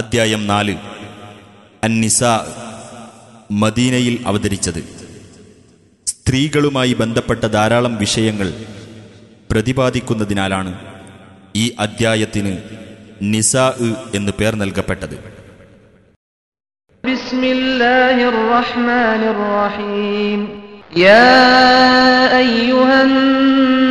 അധ്യായം നാല്. അന്നിസ മദീനയിൽ അവതരിച്ചത്. സ്ത്രീകളുമായി ബന്ധപ്പെട്ട ധാരാളം വിഷയങ്ങൾ പ്രതിപാദിക്കുന്നതിനാലാണ് ഈ അധ്യായത്തിന് നിസാ എന്ന് പേർ നൽകപ്പെട്ടത്. ബിസ്മില്ലാഹിർ റഹ്മാനിർ റഹീം. യാ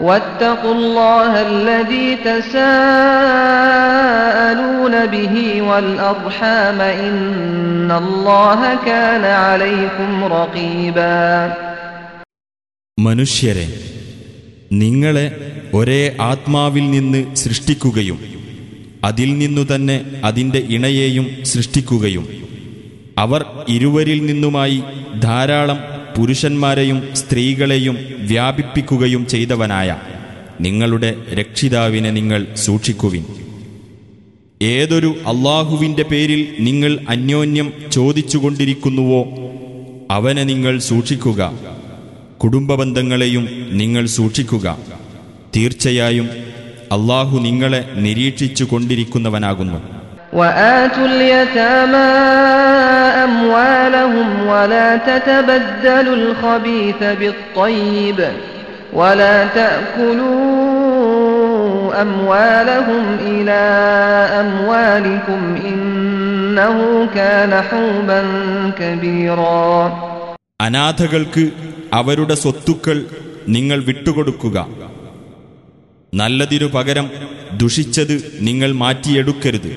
واتقوا الله الذي تساءلون به والأرحام إن الله كان عليكم رقيبا മനുഷ്യരെ നിങ്ങളെ ഒരേ ആത്മാവിൽ നിന്ന് സൃഷ്ടിക്കുകയും അതിൽ നിന്നു തന്നെ അതിൻ്റെ ഇണയെയും സൃഷ്ടിക്കുകയും അവർ ഇരുവരിൽ നിന്നുമായി ധാരാളം പുരുഷന്മാരെയും സ്ത്രീകളെയും വ്യാപിപ്പിക്കുകയും ചെയ്തവനായ നിങ്ങളുടെ രക്ഷിതാവിനെ നിങ്ങൾ സൂക്ഷിക്കുവിൻ ഏതൊരു അള്ളാഹുവിൻ്റെ പേരിൽ നിങ്ങൾ അന്യോന്യം ചോദിച്ചുകൊണ്ടിരിക്കുന്നുവോ അവനെ നിങ്ങൾ സൂക്ഷിക്കുക കുടുംബബന്ധങ്ങളെയും നിങ്ങൾ സൂക്ഷിക്കുക തീർച്ചയായും അള്ളാഹു നിങ്ങളെ നിരീക്ഷിച്ചു കൊണ്ടിരിക്കുന്നവനാകുന്നു وآتوا اليتامى أموالهم ولا تتبدلوا الخبيث بالطيب ولا تأكلوا أموالهم إلى أموالكم إنه كان حوبا كبيرا അനാഥകൾക്ക് അവരുടെ സ്വത്തുക്കൾ നിങ്ങൾ വിട്ടുകൊടുക്കുക നല്ലതിനു പകരം ദുഷിച്ചത് നിങ്ങൾ മാറ്റിയെടുക്കരുത്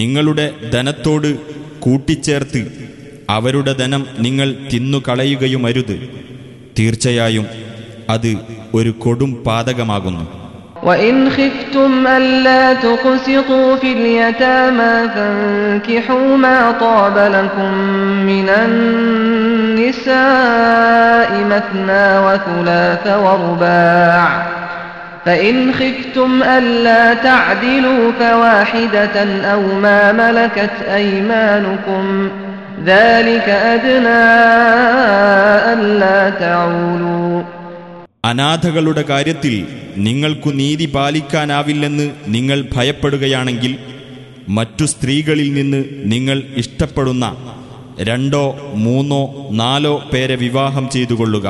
നിങ്ങളുടെ ധനത്തോട് കൂട്ടിച്ചേർത്ത് അവരുടെ ധനം നിങ്ങൾ തിന്നുകളയുകയുമരുത് തീർച്ചയായും അത് ഒരു കൊടും പാതകമാകുന്നു وإن خفتم ألا تقسطوا في اليتامى فانكحوا ما طاب لكم من النساء مثنى وثلاث ورباع فإن خفتم ألا تعدلوا فواحدة أو ما ملكت أيمانكم ذلك أدنى ألا تعولوا അനാഥകളുടെ കാര്യത്തിൽ നിങ്ങൾക്കു നീതി പാലിക്കാനാവില്ലെന്ന് നിങ്ങൾ ഭയപ്പെടുകയാണെങ്കിൽ മറ്റു സ്ത്രീകളിൽ നിന്ന് നിങ്ങൾ ഇഷ്ടപ്പെടുന്ന രണ്ടോ മൂന്നോ നാലോ പേരെ വിവാഹം ചെയ്തുകൊള്ളുക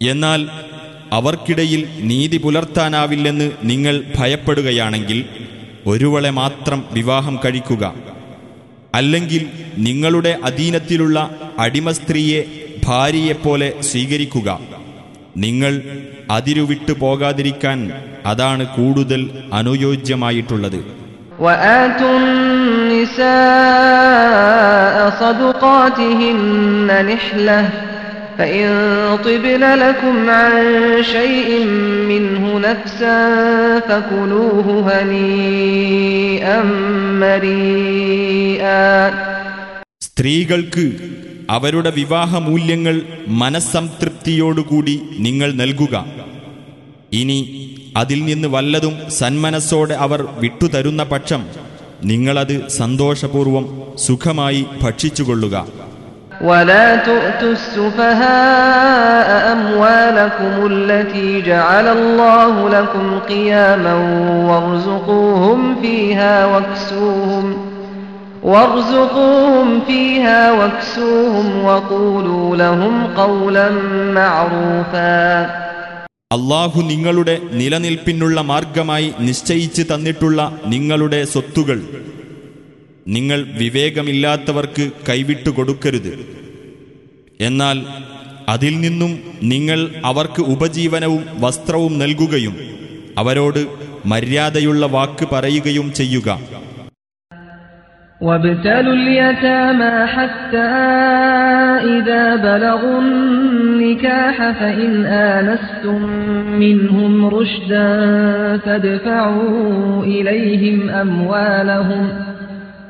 എന്നാൽ അവർക്കിടയിൽ നീതി പുലർത്താനാവില്ലെന്ന് നിങ്ങൾ ഭയപ്പെടുകയാണെങ്കിൽ ഒരുവളെ മാത്രം വിവാഹം കഴിക്കുക. അല്ലെങ്കിൽ നിങ്ങളുടെ അധീനത്തിലുള്ള അടിമ സ്ത്രീയെ ഭാര്യയെപ്പോലെ സ്വീകരിക്കുക. നിങ്ങൾ അതിരുവിട്ടു പോകാതിരിക്കാൻ അതാണ് കൂടുതൽ അനുയോജ്യമായിട്ടുള്ളത്. നിസാ فإن طبن لكم عن شيء منه نفسا فكلوه هنيئا مريئا സ്ത്രീകൾക്ക് അവരുടെ വിവാഹമൂല്യങ്ങൾ മനസ്സംതൃപ്തിയോടുകൂടി നിങ്ങൾ നൽകുക ഇനി അതിൽ നിന്ന് വല്ലതും സന്മനസ്സോടെ അവർ വിട്ടുതരുന്ന പക്ഷം നിങ്ങളത് സന്തോഷപൂർവം സുഖമായി ഭക്ഷിച്ചുകൊള്ളുക ولا تؤتوا السفهاء أموالكم التي جعل الله لكم قياما وارزقوهم فيها واكسوهم وارزقوهم فيها واكسوهم وقولوا لهم قولا معروفا അള്ളാഹു നിങ്ങളുടെ നിലനിൽപ്പിനുള്ള മാർഗമായി നിശ്ചയിച്ച് തന്നിട്ടുള്ള നിങ്ങളുടെ സ്വത്തുകൾ നിങ്ങൾ വിവേകമില്ലാത്തവർക്ക് കൈവിട്ടു കൊടുക്കരുത് എന്നാൽ അതിൽ നിന്നും നിങ്ങൾ അവർക്ക് ഉപജീവനവും വസ്ത്രവും നൽകുകയും അവരോട് മര്യാദയുള്ള വാക്ക് പറയുകയും ചെയ്യുക وابتلوا اليتامى حتى إذا بلغوا النكاح فإن آنستم منهم رشدا فادفعوا إليهم أموالهم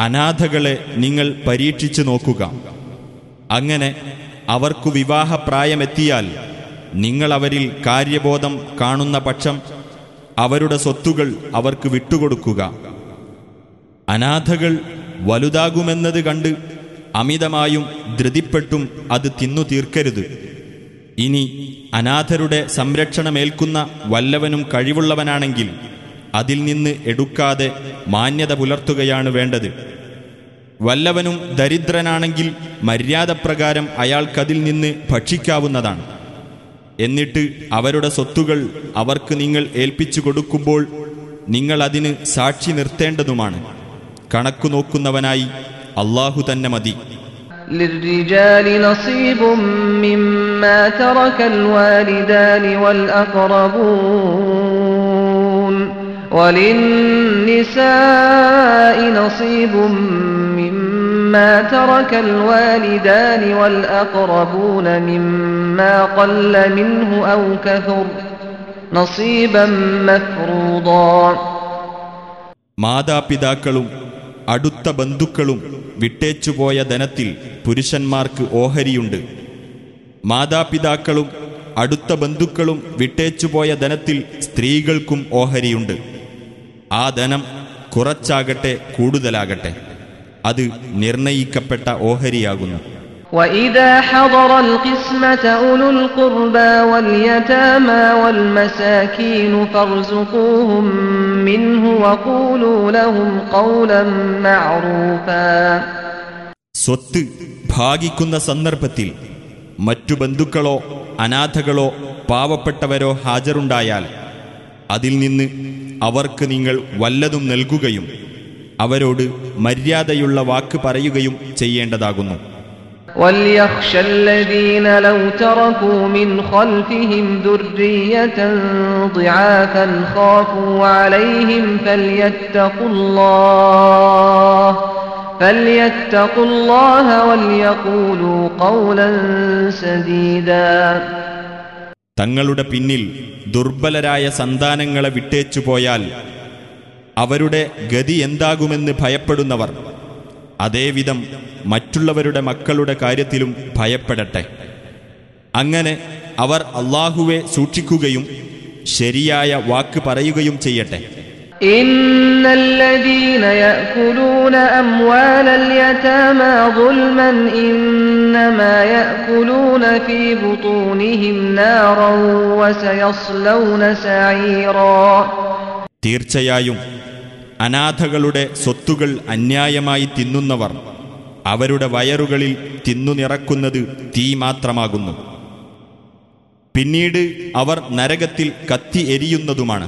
അനാഥകളെ നിങ്ങൾ പരീക്ഷിച്ചു നോക്കുക. അങ്ങനെ അവർക്കു വിവാഹപ്രായമെത്തിയാൽ നിങ്ങൾ അവരിൽ കാര്യബോധം കാണുന്ന പക്ഷം അവരുടെ സ്വത്തുകൾ അവർക്ക് വിട്ടുകൊടുക്കുക. അനാഥകൾ വലുതാകുമെന്നത് കണ്ട് അമിതമായും ധൃതിപ്പെട്ടും അത് തിന്നു തീർക്കരുത്. ഇനി അനാഥരുടെ സംരക്ഷണമേൽക്കുന്ന വല്ലവനും കഴിവുള്ളവനാണെങ്കിൽ അതിൽ നിന്ന് എടുക്കാതെ മാന്യത പുലർത്തുകയാണ് വേണ്ടത് വല്ലവനും ദരിദ്രനാണെങ്കിൽ മര്യാദപ്രകാരം അയാൾക്കതിൽ നിന്ന് ഭക്ഷിക്കാവുന്നതാണ് എന്നിട്ട് അവരുടെ സ്വത്തുകൾ അവർക്ക് നിങ്ങൾ ഏൽപ്പിച്ചു കൊടുക്കുമ്പോൾ നിങ്ങൾ അതിന് സാക്ഷി നിർത്തേണ്ടതുമാണ് കണക്കു നോക്കുന്നവനായി അള്ളാഹു തന്നെ മതി للرجال نصيب مما ترك الوالدان والأقربون وللنساء نصيب مما ترك الوالدان والأقربون مما قل منه أو كثر نصيبا مفروضا മാതാപിതാക്കളും അടുത്ത ബന്ധുക്കളും വിട്ടേച്ചുപോയ ധനത്തിൽ പുരുഷന്മാർക്ക് ഓഹരിയുണ്ട് മാതാപിതാക്കളും അടുത്ത ബന്ധുക്കളും വിട്ടേച്ചുപോയ ധനത്തിൽ സ്ത്രീകൾക്കും ഓഹരിയുണ്ട് ആ ധനം കുറച്ചാകട്ടെ കൂടുതലാകട്ടെ അത് നിർണയിക്കപ്പെട്ട ഓഹരിയാകുന്നു وإذا حضر القسمة أولو القربى واليتامى والمساكين فارزقوهم منه وقولوا لهم قولا معروفا സ്വത്ത് ഭാഗിക്കുന്ന സന്ദർഭത്തിൽ മറ്റു ബന്ധുക്കളോ അനാഥകളോ പാവപ്പെട്ടവരോ ഹാജരുണ്ടായാൽ അതിൽ നിന്ന് അവർക്ക് നിങ്ങൾ വല്ലതും നൽകുകയും അവരോട് മര്യാദയുള്ള വാക്ക് പറയുകയും ചെയ്യേണ്ടതാകുന്നു وليخشى الذين لو تركوا من خلفهم ذرية ضعافا خافوا عليهم فليتقوا الله فليتقوا الله وليقولوا قولا سديدا തങ്ങളുടെ പിന്നിൽ ദുർബലരായ സന്താനങ്ങളെ വിട്ടേച്ചു പോയാൽ അവരുടെ ഗതി എന്താകുമെന്ന് ഭയപ്പെടുന്നവർ. അതേവിധം മറ്റുള്ളവരുടെ മക്കളുടെ കാര്യത്തിലും ഭയപ്പെടട്ടെ. അങ്ങനെ അവർ അള്ളാഹുവെ സൂക്ഷിക്കുകയും ശരിയായ വാക്ക് പറയുകയും ചെയ്യട്ടെ. إن الذين يأكلون أموال اليتامى ظلما إنما يأكلون في بطونهم نارا وسيصلون سعيرا തീർച്ചയായും അനാഥകളുടെ സ്വത്തുകൾ അന്യായമായി തിന്നുന്നവർ അവരുടെ വയറുകളിൽ തിന്നു നിറക്കുന്നത് തീ മാത്രമാകുന്നു പിന്നീട് അവർ നരകത്തിൽ കത്തി എരിയുന്നതുമാണ്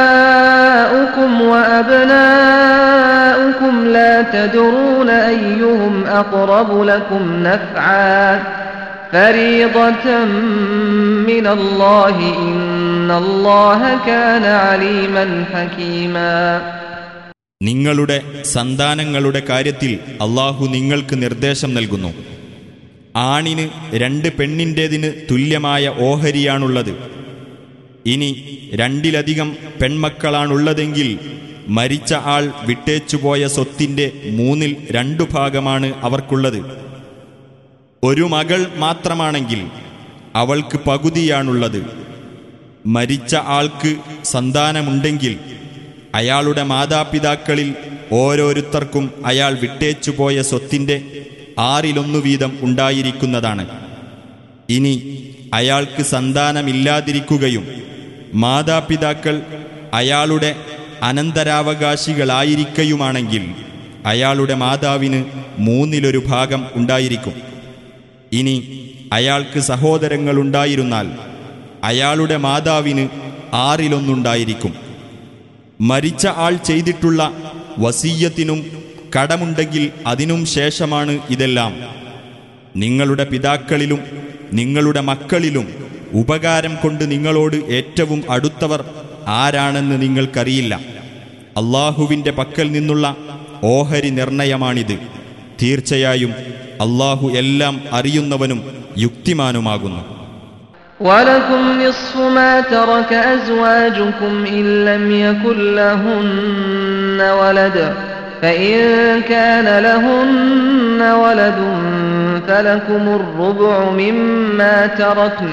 آباؤكم وأبناؤكم لا تدرون أيهم أقرب لكم نفعا فريضة من الله إن الله كان عليما حكيما നിങ്ങളുടെ സന്താനങ്ങളുടെ കാര്യത്തിൽ അള്ളാഹു നിങ്ങൾക്ക് നിർദ്ദേശം നൽകുന്നു ആണിന് രണ്ട് പെണ്ണിൻ്റേതിന് തുല്യമായ ഓഹരിയാണുള്ളത് ഇനി രണ്ടിലധികം പെൺമക്കളാണുള്ളതെങ്കിൽ മരിച്ച ആൾ വിട്ടേച്ചുപോയ സ്വത്തിന്റെ മൂന്നിൽ രണ്ടു ഭാഗമാണ് അവർക്കുള്ളത്. ഒരു മകൾ മാത്രമാണെങ്കിൽ അവൾക്ക് പകുതിയാണുള്ളത്. മരിച്ച ആൾക്ക് സന്താനമുണ്ടെങ്കിൽ അയാളുടെ മാതാപിതാക്കളിൽ ഓരോരുത്തർക്കും അയാൾ വിട്ടേച്ചുപോയ സ്വത്തിന്റെ ആറിലൊന്നു വീതം ഉണ്ടായിരിക്കുന്നതാണ്. ഇനി അയാൾക്ക് സന്താനമില്ലാതിരിക്കുകയും മാതാപിതാക്കൾ അയാളുടെ അനന്തരാവകാശികളായിരിക്കയുമാണെങ്കിൽ അയാളുടെ മാതാവിന് മൂന്നിലൊരു ഭാഗം ഉണ്ടായിരിക്കും. ഇനി അയാൾക്ക് സഹോദരങ്ങളുണ്ടായിരുന്നാൽ അയാളുടെ മാതാവിന് ആറിലൊന്നുണ്ടായിരിക്കും. മരിച്ച ആൾ ചെയ്തിട്ടുള്ള വസീയത്തിനും കടമുണ്ടെങ്കിൽ അതിനും ശേഷമാണ് ഇതെല്ലാം. നിങ്ങളുടെ പിതാക്കളിലും നിങ്ങളുടെ മക്കളിലും ഉപകാരം കൊണ്ട് നിങ്ങളോട് ഏറ്റവും അടുത്തവർ ആരാണെന്ന് നിങ്ങൾക്കറിയില്ല അള്ളാഹുവിൻ്റെ പക്കൽ നിന്നുള്ള ഓഹരി നിർണയമാണിത് തീർച്ചയായും അള്ളാഹു എല്ലാം അറിയുന്നവനും യുക്തിമാനുമാകുന്നു ولكم نصف ما ترك أزواجكم إن لم يكن لهن ولد فإن كان لهن ولد فلكم الربع مما تركن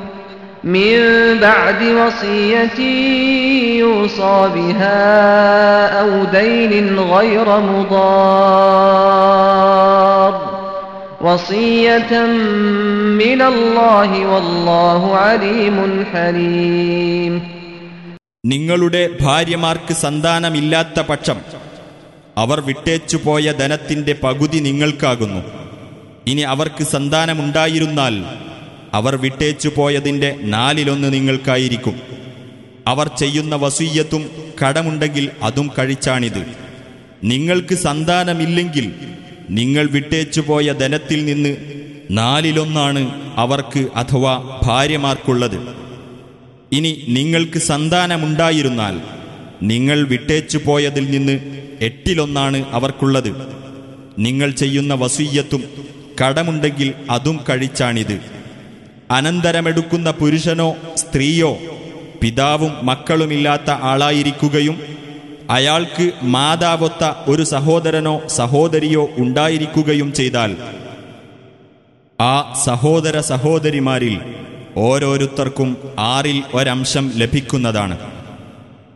من بعد وصية يوصى بها أو دين غير مضار وصية من الله والله عليم حليم നിങ്ങളുടെ ഭാര്യമാർക്ക് സന്താനമില്ലാത്ത പക്ഷം അവർ വിട്ടേച്ചുപോയ ധനത്തിന്റെ പകുതി നിങ്ങൾക്കാകുന്നു ഇനി അവർക്ക് സന്താനമുണ്ടായിരുന്നാൽ അവർ വിട്ടേച്ചു പോയതിന്റെ നാലിലൊന്ന് നിങ്ങൾക്കായിരിക്കും. അവർ ചെയ്യുന്ന വസൂയ്യത്തും കടമുണ്ടെങ്കിൽ അതും കഴിച്ചാണിത്. നിങ്ങൾക്ക് സന്താനമില്ലെങ്കിൽ നിങ്ങൾ വിട്ടേച്ചു പോയ ധനത്തിൽ നിന്ന് നാലിലൊന്നാണ് അവർക്ക് അഥവാ ഭാര്യമാർക്കുള്ളത്. ഇനി നിങ്ങൾക്ക് സന്താനമുണ്ടായിരുന്നാൽ നിങ്ങൾ വിട്ടേച്ചു പോയതിൽ നിന്ന് എട്ടിലൊന്നാണ് അവർക്കുള്ളത്. നിങ്ങൾ ചെയ്യുന്ന വസൂയ്യത്തും കടമുണ്ടെങ്കിൽ അതും കഴിച്ചാണിത്. അനന്തരമെടുക്കുന്ന പുരുഷനോ സ്ത്രീയോ പിതാവും മക്കളുമില്ലാത്ത ആളായിരിക്കുകയും അയാൾക്ക് മാതാവൊത്ത ഒരു സഹോദരനോ സഹോദരിയോ ഉണ്ടായിരിക്കുകയും ചെയ്താൽ ആ സഹോദര സഹോദരിമാരിൽ ഓരോരുത്തർക്കും ആറിൽ ഒരംശം ലഭിക്കുന്നതാണ്.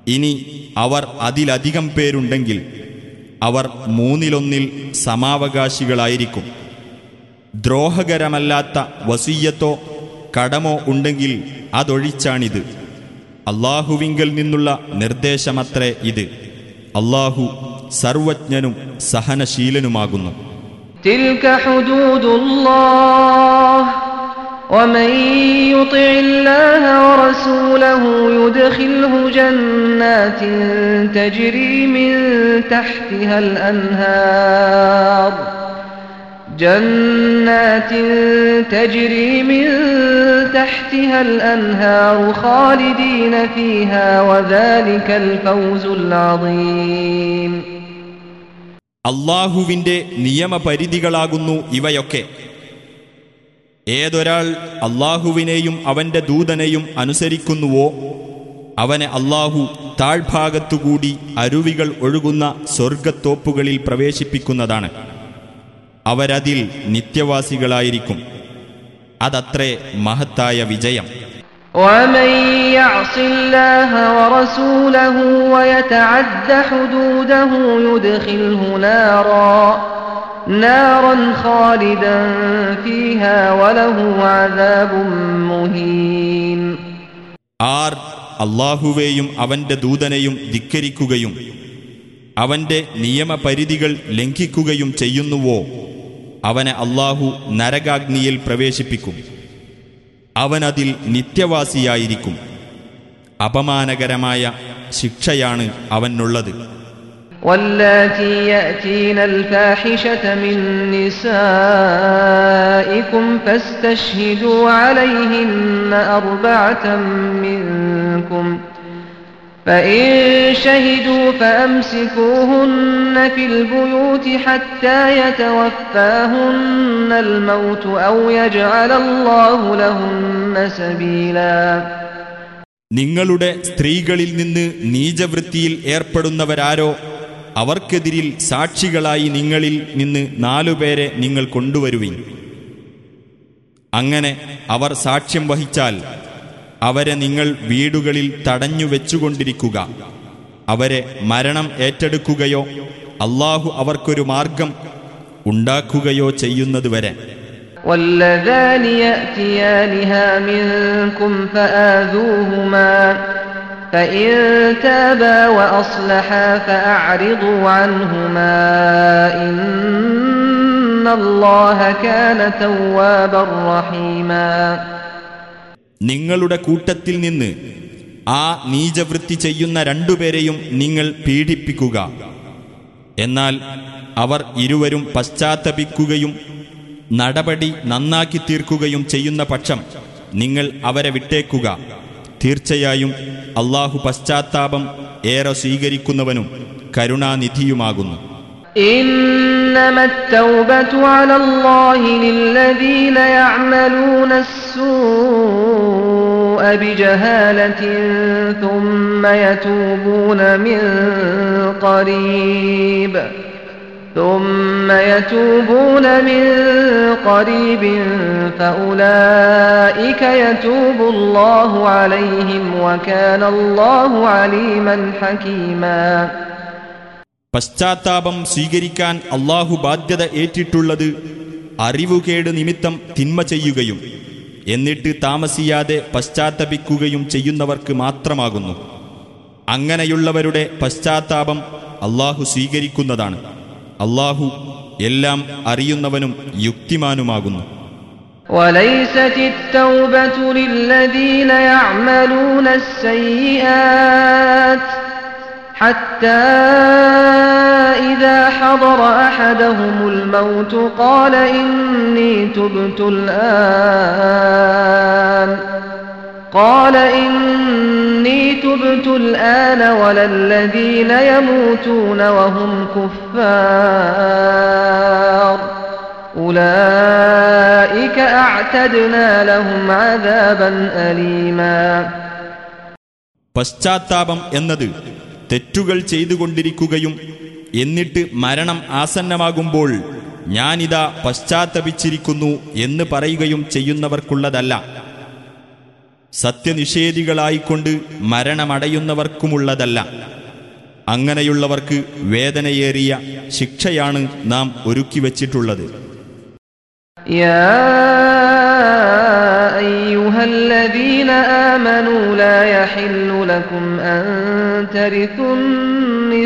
ഇനി അവർ അതിലധികം പേരുണ്ടെങ്കിൽ അവർ മൂന്നിലൊന്നിൽ സമാവകാശികളായിരിക്കും. ദ്രോഹകരമല്ലാത്ത വസീയത്തോ കടമോ ഉണ്ടെങ്കിൽ അതൊഴിച്ചാണിത് അള്ളാഹുവിങ്കൽ നിന്നുള്ള നിർദ്ദേശമത്രേ ഇത് അള്ളാഹു സർവജ്ഞനും സഹനശീലനുമാകുന്നു تلك حدود الله ومن يطع الله ورسوله يدخله جنات تجري من تحتها الأنهار جنات تجري من تحتها الأنهار خالدين فيها وذلك الفوز العظيم അള്ളാഹുവിൻ്റെ നിയമപരിധികളാകുന്നു ഇവയൊക്കെ ഏതൊരാൾ അള്ളാഹുവിനെയും അവന്റെ ദൂതനെയും അനുസരിക്കുന്നുവോ അവനെ അള്ളാഹു താഴ്ഭാഗത്തുകൂടി അരുവികൾ ഒഴുകുന്ന സ്വർഗത്തോപ്പുകളിൽ പ്രവേശിപ്പിക്കുന്നതാണ് അവരതിൽ നിത്യവാസികളായിരിക്കും അതത്രേ മഹത്തായ വിജയം ومن يعص الله ورسوله ويتعد حدوده يدخله نارا نارا خالدا فيها وله عذاب مهين ആർ അള്ളാഹുവേയും അവന്റെ ദൂതനെയും ധിക്കരിക്കുകയും അവന്റെ നിയമപരിധികൾ ലംഘിക്കുകയും ചെയ്യുന്നുവോ അവനെ അള്ളാഹു നരകാഗ്നിയിൽ പ്രവേശിപ്പിക്കും അവനതിൽ നിത്യവാസിയായിരിക്കും അപമാനകരമായ ശിക്ഷയാണ് അവനുള്ളത് واللاتي يأتين الفاحشة من نسائكم فاستشهدوا عليهن أربعة منكم فإن شهدوا فأمسكوهن في البيوت حتى يتوفاهن الموت أو يجعل الله لهن سبيلا നിങ്ങളുടെ സ്ത്രീകളിൽ നിന്ന് നീചവൃത്തിയിൽ ഏർപ്പെടുന്നവരാരോ അവർക്കെതിരിൽ സാക്ഷികളായി നിങ്ങളിൽ നിന്ന് നാലുപേരെ നിങ്ങൾ കൊണ്ടുവരുവിൻ അങ്ങനെ അവർ സാക്ഷ്യം വഹിച്ചാൽ അവരെ നിങ്ങൾ വീടുകളിൽ തടഞ്ഞു വെച്ചുകൊണ്ടിരിക്കുക അവരെ മരണം ഏറ്റെടുക്കുകയോ അള്ളാഹു അവർക്കൊരു മാർഗം ഉണ്ടാക്കുകയോ ചെയ്യുന്നതുവരെ واللذان يأتيانها منكم فآذوهما فإن تابا وأصلحا فأعرضوا عنهما إن الله كان توابا رحيما നിങ്ങളുടെ കൂട്ടത്തിൽ നിന്ന് ആ നീചവൃത്തി ചെയ്യുന്ന രണ്ടുപേരെയും നിങ്ങൾ പീഡിപ്പിക്കുക എന്നാൽ അവർ ഇരുവരും പശ്ചാത്തപിക്കുകയും നടപടി നന്നാക്കി തീർക്കുകയും ചെയ്യുന്ന പക്ഷം നിങ്ങൾ അവരെ വിട്ടേക്കുക തീർച്ചയായും അള്ളാഹു പശ്ചാത്താപം ഏറെ സ്വീകരിക്കുന്നവനും കരുണാനിധിയുമാകുന്നു إنما التوبة على الله للذين يعملون السوء بجهالة ثم يتوبون من قريب ثم يتوبون من قريب فأولئك يتوب الله عليهم وكان الله عليما حكيما പശ്ചാത്താപം സ്വീകരിക്കാൻ അള്ളാഹു ബാധ്യത ഏറ്റിട്ടുള്ളത് അറിവുകേട് നിമിത്തം തിന്മ ചെയ്യുകയും എന്നിട്ട് താമസിയാതെ പശ്ചാത്തപിക്കുകയും ചെയ്യുന്നവർക്ക് മാത്രമാകുന്നു അങ്ങനെയുള്ളവരുടെ പശ്ചാത്താപം അള്ളാഹു സ്വീകരിക്കുന്നതാണ് അള്ളാഹു എല്ലാം അറിയുന്നവനും യുക്തിമാനുമാകുന്നു وليست التوبة للذين يعملون السيئات حتى إذا حضر أحدهم الموت قال إني تبت الآن قال إني تبت الآن ولا الذين يموتون وهم كفار أولئك أعتدنا لهم عذابا أليما പശ്ചാത്താപം എന്നത് തെറ്റുകൾ ചെയ്തുകൊണ്ടിരിക്കുകയും എന്നിട്ട് മരണം ആസന്നമാകുമ്പോൾ ഞാനിതാ പശ്ചാത്തപിച്ചിരിക്കുന്നു എന്ന് പറയുകയും ചെയ്യുന്നവർക്കുള്ളതല്ല. സത്യനിഷേധികളായിക്കൊണ്ട് മരണമടയുന്നവർക്കുമുള്ളതല്ല. അങ്ങനെയുള്ളവർക്ക് വേദനയേറിയ ശിക്ഷയാണ് നാം ഒരുക്കി വച്ചിട്ടുള്ളത്.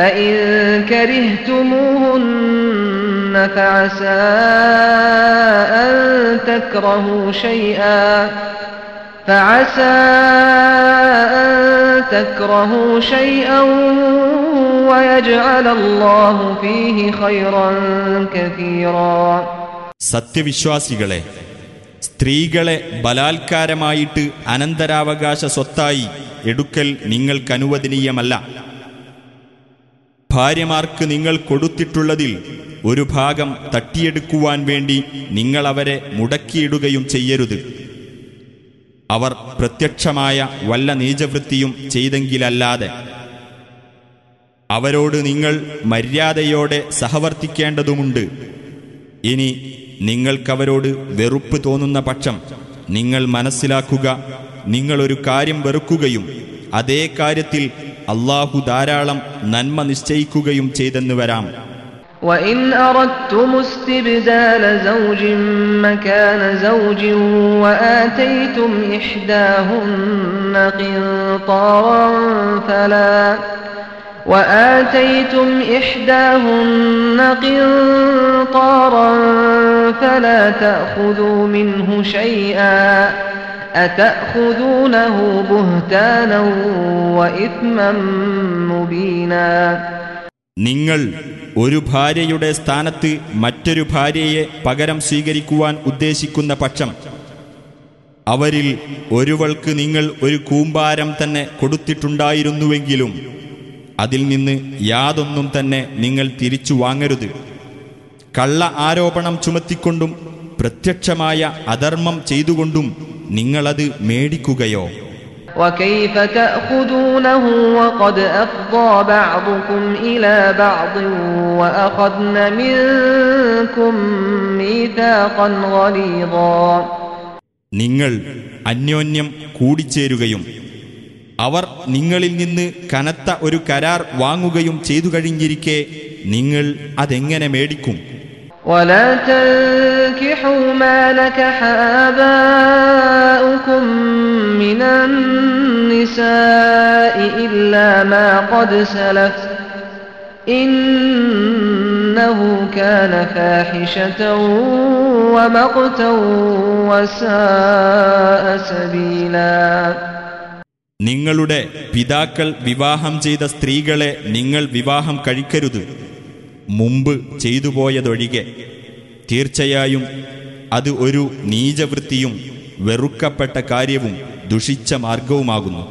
فإن كرهتموهن فعسى أن تكرهوا شيئا فعسى أن تكرهوا شيئا ويجعل الله فيه خيرا كثيرا സത്യവിശ്വാസികളെ സ്ത്രീകളെ ബലാത്കാരമായിട്ട് അനന്തരാവകാശ സ്വത്തായി എടുക്കൽ നിങ്ങൾക്കനുവദനീയമല്ല ഭാര്യമാർക്ക് നിങ്ങൾ കൊടുത്തിട്ടുള്ളതിൽ ഒരു ഭാഗം തട്ടിയെടുക്കുവാൻ വേണ്ടി നിങ്ങൾ അവരെ മുടക്കിയിടുകയും ചെയ്യരുത്. അവർ പ്രത്യക്ഷമായ വല്ല നീചവൃത്തിയും ചെയ്തെങ്കിലല്ലാതെ. അവരോട് നിങ്ങൾ മര്യാദയോടെ സഹവർത്തിക്കേണ്ടതുമുണ്ട്. ഇനി നിങ്ങൾക്കവരോട് വെറുപ്പ് തോന്നുന്ന പക്ഷം നിങ്ങൾ മനസ്സിലാക്കുക നിങ്ങളൊരു കാര്യം വെറുക്കുകയും അതേ കാര്യത്തിൽ അള്ളാഹു ധാരാളം നന്മ നിശ്ചയിക്കുകയും ചെയ്തെന്ന് വരാം وإن أردتم استبدال زوج مكان زوج وآتيتم إحداهن قنطارا فلا وآتيتم إحداهن قنطارا فلا تأخذوا منه شيئا നിങ്ങൾ ഒരു ഭാര്യയുടെ സ്ഥാനത്ത് മറ്റൊരു ഭാര്യയെ പകരം സ്വീകരിക്കുവാൻ ഉദ്ദേശിക്കുന്ന പക്ഷം അവരിൽ ഒരുവൾക്ക് നിങ്ങൾ ഒരു കൂമ്പാരം തന്നെ കൊടുത്തിട്ടുണ്ടായിരുന്നുവെങ്കിലും അതിൽ നിന്ന് യാതൊന്നും തന്നെ നിങ്ങൾ തിരിച്ചു വാങ്ങരുത്. കള്ള ആരോപണം ചുമത്തിക്കൊണ്ടും പ്രത്യക്ഷമായ അധർമ്മം ചെയ്തുകൊണ്ടും നിങ്ങളത് മേടിക്കുകയോ وكيف تأخذونه وقد أفضى بعضكم إلى بعض وأخذن منكم ميثاقا غليظا നിങ്ങൾ അന്യോന്യം കൂടിച്ചേരുകയും അവർ നിങ്ങളിൽ നിന്ന് കനത്ത ഒരു കരാർ വാങ്ങുകയും ചെയ്തു കഴിഞ്ഞിരിക്കെ നിങ്ങൾ അതെങ്ങനെ മേടിക്കും ولا تنكحوا ما نكح آباؤكم من النساء إلا ما قد سلف إنه كان فاحشة ومقتا وساء سبيلا നിങ്ങളുടെ പിതാക്കൾ വിവാഹം ചെയ്ത സ്ത്രീകളെ നിങ്ങൾ വിവാഹം കഴിക്കരുത് മുമ്പ് ചെയ്തുപോയതൊഴികെ തീർച്ചയായും അത് ഒരു നീചവൃത്തിയും വെറുക്കപ്പെട്ട കാര്യവും ദുഷിച്ച മാർഗവുമാകുന്നു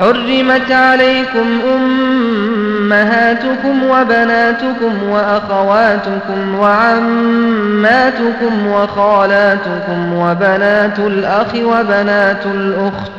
حرمت عليكم أمهاتكم وبناتكم وأخواتكم وعماتكم وخالاتكم وبنات الأخ وبنات الأخت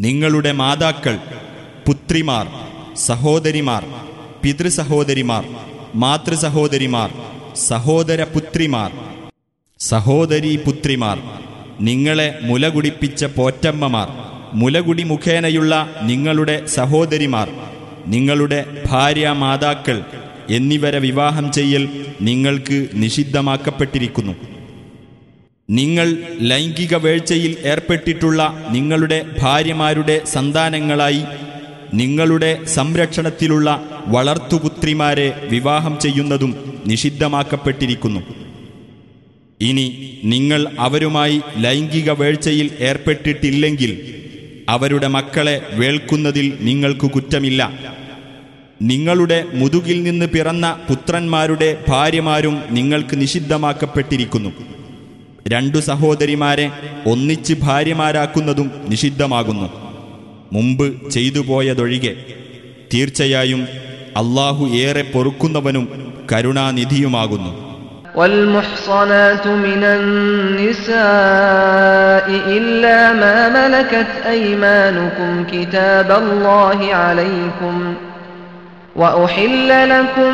നിങ്ങളുടെ മാതാക്കൾ പുത്രിമാർ സഹോദരിമാർ പിതൃസഹോദരിമാർ മാതൃസഹോദരിമാർ സഹോദര പുത്രിമാർ സഹോദരീ പുത്രിമാർ നിങ്ങളെ മുലകുടിപ്പിച്ച പോറ്റമ്മമാർ മുലകുടി മുഖേനയുള്ള നിങ്ങളുടെ സഹോദരിമാർ നിങ്ങളുടെ ഭാര്യ മാതാക്കൾ എന്നിവരെ വിവാഹം ചെയ്യൽ നിങ്ങൾക്ക് നിഷിദ്ധമാക്കപ്പെട്ടിരിക്കുന്നു. നിങ്ങൾ ലൈംഗിക വേഴ്ചയിൽ ഏർപ്പെട്ടിട്ടുള്ള നിങ്ങളുടെ ഭാര്യമാരുടെ സന്താനങ്ങളായി നിങ്ങളുടെ സംരക്ഷണത്തിലുള്ള വളർത്തുപുത്രിമാരെ വിവാഹം ചെയ്യുന്നതും നിഷിദ്ധമാക്കപ്പെട്ടിരിക്കുന്നു. ഇനി നിങ്ങൾ അവരുമായി ലൈംഗിക വേഴ്ചയിൽ ഏർപ്പെട്ടിട്ടില്ലെങ്കിൽ അവരുടെ മക്കളെ വേൾക്കുന്നതിൽ നിങ്ങൾക്ക് കുറ്റമില്ല. നിങ്ങളുടെ മുതുകിൽ നിന്ന് പിറന്ന പുത്രന്മാരുടെ ഭാര്യമാരും നിങ്ങൾക്ക് നിഷിദ്ധമാക്കപ്പെട്ടിരിക്കുന്നു. രണ്ടു സഹോദരിമാരെ ഒന്നിച്ച് ഭാര്യമാരാക്കുന്നതും നിഷിദ്ധമാകുന്നു മുമ്പ് ചെയ്തുപോയതൊഴികെ തീർച്ചയായും അള്ളാഹു ഏറെ പൊറുക്കുന്നവനും കരുണാനിധിയുമാകുന്നു والمحصنات من النساء إلا ما ملكت أيمانكم كتاب الله عليكم وأحل لكم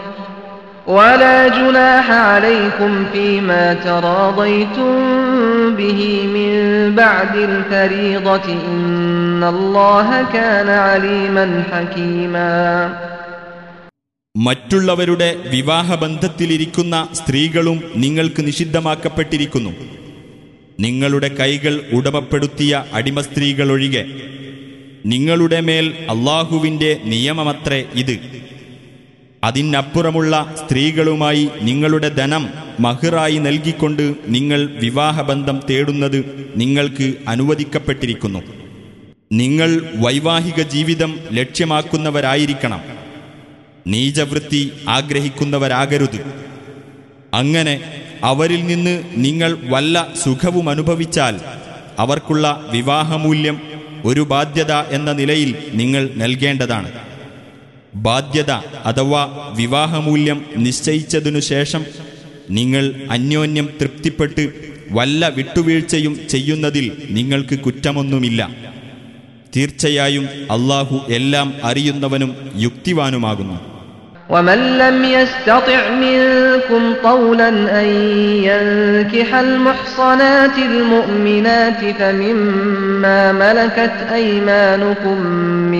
ولا جناح عليكم فيما تراضيتم به من بعد الفريضة إن الله كان عليما حكيما മറ്റുള്ളവരുടെ വിവാഹബന്ധത്തിലിരിക്കുന്ന സ്ത്രീകളും നിങ്ങൾക്ക് നിഷിദ്ധമാക്കപ്പെട്ടിരിക്കുന്നു നിങ്ങളുടെ കൈകൾ ഉടമപ്പെടുത്തിയ അടിമസ്ത്രീകളൊഴികെ നിങ്ങളുടെ മേൽ അള്ളാഹുവിൻ്റെ നിയമമത്രേ ഇത് അതിനപ്പുറമുള്ള സ്ത്രീകളുമായി നിങ്ങളുടെ ധനം മഹിറായി നൽകിക്കൊണ്ട് നിങ്ങൾ വിവാഹബന്ധം തേടുന്നത് നിങ്ങൾക്ക് അനുവദിക്കപ്പെട്ടിരിക്കുന്നു. നിങ്ങൾ വൈവാഹിക ജീവിതം ലക്ഷ്യമാക്കുന്നവരായിരിക്കണം. നീചവൃത്തി ആഗ്രഹിക്കുന്നവരാകരുത്. അങ്ങനെ അവരിൽ നിന്ന് നിങ്ങൾ വല്ല സുഖവും അനുഭവിച്ചാൽ അവർക്കുള്ള വിവാഹമൂല്യം ഒരു ബാധ്യത എന്ന നിലയിൽ നിങ്ങൾ നൽകേണ്ടതാണ്. ബാധ്യത അഥവാ വിവാഹമൂല്യം നിശ്ചയിച്ചതിനു ശേഷം നിങ്ങൾ അന്യോന്യം തൃപ്തിപ്പെട്ട് വല്ല വിട്ടുവീഴ്ചയും ചെയ്യുന്നതിൽ നിങ്ങൾക്ക് കുറ്റമൊന്നുമില്ല തീർച്ചയായും അള്ളാഹു എല്ലാം അറിയുന്നവനും യുക്തിവാനുമാകുന്നു ومن لم يستطع منكم طولا أن ينكح المحصنات المؤمنات فمما ملكت أيمانكم من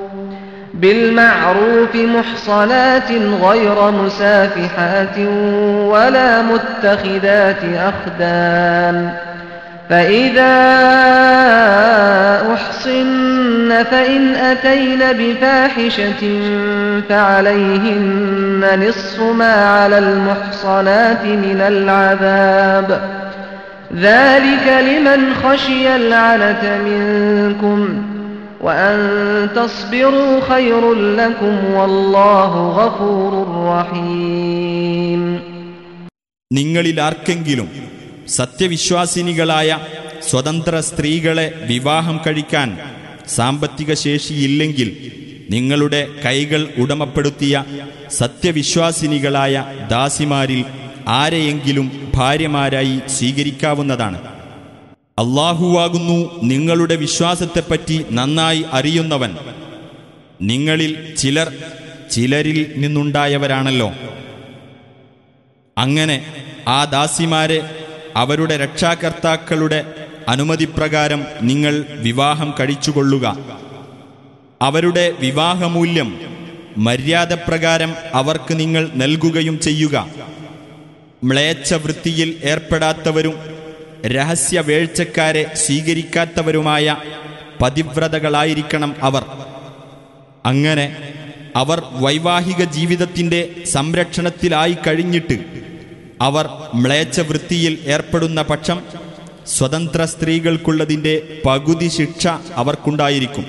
بالمعروف محصنات غير مسافحات ولا متخذات أخدان فإذا أحصن فإن أتين بفاحشة فعليهن نصف ما على المحصنات من العذاب. ذلك لمن خشي العنة منكم നിങ്ങളിൽ ആർക്കെങ്കിലും സത്യവിശ്വാസിനികളായ സ്വതന്ത്ര സ്ത്രീകളെ വിവാഹം കഴിക്കാൻ സാമ്പത്തിക ശേഷിയില്ലെങ്കിൽ നിങ്ങളുടെ കൈകൾ ഉടമപ്പെടുത്തിയ സത്യവിശ്വാസിനികളായ ദാസിമാരിൽ ആരെയെങ്കിലും ഭാര്യമാരായി സ്വീകരിക്കാവുന്നതാണ്. അള്ളാഹുവാകുന്നു നിങ്ങളുടെ വിശ്വാസത്തെപ്പറ്റി നന്നായി അറിയുന്നവൻ. നിങ്ങളിൽ ചിലർ ചിലരിൽ നിന്നുണ്ടായവരാണല്ലോ. അങ്ങനെ ആ ദാസിമാരെ അവരുടെ രക്ഷാകർത്താക്കളുടെ അനുമതിപ്രകാരം നിങ്ങൾ വിവാഹം കഴിച്ചുകൊള്ളുക. അവരുടെ വിവാഹമൂല്യം മര്യാദപ്രകാരം അവർക്ക് നിങ്ങൾ നൽകുകയും ചെയ്യുക. മ്ലേച്ഛവൃത്തിയിൽ ഏർപ്പെടാത്തവരും രഹസ്യ വേഴ്ചക്കാരെ സ്വീകരിക്കാത്തവരുമായ പതിവ്രതകളായിരിക്കണം അവർ. അങ്ങനെ അവർ വൈവാഹിക ജീവിതത്തിന്റെ സംരക്ഷണത്തിലായി കഴിഞ്ഞിട്ട് അവർ മ്ലേച്ഛവൃത്തിയിൽ ഏർപ്പെടുന്ന പക്ഷം സ്വതന്ത്ര സ്ത്രീകൾക്കുള്ളതിന്റെ പകുതി ശിക്ഷ അവർക്കുണ്ടായിരിക്കും.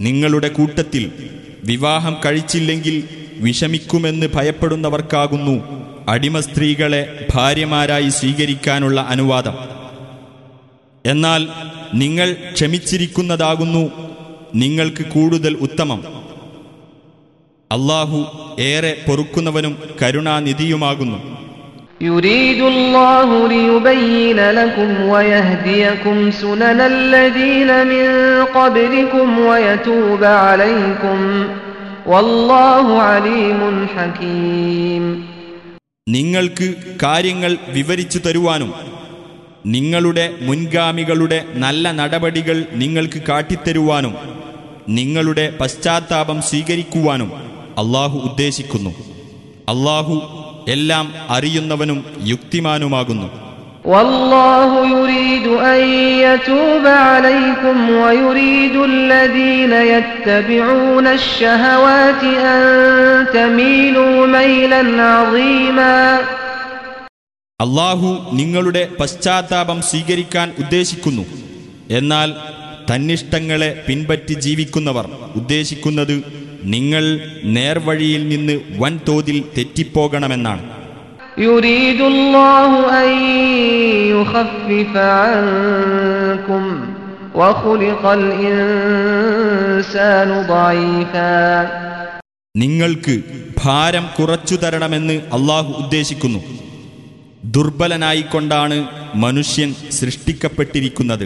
നിങ്ങളുടെ കൂട്ടത്തിൽ വിവാഹം കഴിച്ചില്ലെങ്കിൽ വിഷമിക്കുമെന്ന് ഭയപ്പെടുന്നവർക്കാകുന്നു. അടിമ സ്ത്രീകളെ ഭാര്യമാരായി സ്വീകരിക്കാനുള്ള അനുവാദം എന്നാൽ നിങ്ങൾ ക്ഷമിച്ചിരിക്കുന്നതാകുന്നു നിങ്ങൾക്ക് കൂടുതൽ ഉത്തമം അള്ളാഹു ഏറെ പൊറുക്കുന്നവനും കരുണാനിധിയുമാകുന്നു يريد الله ليبين لكم ويهديكم سنن الذين من قبلكم ويتوب عليكم والله عليم حكيم നിങ്ങൾക്ക് കാര്യങ്ങൾ വിവരിച്ചു തരുവാനും നിങ്ങളുടെ മുൻഗാമികളുടെ നല്ല നടപടികൾ നിങ്ങൾക്ക് കാട്ടിത്തരുവാനും നിങ്ങളുടെ പശ്ചാത്താപം സ്വീകരിക്കുവാനും അള്ളാഹു ഉദ്ദേശിക്കുന്നു. അള്ളാഹു എല്ലാം അറിയുന്നവനും യുക്തിമാനുമാകുന്നു. والله يريد أن يتوب عليكم ويريد الذين يتبعون الشهوات أن تميلوا ميلا عظيما അള്ളാഹു നിങ്ങളുടെ പശ്ചാത്താപം സ്വീകരിക്കാൻ ഉദ്ദേശിക്കുന്നു എന്നാൽ തന്നിഷ്ടങ്ങളെ പിൻപറ്റി ജീവിക്കുന്നവർ ഉദ്ദേശിക്കുന്നത് നിങ്ങൾ നേർവഴിയിൽ നിന്ന് വൻതോതിൽ തെറ്റിപ്പോകണമെന്നാണ് يريد الله أن يخفف عنكم وخلق الإنسان ضعيفا നിങ്ങൾക്ക് ഭാരം കുറച്ചു തരണമെന്ന് അള്ളാഹു ഉദ്ദേശിക്കുന്നു ദുർബലനായിക്കൊണ്ടാണ് മനുഷ്യൻ സൃഷ്ടിക്കപ്പെട്ടിരിക്കുന്നത്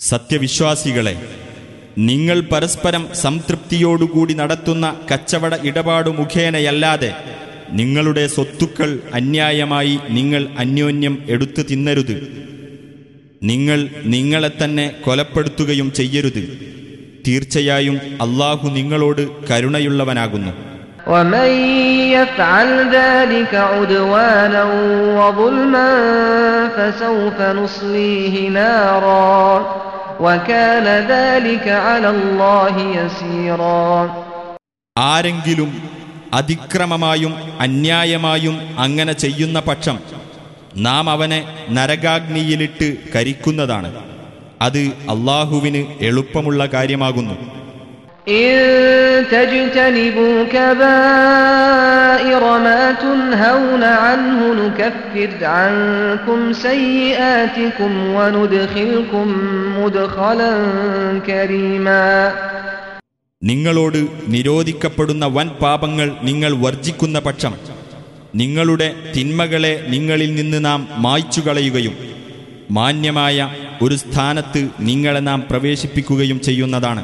സത്യവിശ്വാസികളെ നിങ്ങൾ പരസ്പരം സംതൃപ്തിയോടുകൂടി നടത്തുന്ന കച്ചവട ഇടപാടു മുഖേനയല്ലാതെ നിങ്ങളുടെ സ്വത്തുക്കൾ അന്യായമായി നിങ്ങൾ അന്യോന്യം എടുത്തു തിന്നരുത്. നിങ്ങൾ നിങ്ങളെ തന്നെ കൊലപ്പെടുത്തുകയും ചെയ്യരുത്. തീർച്ചയായും അള്ളാഹു നിങ്ങളോട് കരുണയുള്ളവനാകുന്നു. ഒമയ്യ ആരെങ്കിലും അതിക്രമമായും അന്യായമായും അങ്ങനെ ചെയ്യുന്ന പക്ഷം നാം അവനെ നരകാഗ്നിയിലിട്ട് കരിക്കുന്നതാണ്. അത് അള്ളാഹുവിന് എളുപ്പമുള്ള കാര്യമാകുന്നു. إن تجتنبوا كبائر ما تنهون عنه نكفر عنكم سيئاتكم وندخلكم مدخلا كريما നിങ്ങളോട് നിരോധിക്കപ്പെടുന്ന വൻ പാപങ്ങൾ നിങ്ങൾ വർജിക്കുന്ന പക്ഷം നിങ്ങളുടെ തിന്മകളെ നിങ്ങളിൽ നിന്ന് നാം മായ്ച്ചു കളയുകയും മാന്യമായ ഒരു സ്ഥാനത്ത് നിങ്ങളെ നാം പ്രവേശിപ്പിക്കുകയും ചെയ്യുന്നതാണ്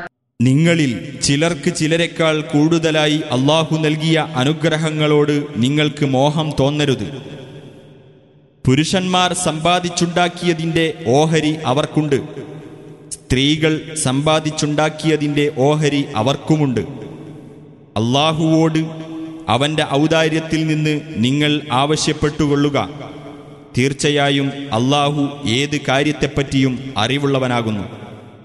നിങ്ങളിൽ ചിലർക്ക് ചിലരെക്കാൾ കൂടുതലായി അള്ളാഹു നൽകിയ അനുഗ്രഹങ്ങളോട് നിങ്ങൾക്ക് മോഹം തോന്നരുത്. പുരുഷന്മാർ സമ്പാദിച്ചുണ്ടാക്കിയതിന്റെ ഓഹരി അവർക്കുണ്ട്. സ്ത്രീകൾ സമ്പാദിച്ചുണ്ടാക്കിയതിന്റെ ഓഹരി അവർക്കുമുണ്ട്. അള്ളാഹുവോട് അവന്റെ ഔദാര്യത്തിൽ നിന്ന് നിങ്ങൾ ആവശ്യപ്പെട്ടുകൊള്ളുക. തീർച്ചയായും അള്ളാഹു ഏത് കാര്യത്തെപ്പറ്റിയും അറിവുള്ളവനാകുന്നു.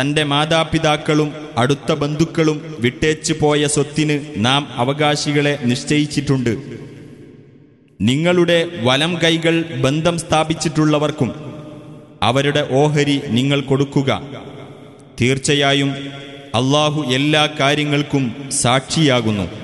തന്റെ മാതാപിതാക്കളും അടുത്ത ബന്ധുക്കളും വിട്ടേച്ചു പോയ സ്വത്തിന് നാം അവകാശികളെ നിശ്ചയിച്ചിട്ടുണ്ട്. നിങ്ങളുടെ വലം കൈകൾ ബന്ധം സ്ഥാപിച്ചിട്ടുള്ളവർക്കും അവരുടെ ഓഹരി നിങ്ങൾ കൊടുക്കുക. തീർച്ചയായും അള്ളാഹു എല്ലാ കാര്യങ്ങൾക്കും സാക്ഷിയാകുന്നു.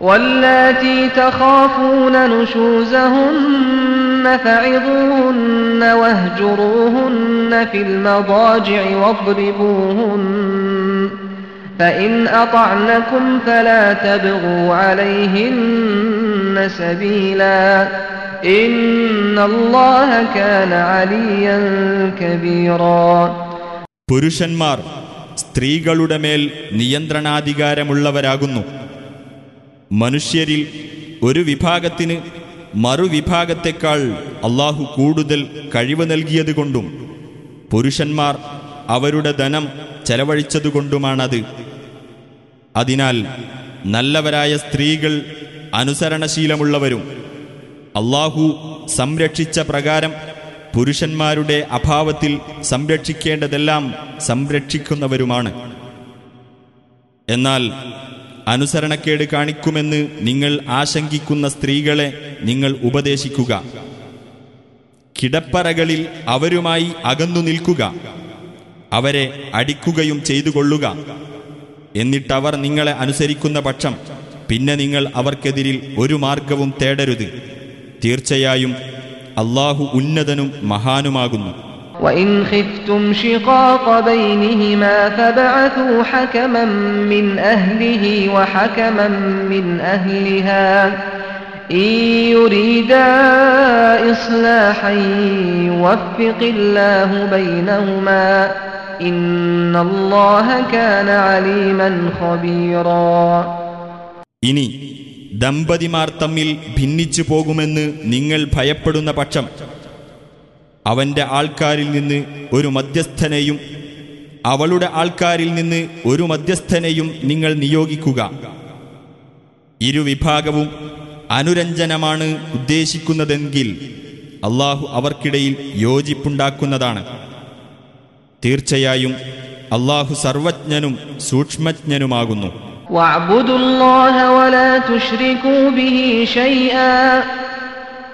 واللاتي تخافون نشوزهن فعظوهن واهجروهن في المضاجع واضربوهن فإن أطعنكم فلا تبغوا عليهن سبيلا إن الله كان عليا كبيرا പുരുഷന്മാർ സ്ത്രീകളുടെ മേൽ നിയന്ത്രണാധികാരമുള്ളവരാകുന്നു മനുഷ്യരിൽ ഒരു വിഭാഗത്തിന് മറുവിഭാഗത്തെക്കാൾ അള്ളാഹു കൂടുതൽ കഴിവ് നൽകിയതുകൊണ്ടും പുരുഷന്മാർ അവരുടെ ധനം ചെലവഴിച്ചതുകൊണ്ടുമാണത്. അതിനാൽ നല്ലവരായ സ്ത്രീകൾ അനുസരണശീലമുള്ളവരും അള്ളാഹു സംരക്ഷിച്ച പ്രകാരം പുരുഷന്മാരുടെ അഭാവത്തിൽ സംരക്ഷിക്കേണ്ടതെല്ലാം സംരക്ഷിക്കുന്നവരുമാണ്. എന്നാൽ അനുസരണക്കേട് കാണിക്കുമെന്ന് നിങ്ങൾ ആശങ്കിക്കുന്ന സ്ത്രീകളെ നിങ്ങൾ ഉപദേശിക്കുക. കിടപ്പറകളിൽ അവരുമായി അകന്നു നിൽക്കുക. അവരെ അടിക്കുകയും ചെയ്തു കൊള്ളുക എന്നിട്ടവർ നിങ്ങളെ അനുസരിക്കുന്ന പക്ഷം പിന്നെ നിങ്ങൾ അവർക്കെതിരിൽ ഒരു മാർഗവും തേടരുത്. തീർച്ചയായും അള്ളാഹു ഉന്നതനും മഹാനുമാകുന്നു. وإن خفتم شقاق بينهما فبعثوا حكما من أهله وحكما من أهلها إن يريدا إصلاحا يوفق الله بينهما إن الله كان عليما خبيرا ഇനി ദമ്പതിമാർ തമ്മിൽ ഭിന്നിച്ചു പോകുമെന്ന് നിങ്ങൾ ഭയപ്പെടുന്ന പക്ഷം അവന്റെ ആൾക്കാരിൽ നിന്ന് ഒരു മധ്യസ്ഥനെയും അവളുടെ ആൾക്കാരിൽ നിന്ന് ഒരു മധ്യസ്ഥനെയും നിങ്ങൾ നിയോഗിക്കുക. ഇരുവിഭാഗവും അനുരഞ്ജനമാണ് ഉദ്ദേശിക്കുന്നതെങ്കിൽ അള്ളാഹു അവർക്കിടയിൽ യോജിപ്പുണ്ടാക്കുന്നതാണ്. തീർച്ചയായും അള്ളാഹു സർവജ്ഞനും സൂക്ഷ്മജ്ഞനുമാകുന്നു. വലാ ബിഹി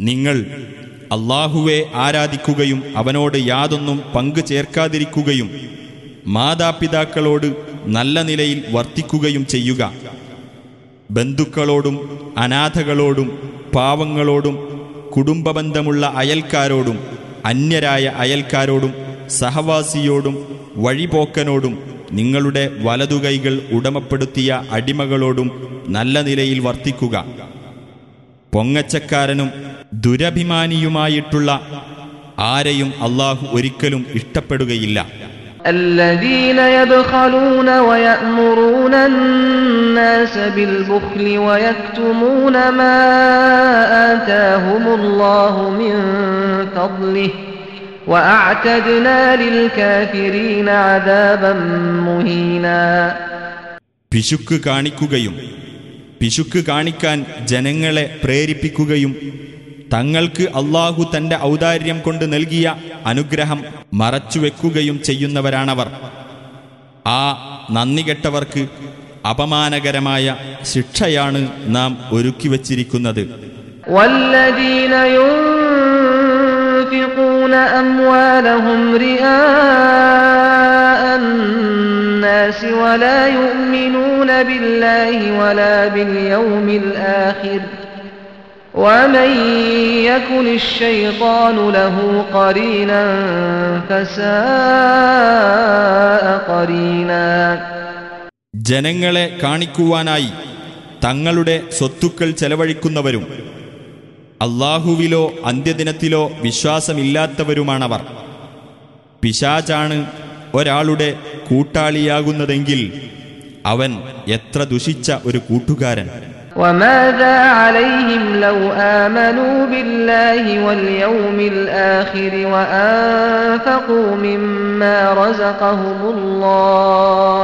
നിങ്ങൾ അള്ളാഹുവെ ആരാധിക്കുകയും അവനോട് യാതൊന്നും പങ്കു ചേർക്കാതിരിക്കുകയും മാതാപിതാക്കളോട് നല്ല നിലയിൽ വർത്തിക്കുകയും ചെയ്യുക. ബന്ധുക്കളോടും അനാഥകളോടും പാവങ്ങളോടും കുടുംബബന്ധമുള്ള അയൽക്കാരോടും അന്യരായ അയൽക്കാരോടും സഹവാസിയോടും വഴിപോക്കനോടും നിങ്ങളുടെ വലതുകൈകൾ ഉടമപ്പെടുത്തിയ അടിമകളോടും നല്ല നിലയിൽ വർത്തിക്കുക പൊങ്ങച്ചക്കാരനും ദുരഭിമാനിയുമായിട്ടുള്ള ആരെയും അള്ളാഹു ഒരിക്കലും ഇഷ്ടപ്പെടുകയില്ല الذين يبخلون ويأمرون الناس بالبخل ويكتمون ما آتاهم الله من فضله പിശുക്ക് കാണിക്കുകയും പിശുക്ക് കാണിക്കാൻ ജനങ്ങളെ പ്രേരിപ്പിക്കുകയും തങ്ങൾക്ക് അള്ളാഹു തന്റെ ഔദാര്യം കൊണ്ട് നൽകിയ അനുഗ്രഹം മറച്ചുവെക്കുകയും ചെയ്യുന്നവരാണവർ. ആ നന്ദികെട്ടവർക്ക് അപമാനകരമായ ശിക്ഷയാണ് നാം ഒരുക്കിവച്ചിരിക്കുന്നത്. വല്ലദീനയോ ينفقون أموالهم رئاء الناس ولا يؤمنون بالله ولا باليوم الآخر ومن يكن الشيطان له قرينا فساء قرينا ജനങ്ങളെ കാണിക്കുവാനായി തങ്ങളുടെ സ്വത്തുക്കൾ ചെലവഴിക്കുന്നവരും അള്ളാഹുവിലോ അന്ത്യദിനത്തിലോ വിശ്വാസമില്ലാത്തവരുമാണവർ പിശാചാണ് ഒരാളുടെ കൂട്ടാളിയാകുന്നതെങ്കിൽ അവൻ എത്ര ദുഷിച്ച ഒരു കൂട്ടുകാരൻ وماذا عليهم لو آمنوا بالله واليوم الآخر وأنفقوا مما رزقهم الله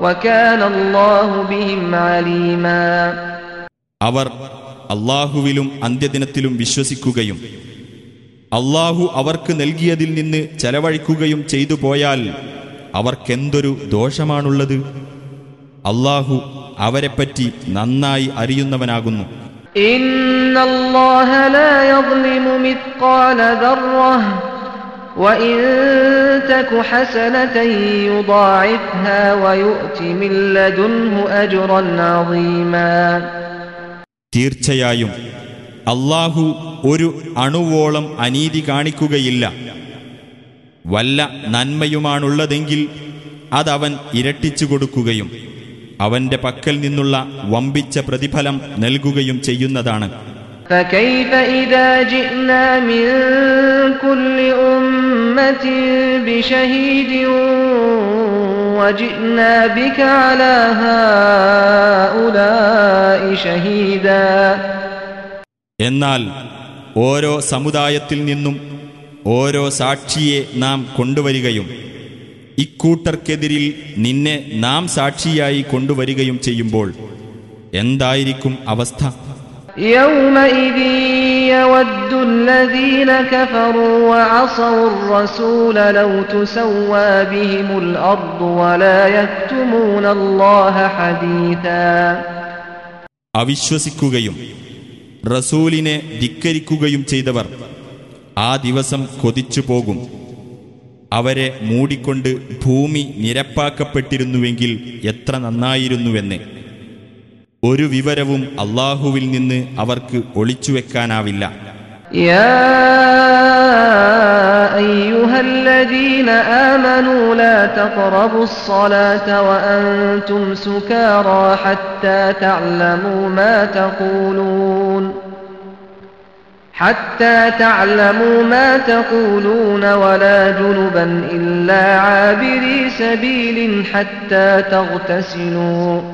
وكان الله بهم عليما അവർ അള്ളാഹുവിലും അന്ത്യദിനത്തിലും വിശ്വസിക്കുകയും അള്ളാഹു അവർക്ക് നൽകിയതിൽ നിന്ന് ചെലവഴിക്കുകയും ചെയ്തു പോയാൽ അവർക്കെന്തൊരു ദോഷമാണുള്ളത് അള്ളാഹു അവരെപ്പറ്റി നന്നായി അറിയുന്നവനാകുന്നു إن الله لا يظلم مثقال ذرة وإن تك حسنة يضاعفها ويؤت من لدنه أجرا عظيما തീർച്ചയായും അള്ളാഹു ഒരു അണുവോളം അനീതി കാണിക്കുകയില്ല വല്ല നന്മയുമാണുള്ളതെങ്കിൽ അതവൻ ഇരട്ടിച്ചു കൊടുക്കുകയും അവന്റെ പക്കൽ നിന്നുള്ള വമ്പിച്ച പ്രതിഫലം നൽകുകയും ചെയ്യുന്നതാണ് فكيف إذا جئنا من كل أمة بشهيد وجئنا بك على هؤلاء شهيدا എന്നാൽ ഓരോ സമുദായത്തിൽ നിന്നും ഓരോ സാക്ഷിയെ നാം കൊണ്ടുവരികയും ഇക്കൂട്ടർക്കെതിരിൽ നിന്നെ നാം സാക്ഷിയായി കൊണ്ടുവരികയും ചെയ്യുമ്പോൾ എന്തായിരിക്കും അവസ്ഥ يومئذ يود الذين كفروا وعصوا الرسول لو تسوى بهم الأرض ولا يكتمون الله حديثا അവിശ്വസിക്കുകയും റസൂലിനെ ധിക്കരിക്കുകയും ചെയ്തവർ ആ ദിവസം കൊതിച്ചു പോകും അവരെ മൂടിക്കൊണ്ട് ഭൂമി നിരപ്പാക്കപ്പെട്ടിരുന്നുവെങ്കിൽ എത്ര നന്നായിരുന്നുവെന്ന് ഒരു വിവരവും അള്ളാഹുവിൽ നിന്ന് അവർക്ക് ഒളിച്ചുവെക്കാനാവില്ല يا أيها الذين آمنوا لا تقربوا الصلاة وأنتم سكارى حتى تعلموا ما تقولون حتى تعلموا ما تقولون ولا جنبا إلا عابري سبيل حتى تغتسلوا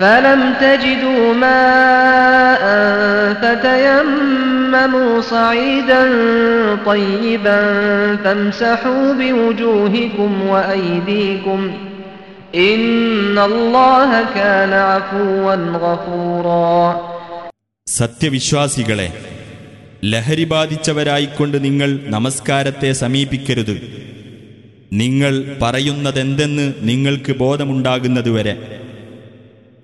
فلم تجدوا ماء فتيمموا صعيدا طيبا فامسحوا بوجوهكم وأيديكم إن الله كان عفوا غفورا സത്യവിശ്വാസികളെ ലഹരി ബാധിച്ചവരായിക്കൊണ്ട് നിങ്ങൾ നമസ്കാരത്തെ സമീപിക്കരുത് നിങ്ങൾ പറയുന്നതെന്തെന്ന് നിങ്ങൾക്ക് ബോധമുണ്ടാകുന്നതുവരെ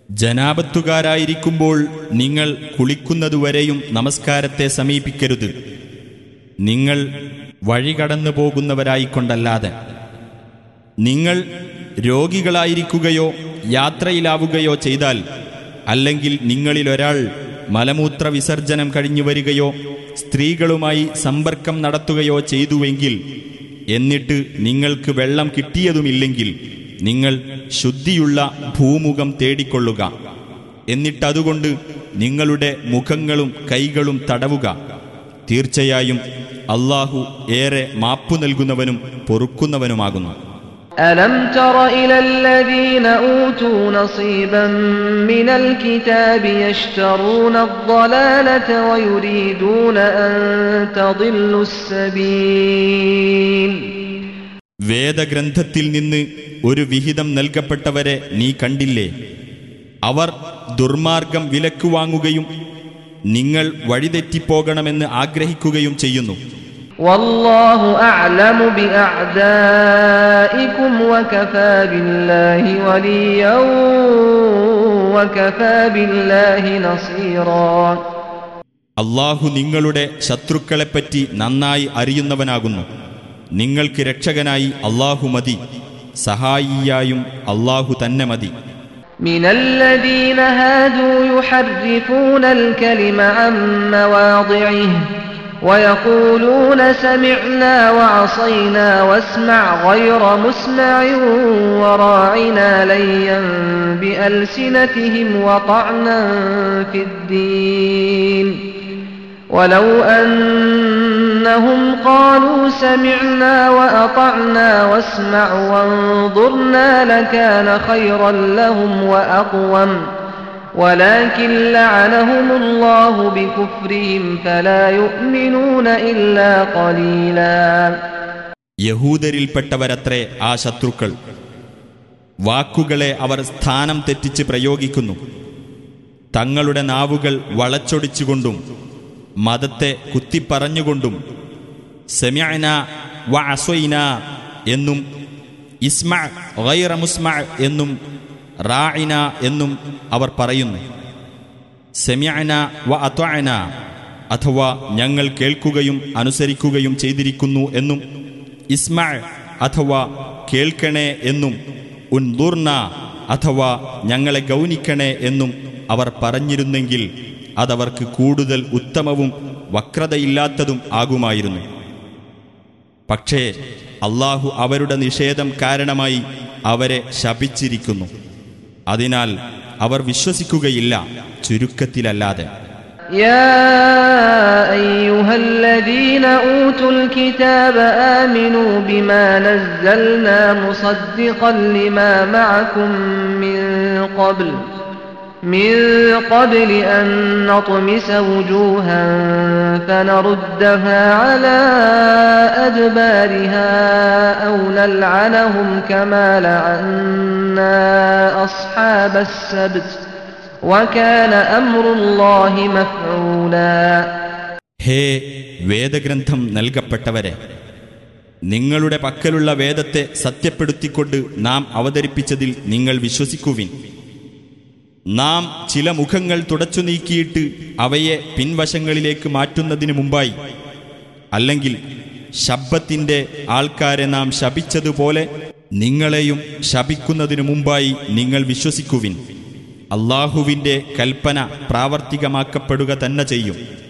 ജനാപത്തുകാരായിരിക്കുമ്പോൾ നിങ്ങൾ കുളിക്കുന്നതുവരെയും നമസ്കാരത്തെ സമീപിക്കരുത്. നിങ്ങൾ വഴി കടന്നു പോകുന്നവരായിക്കൊണ്ടല്ലാതെ നിങ്ങൾ രോഗികളായിരിക്കുകയോ യാത്രയിലാവുകയോ ചെയ്താൽ അല്ലെങ്കിൽ നിങ്ങളിലൊരാൾ മലമൂത്ര വിസർജനം കഴിഞ്ഞു വരികയോ സ്ത്രീകളുമായി സമ്പർക്കം നടത്തുകയോ ചെയ്തുവെങ്കിൽ എന്നിട്ട് നിങ്ങൾക്ക് വെള്ളം കിട്ടിയതുമില്ലെങ്കിൽ നിങ്ങൾ ശുദ്ധിയുള്ള ഭൂമുഖം തേടിക്കൊള്ളുക എന്നിട്ടതുകൊണ്ട് നിങ്ങളുടെ മുഖങ്ങളും കൈകളും തടവുക തീർച്ചയായും അള്ളാഹു ഏറെ മാപ്പു നൽകുന്നവനും പൊറുക്കുന്നവനുമാകുന്നു ألم تر إلى الذين أوتوا نصيبا من الكتاب يشترون الضلالة ويريدون أن تضلوا السبيل വേദഗ്രന്ഥത്തിൽ നിന്ന് ഒരു വിഹിതം നൽകപ്പെട്ടവരെ നീ കണ്ടില്ലേ? അവർ ദുർമാർഗം വിലക്കുവാങ്ങുകയും നിങ്ങൾ വഴിതെറ്റിപ്പോകണമെന്ന് ആഗ്രഹിക്കുകയും ചെയ്യുന്നു. അള്ളാഹു നിങ്ങളുടെ ശത്രുക്കളെപ്പറ്റി നന്നായി അറിയുന്നവനാകുന്നു. നിങ്ങൾക്ക് രക്ഷകനായി അള്ളാഹു മതി സഹായിയായും അള്ളാഹു തന്നെ മതി من الذين هادوا يحرفون الكلم عن مواضعه ويقولون سمعنا وعصينا واسمع غير مسمع وراعنا ليا بألسنتهم وطعنا في الدين ولو أنهم قالوا سمعنا وأطعنا واسمع وانظرنا لكان خيرا لهم وأقوم ولكن لعنهم الله بكفرهم فلا يؤمنون إلا قليلا യഹൂദരിൽപ്പെട്ടവരത്രേ ആ ശത്രുക്കൾ വാക്കുകളെ അവർ സ്ഥാനം തെറ്റിച്ച് പ്രയോഗിക്കുന്നു തങ്ങളുടെ നാവുകൾ വളച്ചൊടിച്ചുകൊണ്ടും മതത്തെ കുത്തിപ്പറഞ്ഞുകൊണ്ടും സെമിഅന വ അസ്വൈന എന്നും ഇസ്മ ഗൈറ മുസ്മ എന്നും റായിന എന്നും അവർ പറയുന്നു. സെമിഅന വ അത്വന അഥവാ ഞങ്ങൾ കേൾക്കുകയും അനുസരിക്കുകയും ചെയ്തിരിക്കുന്നു എന്നും ഇസ്മ അഥവാ കേൾക്കണേ എന്നും ഉൻദുർന അഥവാ ഞങ്ങളെ ഗൗനിക്കണേ എന്നും അവർ പറഞ്ഞിരുന്നെങ്കിൽ അതവർക്ക് കൂടുതൽ ഉത്തമവും വക്രതയില്ലാത്തതും ആകുമായിരുന്നു പക്ഷേ അള്ളാഹു അവരുടെ നിഷേധം കാരണമായി അവരെ ശപിച്ചിരിക്കുന്നു അതിനാൽ അവർ വിശ്വസിക്കുകയില്ല ചുരുക്കത്തിലല്ലാതെ يا أيها الذين أوتوا الكتاب آمنوا بما نزلنا مصدقا لما معكم من قبل من قبل أن نطمس وجوها فنردها على أدبارها أو نلعنهم كما لعنا أصحاب السبت وكان أمر الله مفعولا ഹേ വേദഗ്രന്ഥം നൽകപ്പെട്ടവരെ നിങ്ങളുടെ പക്കലുള്ള വേദത്തെ സത്യപ്പെടുത്തിക്കൊണ്ട് നാം അവതരിപ്പിച്ചതിൽ നിങ്ങൾ വിശ്വസിക്കുവിൻ നാം ചില മുഖങ്ങൾ തുടച്ചു നീക്കിയിട്ട് അവയെ പിൻവശങ്ങളിലേക്ക് മാറ്റുന്നതിന് മുമ്പായി. അല്ലെങ്കിൽ ശബ്ദത്തിന്റെ ആൾക്കാരെ നാം ശപിച്ചതുപോലെ നിങ്ങളെയും ശപിക്കുന്നതിനു മുമ്പായി നിങ്ങൾ വിശ്വസിക്കുവിൻ. അള്ളാഹുവിന്റെ കൽപ്പന പ്രാവർത്തികമാക്കപ്പെടുക തന്നെ ചെയ്യും.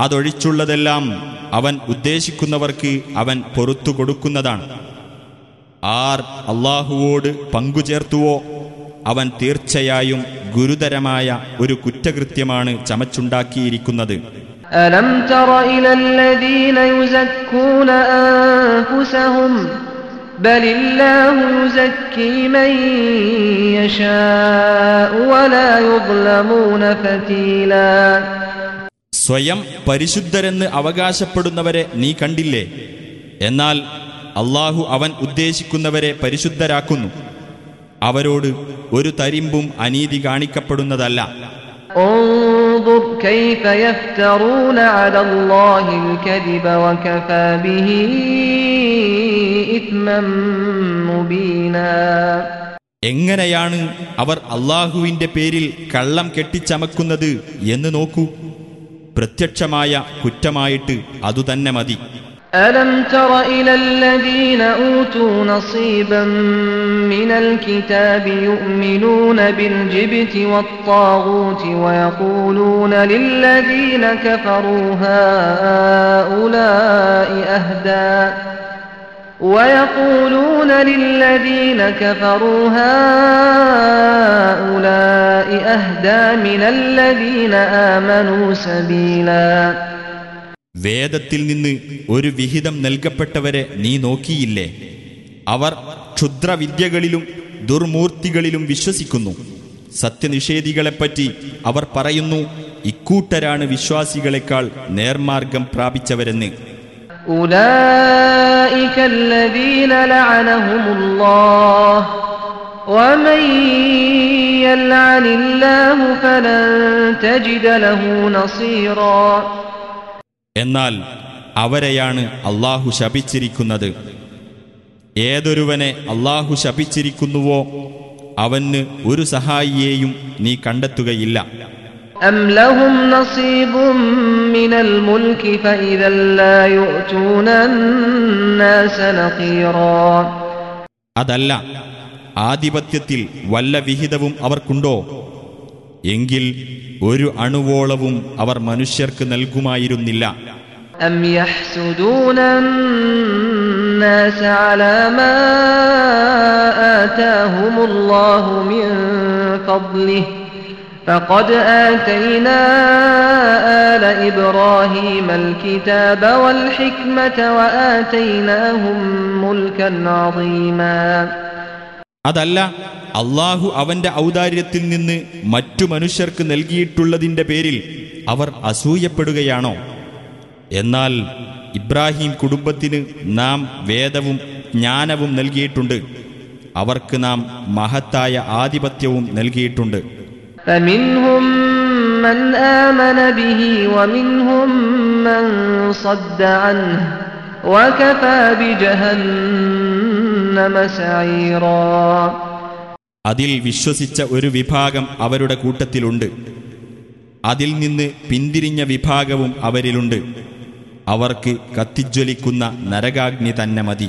അതൊഴിച്ചുള്ളതെല്ലാം അവൻ ഉദ്ദേശിക്കുന്നവർക്ക് അവൻ പൊറത്തു കൊടുക്കുന്നതാണ് ആർ അള്ളാഹുവോട് പങ്കുചേർത്തുവോ അവൻ തീർച്ചയായും ഗുരുതരമായ ഒരു കുറ്റകൃത്യമാണ് ചമച്ചുണ്ടാക്കിയിരിക്കുന്നത് ألم تر إلى الذين يزكون أنفسهم بل الله يزكي من يشاء ولا يظلمون فتيلا സ്വയം പരിശുദ്ധരെന്ന് അവകാശപ്പെടുന്നവരെ നീ കണ്ടില്ലേ? എന്നാൽ അള്ളാഹു അവൻ ഉദ്ദേശിക്കുന്നവരെ പരിശുദ്ധരാക്കുന്നു. അവരോട് ഒരു തരിമ്പും അനീതി കാണിക്കപ്പെടുന്നതല്ല. എങ്ങനെയാണ് അവർ അള്ളാഹുവിന്റെ പേരിൽ കള്ളം കെട്ടിച്ചമക്കുന്നത് എന്ന് നോക്കൂ. പ്രത്യക്ഷമായ കുറ്റമായിട്ട് അതുതന്നെ മതി ألم تر إلى الذين أوتوا نصيبا من الكتاب يؤمنون بالجبت والطاغوت ويقولون للذين كفروا هؤلاء أهدى ويقولون للذين كفروا هؤلاء أهدى من الذين آمنوا سبيلا വേദത്തിൽ നിന്ന് ഒരു വിഹിതം നൽകപ്പെട്ടവരെ നീ നോക്കിയില്ലേ അവർ ക്ഷുദ്രവിദ്യകളിലും ദുർമൂർത്തികളിലും വിശ്വസിക്കുന്നു സത്യനിഷേധികളെപ്പറ്റി അവർ പറയുന്നു ഇക്കൂട്ടരാണ് വിശ്വാസികളെക്കാൾ നേർമാർഗം പ്രാപിച്ചവരെന്ന് أولئك الذين لعنهم الله ومن يلعن الله فلن تجد له نصيرا എന്നാൽ അവരെയാണ് അള്ളാഹു ശപിച്ചിരിക്കുന്നത് ഏതൊരുവനെ അള്ളാഹു ശപിച്ചിരിക്കുന്നുവോ അവന് ഒരു സഹായിയെയും നീ കണ്ടെത്തുകയില്ല أم لهم نصيب من الملك فإذا لا يؤتون الناس نقيرا അതല്ല ആധിപത്യത്തിൽ വല്ല വിഹിതവും അവർക്കുണ്ടോ എങ്കിൽ ഒരു അണുവോളവും അവർ മനുഷ്യർക്ക് നൽകുമായിരുന്നില്ല أم يحسدون الناس على ما آتاهم الله من فضله فقد آتينا آل إبراهيم الكتاب والحكمة وآتيناهم ملكا عظيما അതല്ല അള്ളാഹു അവന്റെ ഔദാര്യത്തിൽ നിന്ന് മറ്റു മനുഷ്യർക്ക് നൽകിയിട്ടുള്ളതിന്റെ പേരിൽ അവർ അസൂയപ്പെടുകയാണോ എന്നാൽ ഇബ്രാഹിം കുടുംബത്തിന് നാം വേദവും ജ്ഞാനവും നൽകിയിട്ടുണ്ട് അവർക്ക് നാം മഹത്തായ ആധിപത്യവും നൽകിയിട്ടുണ്ട് فمنهم من آمن به ومنهم من صد عنه وكفى بجهنم سعيرا അതിൽ വിശ്വസിച്ച ഒരു വിഭാഗം അവരുടെ കൂട്ടത്തിലുണ്ട് അതിൽ നിന്ന് പിന്തിരിഞ്ഞ വിഭാഗവും അവരിലുണ്ട് അവർക്ക് കത്തിജ്വലിക്കുന്ന നരകാഗ്നി തന്നെ മതി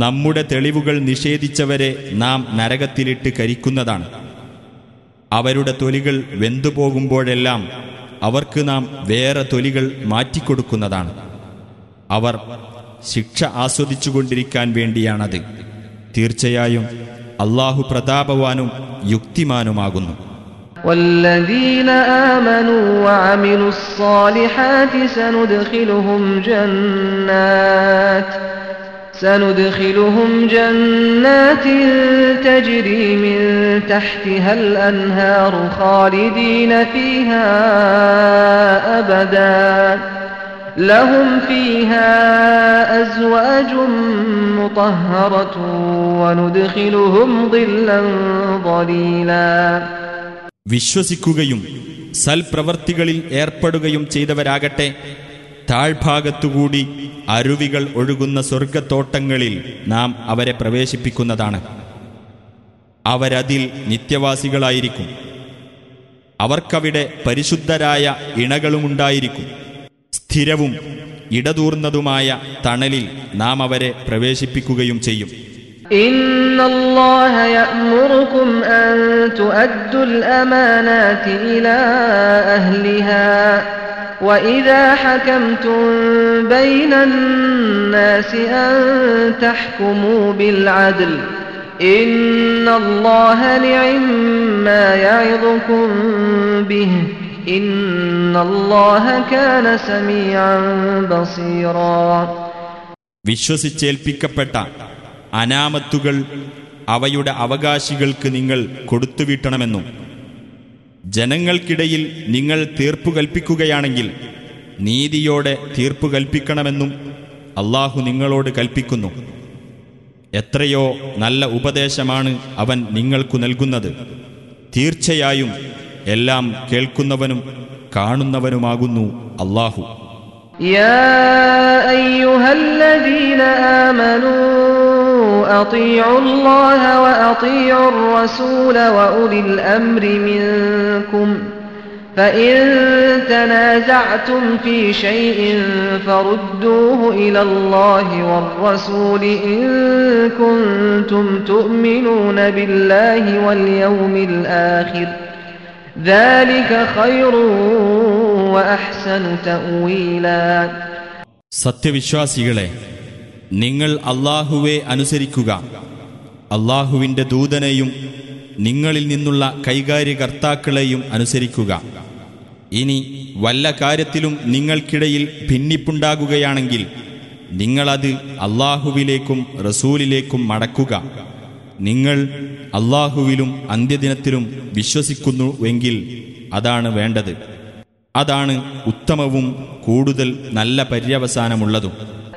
നമ്മുടെ തെളിവുകൾ നിഷേധിച്ചവരെ നാം നരകത്തിലിട്ട് കരിക്കുന്നതാണ് അവരുടെ തൊലികൾ വെന്തുപോകുമ്പോഴെല്ലാം അവർക്ക് നാം വേറെ തൊലികൾ മാറ്റിക്കൊടുക്കുന്നതാണ് അവർ ശിക്ഷ ആസ്വദിച്ചുകൊണ്ടിരിക്കാൻ വേണ്ടിയാണത് തീർച്ചയായും അള്ളാഹു പ്രതാപവാനും യുക്തിമാനുമാകുന്നു والذين آمنوا وعملوا الصالحات سندخلهم جنات سندخلهم جنات تجري من تحتها الأنهار خالدين فيها أبدا لهم فيها أزواج مطهرة وندخلهم ظلا ظليلا വിശ്വസിക്കുകയും സൽപ്രവർത്തികളിൽ ഏർപ്പെടുകയും ചെയ്തവരാകട്ടെ താഴ്ഭാഗത്തുകൂടി അരുവികൾ ഒഴുകുന്ന സ്വർഗത്തോട്ടങ്ങളിൽ നാം അവരെ പ്രവേശിപ്പിക്കുന്നതാണ് അവരതിൽ നിത്യവാസികളായിരിക്കും അവർക്കവിടെ പരിശുദ്ധരായ ഇണകളുമുണ്ടായിരിക്കും സ്ഥിരവും ഇടതൂർന്നതുമായ തണലിൽ നാം അവരെ പ്രവേശിപ്പിക്കുകയും ചെയ്യും إن الله يأمركم أن تؤدوا الأمانات إلى أهلها وإذا حكمتم بين الناس أن تحكموا بالعدل إن الله نعم ما يعظكم به إن الله كان سميعا بصيرا വിശ്വസിച്ചേൽപ്പിക്കപ്പെട്ട അനാമത്തുകൾ അവയുടെ അവകാശികൾക്ക് നിങ്ങൾ കൊടുത്തുവിട്ടണമെന്നും ജനങ്ങൾക്കിടയിൽ നിങ്ങൾ തീർപ്പു കൽപ്പിക്കുകയാണെങ്കിൽ നീതിയോടെ തീർപ്പു കൽപ്പിക്കണമെന്നും അള്ളാഹു നിങ്ങളോട് കൽപ്പിക്കുന്നു. എത്രയോ നല്ല ഉപദേശമാണ് അവൻ നിങ്ങൾക്കു നൽകുന്നത്. തീർച്ചയായും എല്ലാം കേൾക്കുന്നവനും കാണുന്നവനുമാകുന്നു അള്ളാഹു. يا أيها الذين آمنوا أطيعوا الله وأطيعوا الرسول وأولي الأمر منكم فإن تنازعتم في شيء فردوه إلى الله والرسول إن كنتم تؤمنون بالله واليوم الآخر ذلك خير وأحسن تأويلا സത്യവിശ്വാസികളെ നിങ്ങൾ അള്ളാഹുവെ അനുസരിക്കുക അള്ളാഹുവിൻ്റെ ദൂതനെയും നിങ്ങളിൽ നിന്നുള്ള കൈകാര്യകർത്താക്കളെയും അനുസരിക്കുക. ഇനി വല്ല കാര്യത്തിലും നിങ്ങൾക്കിടയിൽ ഭിന്നിപ്പുണ്ടാകുകയാണെങ്കിൽ നിങ്ങളത് അള്ളാഹുവിലേക്കും റസൂലിലേക്കും മടക്കുക. നിങ്ങൾ അള്ളാഹുവിലും അന്ത്യദിനത്തിലും വിശ്വസിക്കുന്നു എങ്കിൽ അതാണ് വേണ്ടത്. അതാണ് ഉത്തമവും കൂടുതൽ നല്ല പര്യവസാനമുള്ളതും.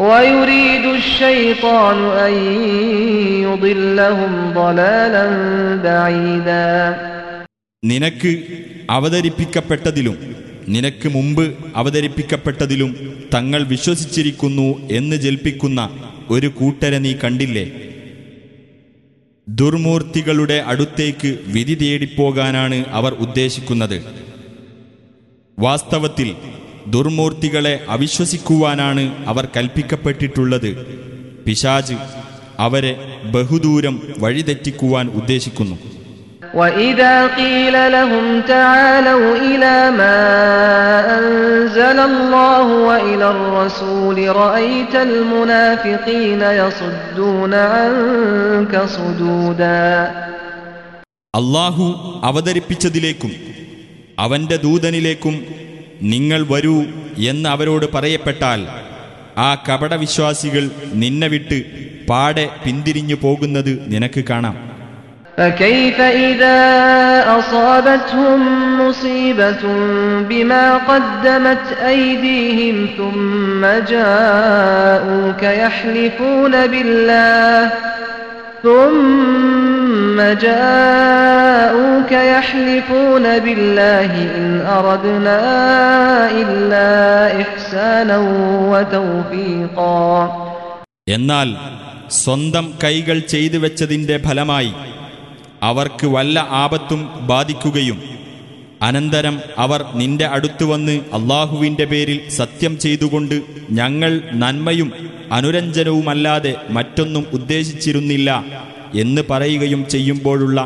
ويريد الشيطان أن يضلهم ضلالا بعيدا നിനക്ക് അവതരിപ്പിക്കപ്പെട്ടതിലും നിനക്ക് മുമ്പ് അവതരിപ്പിക്കപ്പെട്ടതിലും തങ്ങൾ വിശ്വസിച്ചിരിക്കുന്നു എന്ന് ജൽപ്പിക്കുന്ന ഒരു കൂട്ടരെ നീ കണ്ടില്ലേ ദുർമൂർത്തികളുടെ അടുത്തേക്ക് വിധി തേടിപ്പോകാനാണ് അവർ ഉദ്ദേശിക്കുന്നത് വാസ്തവത്തിൽ ദുർമൂർത്തികളെ അവിശ്വസിക്കുവാനാണ് അവർ കൽപ്പിക്കപ്പെട്ടിട്ടുള്ളത് പിശാജ് അവരെ ബഹുദൂരം വഴിതെറ്റിക്കുവാൻ ഉദ്ദേശിക്കുന്നു وإذا قيل لهم تعالوا إلى ما أنزل الله وإلى الرسول رأيت المنافقين يصدون عنك صدودا അള്ളാഹു അവതരിപ്പിച്ചതിലേക്കും അവന്റെ ദൂതനിലേക്കും നിങ്ങൾ വരൂ എന്ന് അവരോട് പറയപ്പെട്ടാൽ ആ കപടവിശ്വാസികൾ നിന്നെ വിട്ട് പാടെ പിന്തിരിഞ്ഞു പോകുന്നത് നിനക്ക് കാണാം فكيف إذا أصابتهم مصيبة بما قدمت أيديهم ثم جاءوك يحلفون بالله ثم جاءوك يحلفون بالله إن أردنا إلا إحسانا وتوفيقا എന്നാൽ സ്വന്തം കൈകൾ ചെയ്തു വെച്ചതിന്റെ ഫലമായി അവർക്ക് വല്ല ആപത്തും ബാധിക്കുകയും അനന്തരം അവർ നിന്റെ അടുത്തു വന്ന് അള്ളാഹുവിന്റെ പേരിൽ സത്യം ചെയ്തുകൊണ്ട് ഞങ്ങൾ നന്മയും അനുരഞ്ജനവുമല്ലാതെ മറ്റൊന്നും ഉദ്ദേശിച്ചിരുന്നില്ല എന്ന് പറയുകയും ചെയ്യുമ്പോഴുള്ള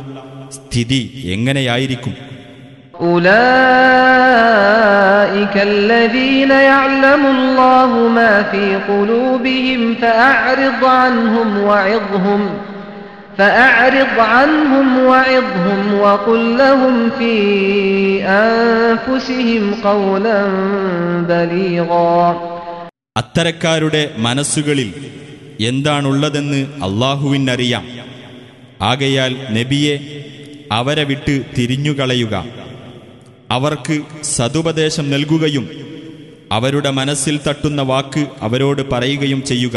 സ്ഥിതി എങ്ങനെയായിരിക്കും أولئك الذين يعلم الله ما في قلوبهم فأعرض عنهم وعظهم فأعرض عنهم وعظهم وقل لهم في أنفسهم قولا بليغا അത്തരക്കാരുടെ മനസ്സുകളിൽ എന്താണുള്ളതെന്ന് അള്ളാഹുവിനറിയാം ആകയാൽ നബിയെ അവരെ വിട്ട് തിരിഞ്ഞുകളയുക അവർക്ക് സതുപദേശം നൽകുകയും അവരുടെ മനസ്സിൽ തട്ടുന്ന വാക്ക് അവരോട് പറയുകയും ചെയ്യുക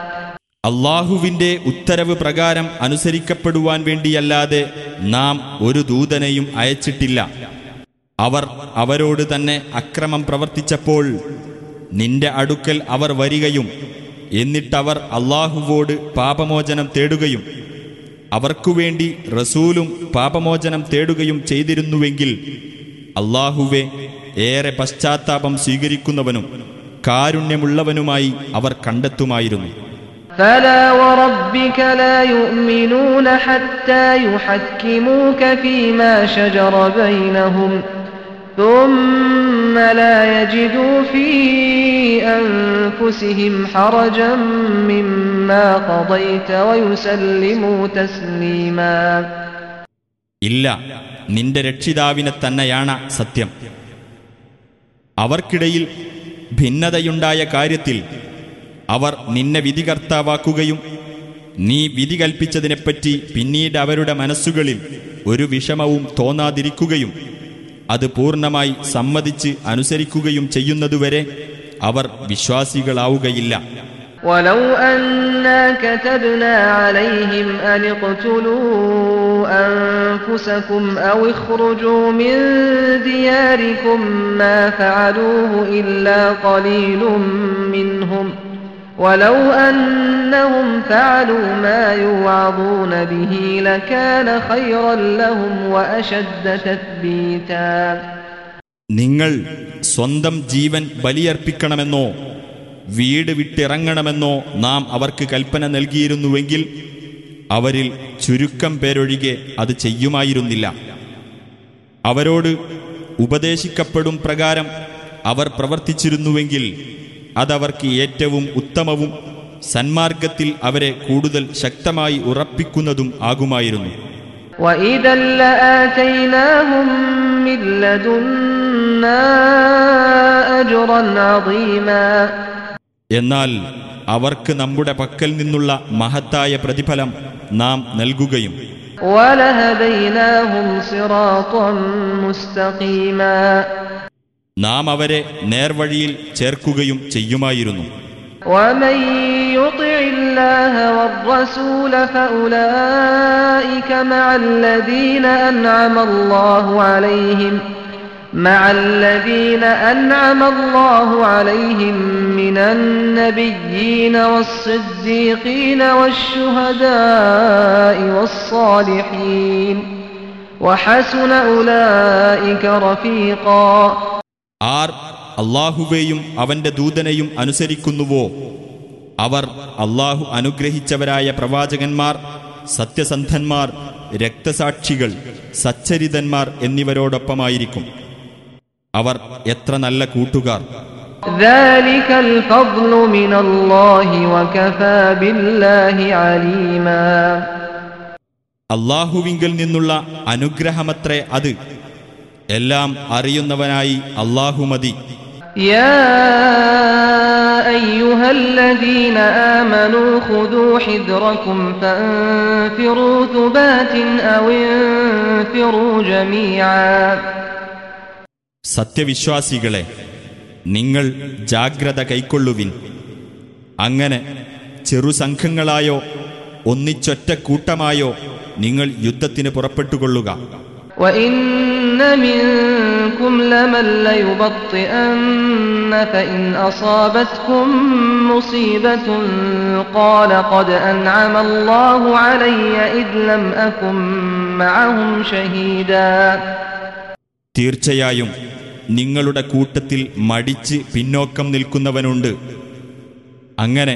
അള്ളാഹുവിന്റെ ഉത്തരവ് പ്രകാരം അനുസരിക്കപ്പെടുവാൻ വേണ്ടിയല്ലാതെ നാം ഒരു ദൂതനെയും അയച്ചിട്ടില്ല. അവർ അവരോട് തന്നെ അക്രമം പ്രവർത്തിച്ചപ്പോൾ നിന്റെ അടുക്കൽ അവർ വരികയും എന്നിട്ടവർ അള്ളാഹുവോട് പാപമോചനം തേടുകയും അവർക്കുവേണ്ടി റസൂലും പാപമോചനം തേടുകയും ചെയ്തിരുന്നുവെങ്കിൽ അള്ളാഹുവെ ഏറെ പശ്ചാത്താപം സ്വീകരിക്കുന്നവനും കാരുണ്യമുള്ളവനുമായി അവർ കണ്ടെത്തുമായിരുന്നു. فلا وربك لا يؤمنون حتى يحكموك فيما شجر بينهم ثم لا يجدوا في أنفسهم حرجا مما قضيت ويسلموا تسليما ഇല്ല നിന്റെ രക്ഷിതാവിനെ തന്നെയാണ് സത്യം അവർക്കിടയിൽ ഭിന്നതയുണ്ടായ കാര്യത്തിൽ അവർ നിന്നെ വിധികർത്താവാക്കുകയും നീ വിധി കൽപ്പിച്ചതിനെപ്പറ്റി പിന്നീട് അവരുടെ മനസ്സുകളിൽ ഒരു വിഷമവും തോന്നാതിരിക്കുകയും അത് പൂർണ്ണമായി സമ്മതിച്ച് അനുസരിക്കുകയും ചെയ്യുന്നതുവരെ അവർ വിശ്വാസികളാവുകയില്ല ولو أنا كتبنا عليهم أن اقتلوا أنفسكم أو اخرجوا من دياركم ما فعلوه إلا قليل منهم ولو أن أنهم فعلوا ما يوعظون به لكان خيرا لهم وأشد تثبيتا നിങ്ങൾ സ്വന്തം ജീവൻ ബലിയർപ്പിക്കണമെന്നോ വീട് വിട്ടിറങ്ങണമെന്നോ നാം അവർക്ക് കൽപ്പന നൽകിയിരുന്നുവെങ്കിൽ അവരിൽ ചുരുക്കം പേരൊഴികെ അത് ചെയ്യുമായിരുന്നില്ല അവരോട് ഉപദേശിക്കപ്പെടും പ്രകാരം അവർ പ്രവർത്തിച്ചിരുന്നുവെങ്കിൽ അതവർക്ക് ഏറ്റവും ഉത്തമവും സന്മാർഗത്തിൽ അവരെ കൂടുതൽ ശക്തമായി ഉറപ്പിക്കുന്നതും ആകുമായിരുന്നു وإذا لآتيناهم من لدنا أجرا عظيما എന്നാൽ അവർക്ക് നമ്മുടെ പക്കൽ നിന്നുള്ള മഹത്തായ പ്രതിഫലം നാം നൽകുകയും ولهديناهم صراطا مستقيما നാം അവരെ നേർവഴിയിൽ ചേർക്കുകയും ചെയ്യുമായിരുന്നു ومن يطع الله والرسول فأولئك مع الذين أنعم الله عليهم مع الذين أنعم الله عليهم من النبيين والصديقين والشهداء والصالحين وحسن أولئك رفيقا ആർ അള്ളാഹുവേയും അവന്റെ ദൂതനെയും അനുസരിക്കുന്നുവോ? അവർ അള്ളാഹു അനുഗ്രഹിച്ചവരായ പ്രവാചകന്മാർ സത്യസന്ധന്മാർ രക്തസാക്ഷികൾ സച്ചരിതന്മാർ എന്നിവരോടൊപ്പമായിരിക്കും. അവർ എത്ര നല്ല കൂട്ടുകാർ. അള്ളാഹുവിങ്കിൽ നിന്നുള്ള അനുഗ്രഹമത്രേ അത്. എല്ലാം അറിയുന്നവനായി അള്ളാഹു മതി. സത്യവിശ്വാസികളെ നിങ്ങൾ ജാഗ്രത കൈക്കൊള്ളുവിൻ. അങ്ങനെ ചെറുസംഘങ്ങളായോ ഒന്നിച്ചൊറ്റ കൂട്ടമായോ നിങ്ങൾ യുദ്ധത്തിന് പുറപ്പെട്ടുകൊള്ളുക. وإن منكم لمن ليبطئن فإن أصابتكم مصيبة قال قد أنعم الله علي إذ لم أكن معهم شهيدا തീർച്ചയായും നിങ്ങളുടെ കൂട്ടത്തിൽ മടിച്ച് പിന്നോക്കം നിൽക്കുന്നവനുണ്ട് അങ്ങനെ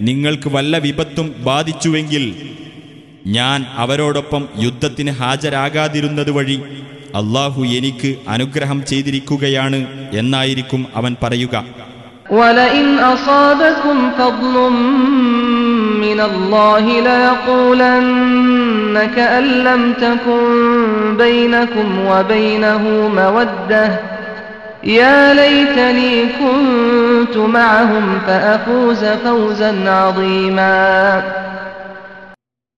നിങ്ങൾക്ക് വല്ല വിപത്തും ബാധിച്ചുവെങ്കിൽ ഞാൻ അവരോടൊപ്പം യുദ്ധത്തിന് ഹാജരാകാതിരുന്നത് വഴി അള്ളാഹു എനിക്ക് അനുഗ്രഹം ചെയ്തിരിക്കുകയാണ് എന്നായിരിക്കും അവൻ പറയുക ولئن أصابكم فضل من الله ليقولن كأن لم تكن بينكم وبينه مودة يا ليتني كنت معهم فأفوز فوزا عظيما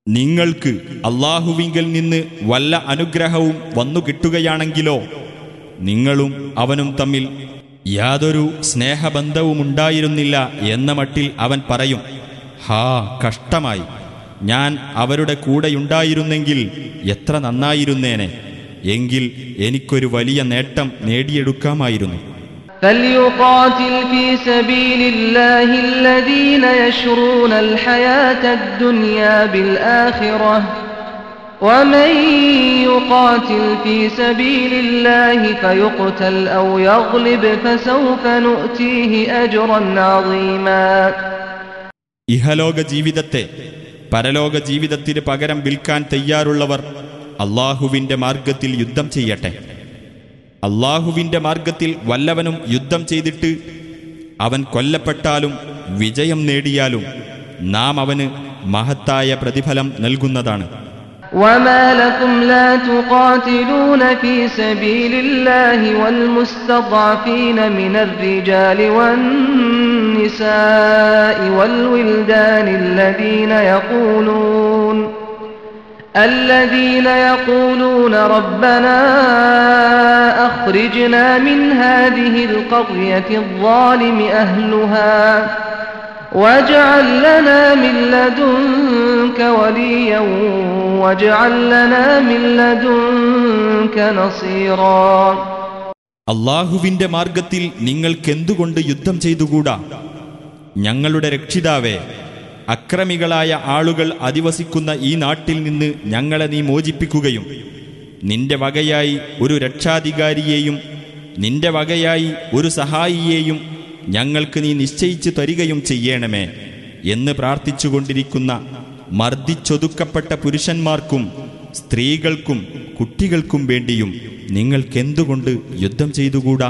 നിങ്ങൾക്ക് അള്ളാഹുവിങ്കിൽ നിന്ന് വല്ല അനുഗ്രഹവും വന്നു കിട്ടുകയാണെങ്കിലോ നിങ്ങളും അവനും തമ്മിൽ യാതൊരു സ്നേഹബന്ധവുമുണ്ടായിരുന്നില്ല എന്ന മട്ടിൽ അവൻ പറയും ഹാ കഷ്ടമായി. ഞാൻ അവരുടെ കൂടെയുണ്ടായിരുന്നെങ്കിൽ എത്ര നന്നായിരുന്നേനെ. എങ്കിൽ എനിക്കൊരു വലിയ നേട്ടം നേടിയെടുക്കാമായിരുന്നു. فليقاتل في سبيل الله الذين يشرون الحياة الدنيا بالآخرة ومن يقاتل في سبيل الله فيقتل أو يغلب فسوف نؤتيه أجرا عظيما ഇഹലോക ജീവിതത്തെ പരലോക ജീവിതത്തിന് പകരം വിൽക്കാൻ തയ്യാറുള്ളവർ അള്ളാഹുവിന്റെ മാർഗത്തിൽ യുദ്ധം ചെയ്യട്ടെ അള്ളാഹുവിന്റെ മാർഗത്തിൽ വല്ലവനും യുദ്ധം ചെയ്തിട്ട് അവൻ കൊല്ലപ്പെട്ടാലും വിജയം നേടിയാലും നാം അവന് മഹത്തായ പ്രതിഫലം നൽകുന്നതാണ് وما لكم لا تقاتلون في سبيل الله والمستضعفين من الرجال والنساء والولدان الذين يقولون الذين يقولون ربنا أخرجنا من هذه القرية الظالم أهلها واجعل لنا من لدنك وليا واجعل لنا من لدنك نصيرا അള്ളാഹുവിന്റെ മാർഗത്തിൽ നിങ്ങൾക്കെന്തുകൊണ്ട് യുദ്ധം ചെയ്തുകൂടാ ഞങ്ങളുടെ രക്ഷിതാവേ അക്രമികളായ ആളുകൾ അധിവസിക്കുന്ന ഈ നാട്ടിൽ നിന്ന് ഞങ്ങളെ നീ മോചിപ്പിക്കുകയും നിന്റെ വകയായി ഒരു രക്ഷാധികാരിയെയും നിന്റെ വകയായി ഒരു സഹായിയെയും ഞങ്ങൾക്ക് നീ നിശ്ചയിച്ചു തരികയും ചെയ്യണമേ എന്ന് പ്രാർത്ഥിച്ചുകൊണ്ടിരിക്കുന്ന മർദ്ദിച്ചൊതുക്കപ്പെട്ട പുരുഷന്മാർക്കും സ്ത്രീകൾക്കും കുട്ടികൾക്കും വേണ്ടിയും നിങ്ങൾക്കെന്തുകൊണ്ട് യുദ്ധം ചെയ്തുകൂടാ?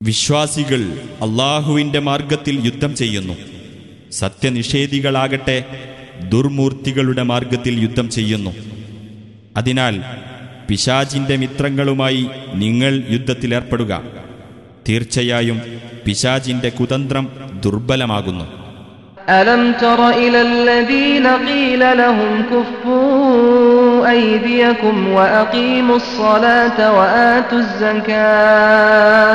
വിശ്വാസികൾ അള്ളാഹുവിന്റെ മാർഗത്തിൽ യുദ്ധം ചെയ്യുന്നു സത്യനിഷേധികളാകട്ടെ ദുർമൂർത്തികളുടെ മാർഗത്തിൽ യുദ്ധം ചെയ്യുന്നു അതിനാൽ പിശാചിന്റെ മിത്രങ്ങളുമായി നിങ്ങൾ യുദ്ധത്തിലേർപ്പെടുക തീർച്ചയായും പിശാചിന്റെ കുതന്ത്രം ദുർബലമാകുന്നു ألم تر إلى الذين قيل لهم كفوا أيديكم وأقيموا الصلاة وآتوا الزكاة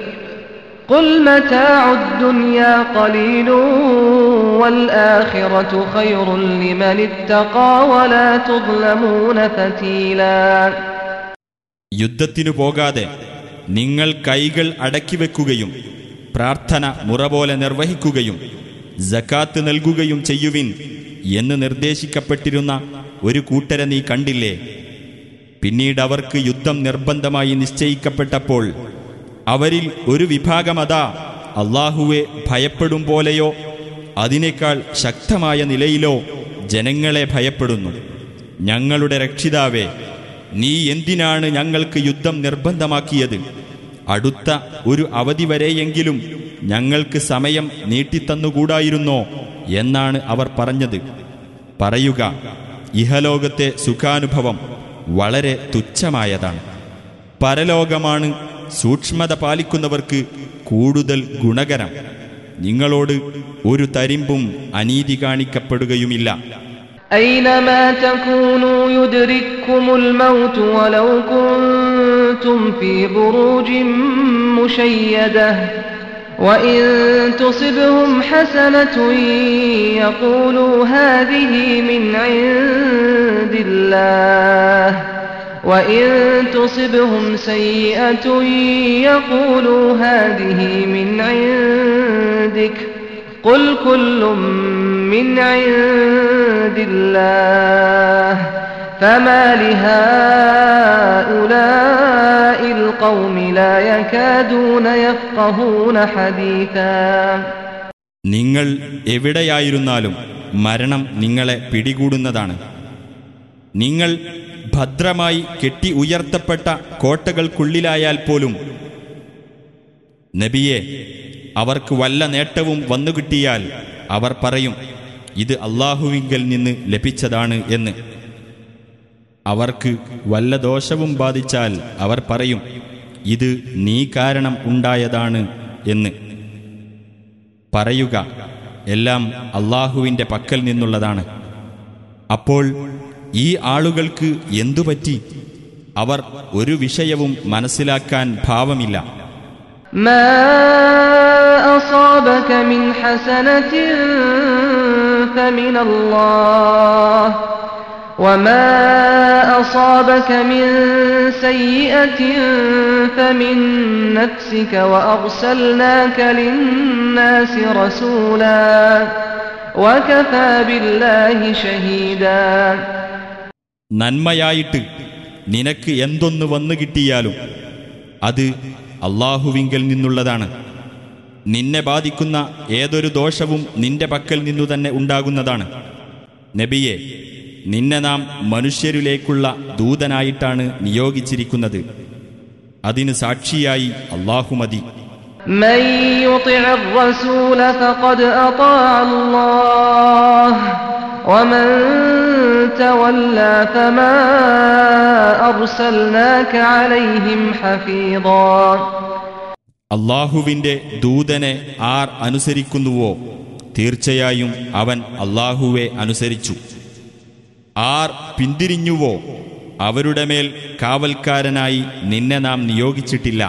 قل متاع الدنيا قليل والآخرة خير لمن اتقى ولا تظلمون فتيلا യുദ്ധത്തിനു പോകാതെ നിങ്ങൾ കൈകൾ അടക്കിവെക്കുകയും പ്രാർത്ഥന മുറ പോലെ നിർവഹിക്കുകയും ജക്കാത്ത് നൽകുകയും ചെയ്യുവിൻ എന്ന് നിർദ്ദേശിക്കപ്പെട്ടിരുന്ന ഒരു കൂട്ടരെ നീ കണ്ടില്ലേ പിന്നീട് അവർക്ക് യുദ്ധം നിർബന്ധമായി നിശ്ചയിക്കപ്പെട്ടപ്പോൾ അവരിൽ ഒരു വിഭാഗമതാ അള്ളാഹുവെ ഭയപ്പെടും പോലെയോ അതിനേക്കാൾ ശക്തമായ നിലയിലോ ജനങ്ങളെ ഭയപ്പെടുന്നു. ഞങ്ങളുടെ രക്ഷിതാവേ നീ എന്തിനാണ് ഞങ്ങൾക്ക് യുദ്ധം നിർബന്ധമാക്കിയത്? അടുത്ത ഒരു അവധി വരെയെങ്കിലും ഞങ്ങൾക്ക് സമയം നീട്ടിത്തന്നുകൂടായിരുന്നോ എന്നാണ് അവർ പറഞ്ഞത്. പറയുക ഇഹലോകത്തെ സുഖാനുഭവം വളരെ തുച്ഛമായതാണ്. പരലോകമാണ് സൂക്ഷ്മത പാലിക്കുന്നവർക്ക് കൂടുതൽ ഗുണകരം നിങ്ങളോട് ഒരു തരിമ്പും അനീതി കാണിക്കപ്പെടുകയുമില്ല أينما تكونوا يدرككم الموت ولو كنتم في بروج مشيدة وإن تصبهم حسنة يقولوا هذه من عند الله وإن تصبهم سيئة يقولوا هذه من عندك قل كل من عند الله فما لهؤلاء القوم لا يكادون يفقهون حديثا നിങ്ങൾ എവിടെയായിരുന്നാലും മരണം നിങ്ങളെ പിടികൂടുന്നതാണ് നിങ്ങൾ ഭദ്രമായി കെട്ടി ഉയർത്തപ്പെട്ട കോട്ടകൾക്കുള്ളിലായാൽ പോലും നബിയെ അവർക്ക് വല്ല നേട്ടവും വന്നുകിട്ടിയാൽ അവർ പറയും ഇത് അള്ളാഹുവിങ്കൽ നിന്ന് ലഭിച്ചതാണ് എന്ന്. അവർക്ക് വല്ല ദോഷവും ബാധിച്ചാൽ അവർ പറയും ഇത് നീ കാരണം ഉണ്ടായതാണ് എന്ന്. പറയുക എല്ലാം അള്ളാഹുവിന്റെ പക്കൽ നിന്നുള്ളതാണ്. അപ്പോൾ ഈ ആളുകൾക്ക് എന്തുപറ്റി അവർ ഒരു വിഷയവും മനസ്സിലാക്കാൻ ഭാവമില്ല ما أصابك من حسنة فمن الله وما أصابك من سيئة فمن نفسك وأرسلناك للناس رسولا وكفى بالله شهيدا നന്മയായിട്ട് നിനക്ക് എന്തൊന്ന് വന്നു കിട്ടിയാലും അത് അള്ളാഹുവിങ്കൽ നിന്നുള്ളതാണ് നിന്നെ ബാധിക്കുന്ന ഏതൊരു ദോഷവും നിന്റെ പക്കൽ നിന്നു തന്നെ ഉണ്ടാകുന്നതാണ് നബിയെ നിന്നെ നാം മനുഷ്യരിലേക്കുള്ള ദൂതനായിട്ടാണ് നിയോഗിച്ചിരിക്കുന്നത് അതിന് സാക്ഷിയായി അള്ളാഹു മതി من يطع الرسول فقد أطاع الله ومن تولى فما أرسلناك عليهم حفيظا അള്ളാഹുവിന്റെ ദൂതനെ ആർ അനുസരിക്കുന്നുവോ തീർച്ചയായും അവൻ അള്ളാഹുവെ അനുസരിച്ചു ആർ പിന്തിരിഞ്ഞുവോ അവരുടെ മേൽ കാവൽക്കാരനായി നിന്നെ നാം നിയോഗിച്ചിട്ടില്ല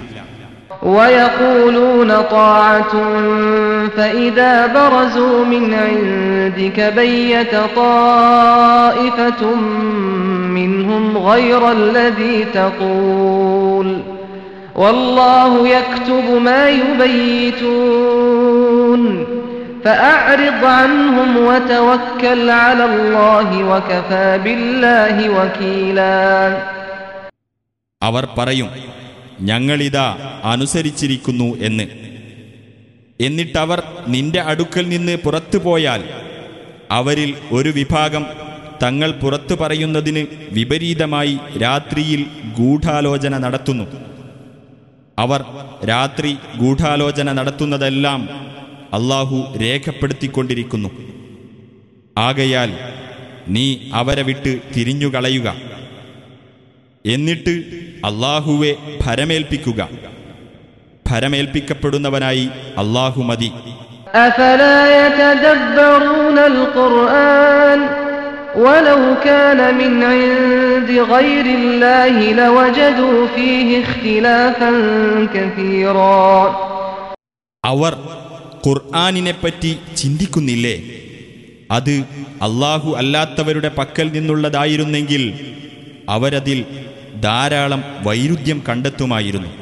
ويقولون طاعة فإذا برزوا من عندك بيت طائفة منهم غير الذي تقول والله يكتب ما يبيتون فأعرض عنهم وتوكل على الله وكفى بالله وكيلا അവർ പറയും ഞങ്ങളിതാ അനുസരിച്ചിരിക്കുന്നു എന്ന് എന്നിട്ടവർ നിന്റെ അടുക്കൽ നിന്ന് പുറത്തു പോയാൽ അവരിൽ ഒരു വിഭാഗം തങ്ങൾ പുറത്തു പറയുന്നതിന് വിപരീതമായി രാത്രിയിൽ ഗൂഢാലോചന നടത്തുന്നു. അവർ രാത്രി ഗൂഢാലോചന നടത്തുന്നതെല്ലാം അള്ളാഹു രേഖപ്പെടുത്തിക്കൊണ്ടിരിക്കുന്നു. ആകയാൽ നീ അവരെ വിട്ട് തിരിഞ്ഞുകളയുക. എന്നിട്ട് അള്ളാഹുവെ ഭരമേൽപ്പിക്കുക. ഭരമേൽപ്പിക്കപ്പെടുന്നവനായി അള്ളാഹുമതി മതി. ഖുർആാനിനെ പറ്റി ചിന്തിക്കുന്നില്ലേ? അത് അള്ളാഹു അല്ലാത്തവരുടെ പക്കൽ നിന്നുള്ളതായിരുന്നെങ്കിൽ അവരതിൽ ധാരാളം വൈരുദ്ധ്യം കണ്ടെത്തുമായിരുന്നു.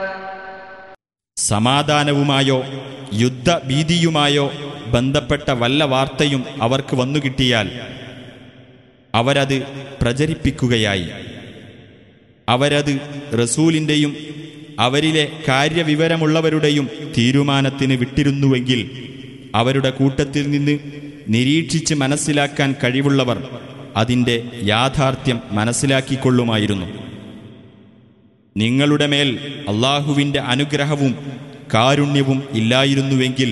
സമാധാനവുമായോ യുദ്ധഭീതിയുമായോ ബന്ധപ്പെട്ട വല്ല വാർത്തയും അവർക്ക് വന്നുകിട്ടിയാൽ അവരത് പ്രചരിപ്പിക്കുകയായി. അവരത് റസൂലിന്റെയും അവരിലെ കാര്യവിവരമുള്ളവരുടെയും തീരുമാനത്തിന് വിട്ടിരുന്നുവെങ്കിൽ അവരുടെ കൂട്ടത്തിൽ നിന്ന് നിരീക്ഷിച്ച് മനസ്സിലാക്കാൻ കഴിവുള്ളവർ അതിന്റെ യാഥാർത്ഥ്യം മനസ്സിലാക്കിക്കൊള്ളുമായിരുന്നു. നിങ്ങളുടെ മേൽ അള്ളാഹുവിൻ്റെ അനുഗ്രഹവും കാരുണ്യവും ഇല്ലായിരുന്നുവെങ്കിൽ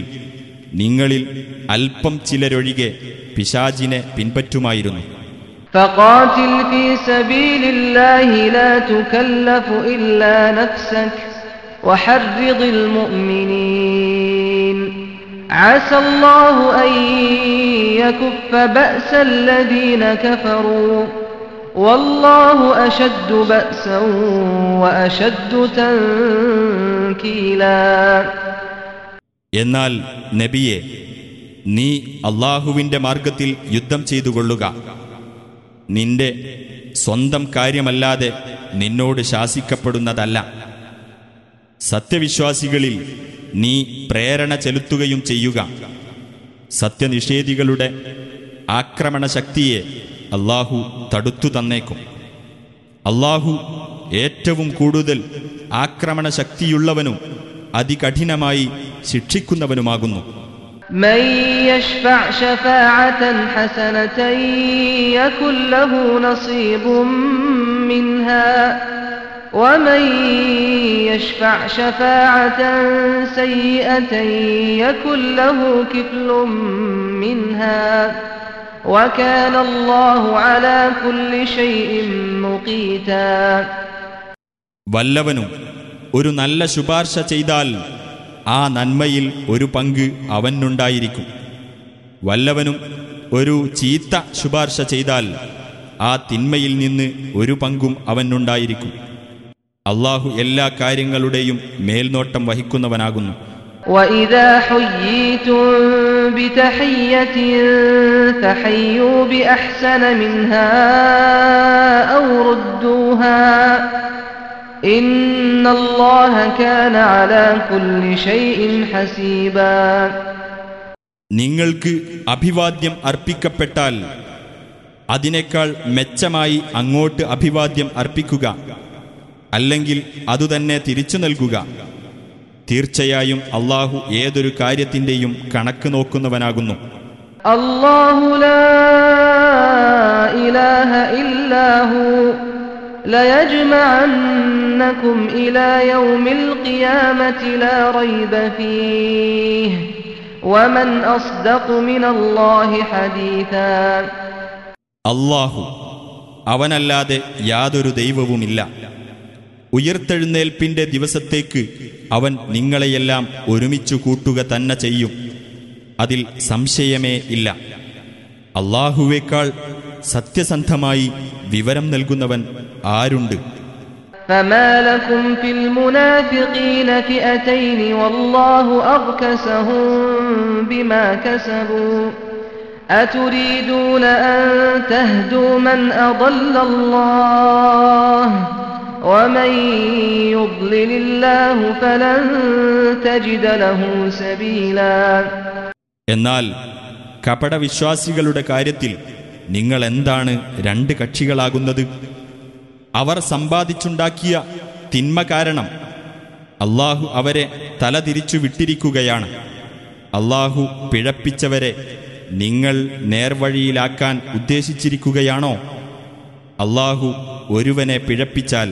നിങ്ങളിൽ അല്പം ചിലരൊഴികെ പിശാചിനെ പിൻപറ്റുമായിരുന്നു فقاتل في سبيل الله لا تكلف إلا نفسك وحرض المؤمنين عسى الله أن يكف بأس الذين كفروا എന്നാൽ നബിയെ നീ അള്ളാഹുവിന്റെ മാർഗത്തിൽ യുദ്ധം ചെയ്തുകൊള്ളുക. നിന്റെ സ്വന്തം കാര്യമല്ലാതെ നിന്നോട് ശാസിക്കപ്പെടുന്നതല്ല. സത്യവിശ്വാസികളിൽ നീ പ്രേരണ ചെലുത്തുകയും ചെയ്യുക. സത്യനിഷേധികളുടെ ആക്രമണശക്തിയെ അള്ളാഹു തടുത്തു തന്നേക്കും അള്ളാഹു ഏറ്റവും കൂടുതൽ ആക്രമണശക്തിയുള്ളവനും അതികഠിനമായി ശിക്ഷിക്കുന്നവനുമാകുന്നു من يشفع شفاعة حسنة يكن له نصيب منها ومن يشفع شفاعة سيئة يكن له كفل منها وكان الله على كل شيء مقيتا വല്ലവനും ഒരു നല്ല ശുപാർശ ചെയ്താൽ ആ നന്മയിൽ ഒരു പങ്ക് അവനുണ്ടായിരിക്കും വല്ലവനും ഒരു ചീത്ത ശുപാർശ ചെയ്താൽ ആ തിന്മയിൽ നിന്ന് ഒരു പങ്കും അവനുണ്ടായിരിക്കും അള്ളാഹു എല്ലാ കാര്യങ്ങളുടെയും മേൽനോട്ടം വഹിക്കുന്നവനാകുന്നു وإذا حييتم بتحية فحيوا بأحسن منها أو ردوها إن الله كان على كل شيء حسيبا നിങ്ങൾക്ക് അഭിവാദ്യം അർപ്പിക്കപ്പെട്ടാൽ അതിനേക്കാൾ മെച്ചമായി അങ്ങോട്ട് അഭിവാദ്യം അർപ്പിക്കുക അല്ലെങ്കിൽ അതുതന്നെ തിരിച്ചു നൽകുക തീർച്ചയായും അള്ളാഹു ഏതൊരു കാര്യത്തിന്റെയും കണക്ക് നോക്കുന്നവനാകുന്നു. അള്ളാഹു അവനല്ലാതെ യാതൊരു ദൈവവുമില്ല. ഉയർത്തെഴുന്നേൽപ്പിന്റെ ദിവസത്തേക്ക് അവൻ നിങ്ങളെയെല്ലാം ഒരുമിച്ചു കൂട്ടുക തന്നെ ചെയ്യും അതിൽ സംശയമേ ഇല്ല അള്ളാഹുവേക്കാൾ സത്യസന്ധമായി വിവരം നൽകുന്നവൻ ആരുണ്ട് فما لكم في المنافقين فئتين والله أركسهم بما كسبوا أتريدون أن تهدوا من أضل الله ومن يضلل الله فلن تجد له سبيلا എന്നാൽ കപടവിശ്വാസികളുടെ കാര്യത്തിൽ നിങ്ങൾ എന്താണ് രണ്ട് കക്ഷികളാകുന്നത് അവർ സമ്പാദിച്ചുണ്ടാക്കിയ തിന്മ കാരണം അള്ളാഹു അവരെ തലതിരിച്ചു വിട്ടിരിക്കുകയാണ് അള്ളാഹു പിഴപ്പിച്ചവരെ നിങ്ങൾ നേർവഴിയിലാക്കാൻ ഉദ്ദേശിച്ചിരിക്കുകയാണോ അള്ളാഹു ഒരുവനെ പിഴപ്പിച്ചാൽ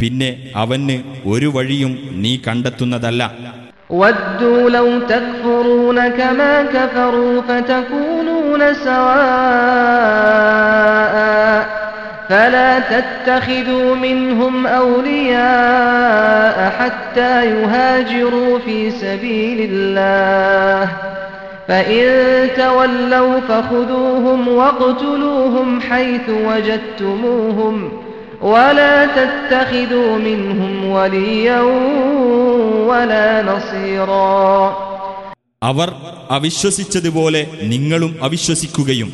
പിന്നെ അവന് ഒരു വഴിയും നീ കണ്ടെത്തുന്നതല്ല ودوا لو تكفرون كما كفروا فتكونون سواء فلا تتخذوا منهم أولياء حتى يهاجروا في سبيل الله فإن تولوا فخذوهم واقتلوهم حيث وجدتموهم ولا تتخذوا منهم وليا ولا نصيرا അവർ അവിശ്വസിച്ചതുപോലെ നിങ്ങളും അവിശ്വസിക്കുകയും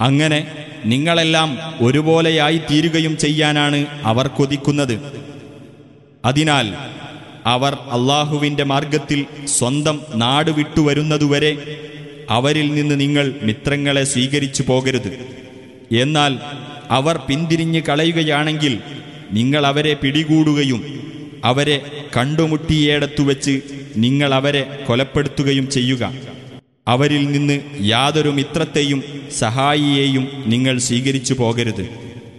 അങ്ങനെ നിങ്ങളെല്ലാം ഒരുപോലെയായി തീരുകയും ചെയ്യാനാണ് അവർ കൊതിക്കുന്നത് അതിനാൽ അവർ അള്ളാഹുവിന്റെ മാർഗത്തിൽ സ്വന്തം നാട് വിട്ടുവരുന്നതുവരെ അവരിൽ നിന്ന് നിങ്ങൾ മിത്രങ്ങളെ സ്വീകരിച്ചു പോകരുത്. എന്നാൽ അവർ പിന്തിരിഞ്ഞ് കളയുകയാണെങ്കിൽ നിങ്ങൾ അവരെ പിടികൂടുകയും അവരെ കണ്ടുമുട്ടിയേടത്തു വെച്ച് നിങ്ങൾ അവരെ കൊലപ്പെടുത്തുകയും ചെയ്യുക. അവരിൽ നിന്ന് യാതൊരു മിത്രത്തെയും സഹായിയെയും നിങ്ങൾ സ്വീകരിച്ചു പോകരുത്.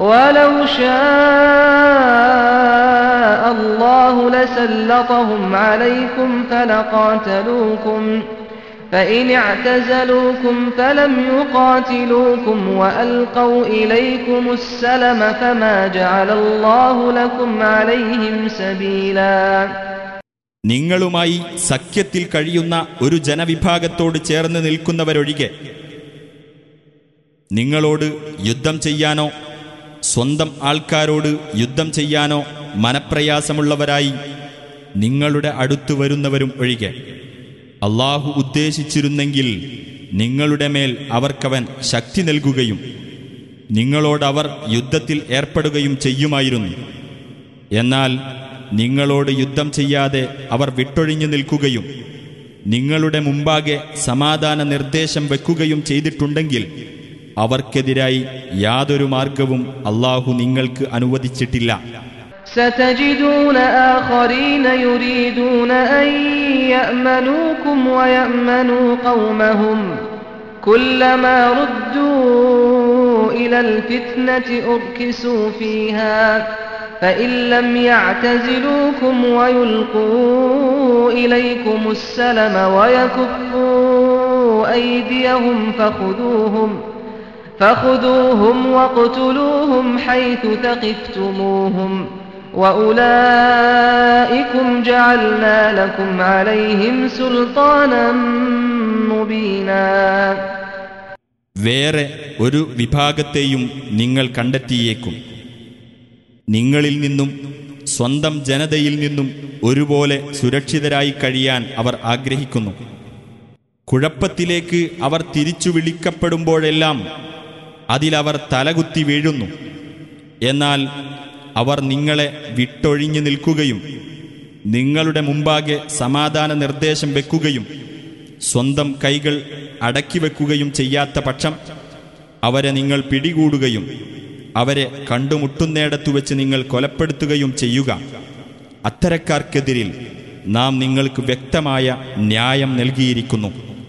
ولو شاء الله لسلطهم عليكم فلقاتلوكم فإن اعتزلوكم فلم يقاتلوكم وألقوا إليكم السلم فما جعل الله لكم عليهم سبيلا നിങ്ങളുമായി സഖ്യത്തിൽ കഴിയുന്ന ഒരു ജനവിഭാഗത്തോട് ചേർന്ന് നിൽക്കുന്നവരൊഴികെ നിങ്ങളോട് യുദ്ധം ചെയ്യാനോ സ്വന്തം ആൾക്കാരോട് യുദ്ധം ചെയ്യാനോ മനപ്രയാസമുള്ളവരായി നിങ്ങളുടെ അടുത്തു വരുന്നവരും ഒഴികെ. അള്ളാഹു ഉദ്ദേശിച്ചിരുന്നെങ്കിൽ നിങ്ങളുടെ മേൽ അവർക്കവൻ ശക്തി നൽകുകയും നിങ്ങളോടവർ യുദ്ധത്തിൽ ഏർപ്പെടുകയും ചെയ്യുമായിരുന്നു. എന്നാൽ നിങ്ങളോട് യുദ്ധം ചെയ്യാതെ അവർ വിട്ടൊഴിഞ്ഞു നിൽക്കുകയും നിങ്ങളുടെ മുമ്പാകെ സമാധാന നിർദ്ദേശം വെക്കുകയും ചെയ്തിട്ടുണ്ടെങ്കിൽ അവർക്കെതിരായി യാതൊരു മാർഗവും അള്ളാഹു നിങ്ങൾക്ക് അനുവദിച്ചിട്ടില്ല ستجدون آخرين يريدون أن يأمنوكم ويأمنوا قومهم كلما ردوا إلى الفتنة أركسوا فيها فإن لم يعتزلوكم ويلقوا إليكم السلم ويكفوا أيديهم فخذوهم فخذوهم واقتلوهم حيث ثقفتموهم وأولئكم جعلنا لكم عليهم سلطانا مبينا വേറെ ഒരു വിഭാഗത്തെയും നിങ്ങൾ കണ്ടെത്തിയേക്കും നിങ്ങളിൽ നിന്നും സ്വന്തം ജനതയിൽ നിന്നും ഒരുപോലെ സുരക്ഷിതരായി കഴിയാൻ അവർ ആഗ്രഹിക്കുന്നു കുഴപ്പത്തിലേക്ക് അവർ തിരിച്ചു വിളിക്കപ്പെടുമ്പോഴെല്ലാം അതിലവർ തലകുത്തി വീഴുന്നു. എന്നാൽ അവർ നിങ്ങളെ വിട്ടൊഴിഞ്ഞു നിൽക്കുകയും നിങ്ങളുടെ മുമ്പാകെ സമാധാന നിർദ്ദേശം വെക്കുകയും സ്വന്തം കൈകൾ അടക്കി വെക്കുകയും ചെയ്യാത്ത പക്ഷം അവരെ നിങ്ങൾ പിടികൂടുകയും അവരെ കണ്ടുമുട്ടുന്നിടത്തു വെച്ച് നിങ്ങൾ കൊലപ്പെടുത്തുകയും ചെയ്യുക. അത്തരക്കാർക്കെതിരിൽ നാം നിങ്ങൾക്ക് വ്യക്തമായ ന്യായം നൽകിയിരിക്കുന്നു.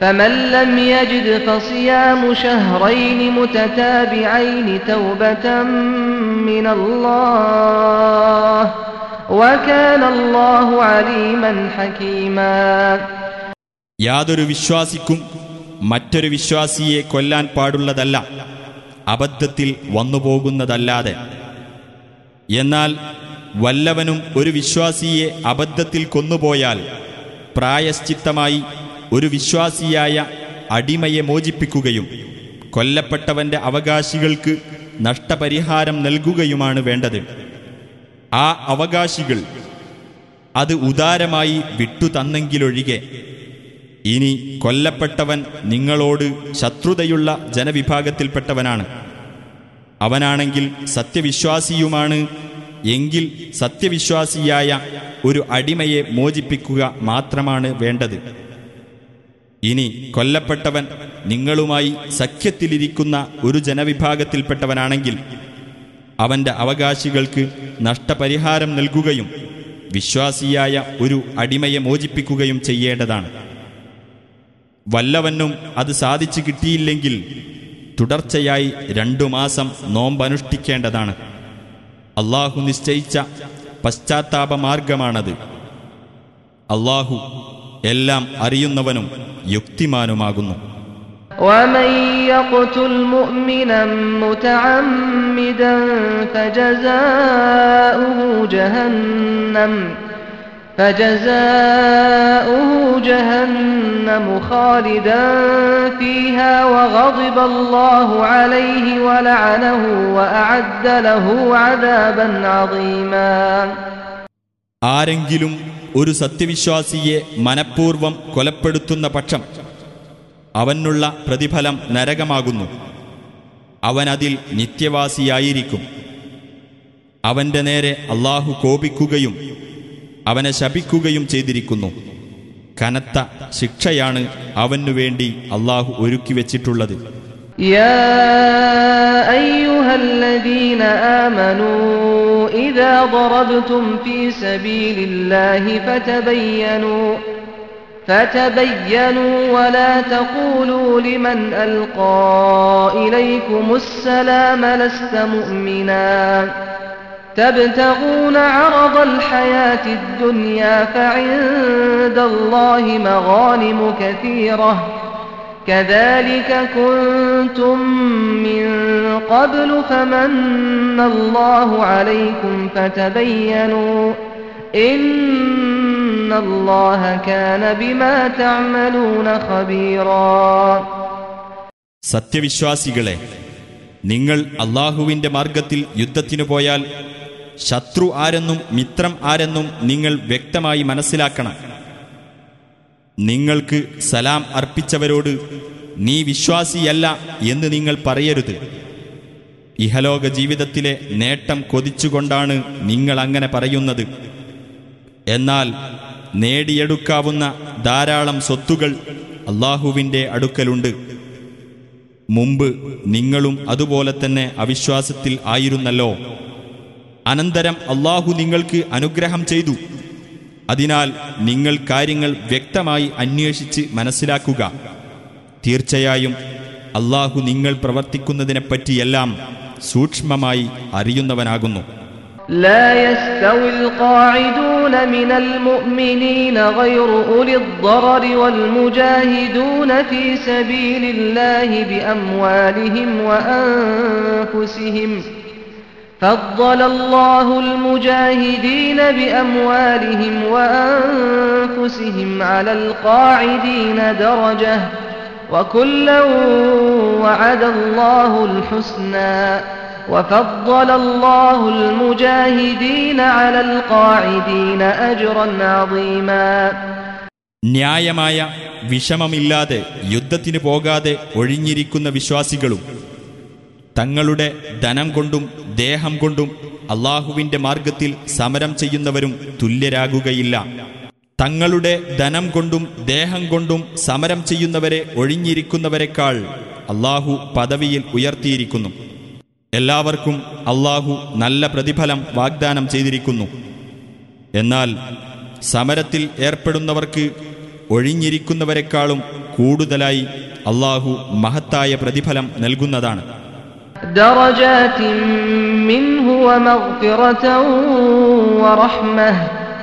فمن لم يجد فصيام شهرين متتابعين توبة من الله وكان الله عليما حكيما യാതൊരു വിശ്വാസിക്കും മറ്റൊരു വിശ്വാസിയെ കൊല്ലാൻ പാടുള്ളതല്ല അബദ്ധത്തിൽ വന്നുപോകുന്നതല്ലാതെ എന്നാൽ വല്ലവനും ഒരു വിശ്വാസിയെ അബദ്ധത്തിൽ കൊന്നുപോയാൽ പ്രായശ്ചിത്തമായി ഒരു വിശ്വാസിയായ അടിമയെ മോചിപ്പിക്കുകയും കൊല്ലപ്പെട്ടവന്റെ അവകാശികൾക്ക് നഷ്ടപരിഹാരം നൽകുകയുമാണ് വേണ്ടത്. ആ അവകാശികൾ അത് ഉദാരമായി വിട്ടുതന്നെങ്കിലൊഴികെ ഇനി കൊല്ലപ്പെട്ടവൻ നിങ്ങളോട് ശത്രുതയുള്ള ജനവിഭാഗത്തിൽപ്പെട്ടവനാണ്. അവനാണെങ്കിൽ സത്യവിശ്വാസിയുമാണ് എങ്കിൽ സത്യവിശ്വാസിയായ ഒരു അടിമയെ മോചിപ്പിക്കുക മാത്രമാണ് വേണ്ടത്. ഇനി കൊല്ലപ്പെട്ടവൻ നിങ്ങളുമായി സഖ്യത്തിലിരിക്കുന്ന ഒരു ജനവിഭാഗത്തിൽപ്പെട്ടവനാണെങ്കിൽ അവന്റെ അവകാശികൾക്ക് നഷ്ടപരിഹാരം നൽകുകയും വിശ്വാസിയായ ഒരു അടിമയെ മോചിപ്പിക്കുകയും ചെയ്യേണ്ടതാണ്. വല്ലവനും അത് സാധിച്ചു കിട്ടിയില്ലെങ്കിൽ തുടർച്ചയായി രണ്ടു മാസം നോമ്പനുഷ്ഠിക്കേണ്ടതാണ്. അള്ളാഹു നിശ്ചയിച്ച പശ്ചാത്താപ മാർഗമാണത് അള്ളാഹു എല്ലാം അറിയുന്നവനും യുക്തിമാനുമാകുന്നു ومن يقتل مؤمنا متعمدا فجزاؤه جهنم فجزاؤه جهنم خالدا فيها وغضب الله عليه ولعنه وأعد له عذابا عظيما ആരെങ്കിലും ഒരു സത്യവിശ്വാസിയെ മനഃപൂർവം കൊലപ്പെടുത്തുന്ന പക്ഷം അവനുള്ള പ്രതിഫലം നരകമാകുന്നു. അവനതിൽ നിത്യവാസിയായിരിക്കും. അവന്റെ നേരെ അള്ളാഹു കോപിക്കുകയും അവനെ ശപിക്കുകയും ചെയ്തിരിക്കുന്നു. കനത്ത ശിക്ഷയാണ് അവനു വേണ്ടി അള്ളാഹു ഒരുക്കി വച്ചിട്ടുള്ളത്. യാ അയ്യുഹല്ലദീന ആമനൂ إذا ضربتم في سبيل الله فتبينوا فتبينوا ولا تقولوا لمن ألقى إليكم السلام لست مؤمنا. تبتغون عرض الحياة الدنيا فعند الله مغانم كثيرة. كذلك كنتم من قبل فمن الله عليكم فتبينوا إن الله كان بما تعملون خبيرا സത്യവിശ്വാസികളെ നിങ്ങൾ അള്ളാഹുവിന്റെ മാർഗത്തിൽ യുദ്ധത്തിനു പോയാൽ ശത്രു ആരെന്നും മിത്രം ആരെന്നും നിങ്ങൾ വ്യക്തമായി മനസ്സിലാക്കണം നിങ്ങൾക്ക് സലാം അർപ്പിച്ചവരോട് നീ വിശ്വാസിയല്ല എന്ന് നിങ്ങൾ പറയരുത്. ഇഹലോക ജീവിതത്തിലെ നേട്ടം കൊതിച്ചുകൊണ്ടാണ് നിങ്ങൾ അങ്ങനെ പറയുന്നത്. എന്നാൽ നേടിയെടുക്കാവുന്ന ധാരാളം സ്വത്തുകൾ അള്ളാഹുവിന്റെ അടുക്കലുണ്ട്. മുമ്പ് നിങ്ങളും അതുപോലെ തന്നെ അവിശ്വാസത്തിൽ ആയിരുന്നല്ലോ. അനന്തരം അള്ളാഹു നിങ്ങൾക്ക് അനുഗ്രഹം ചെയ്തു. അതിനാൽ നിങ്ങൾ കാര്യങ്ങൾ വ്യക്തമായി അന്വേഷിച്ച് മനസ്സിലാക്കുക തീർച്ചയായും അള്ളാഹു നിങ്ങൾ പ്രവർത്തിക്കുന്നതിനെപ്പറ്റിയെല്ലാം സൂക്ഷ്മമായി അറിയുന്നവനാകുന്നു لا يستوي القاعدون من المؤمنين غير أولي الضرر والمجاهدون في سبيل الله بأموالهم وأنفسهم فضل الله المجاهدين بأموالهم وأنفسهم على القاعدين درجة وكلا وعد الله الحسنى وفضل الله المجاهدين على القاعدين أجرا عظيما ന്യായമായ വിഷമമില്ലാതെ യുദ്ധത്തിന് പോകാതെ ഒഴിഞ്ഞിരിക്കുന്ന വിശ്വാസികളും തങ്ങളുടെ ധനം കൊണ്ടും ദേഹം കൊണ്ടും അള്ളാഹുവിന്റെ മാർഗത്തിൽ സമരം ചെയ്യുന്നവരും തുല്യരാകുകയില്ല. തങ്ങളുടെ ധനം കൊണ്ടും ദേഹം കൊണ്ടും സമരം ചെയ്യുന്നവരെ ഒഴിഞ്ഞിരിക്കുന്നവരെക്കാൾ അള്ളാഹു പദവിയിൽ ഉയർത്തിയിരിക്കുന്നു. എല്ലാവർക്കും അള്ളാഹു നല്ല പ്രതിഫലം വാഗ്ദാനം ചെയ്തിരിക്കുന്നു. എന്നാൽ സമരത്തിൽ ഏർപ്പെടുന്നവർക്ക് ഒഴിഞ്ഞിരിക്കുന്നവരെക്കാളും കൂടുതലായി അള്ളാഹു മഹത്തായ പ്രതിഫലം നൽകുന്നതാണ്. درجات منه ومغفرة ورحمة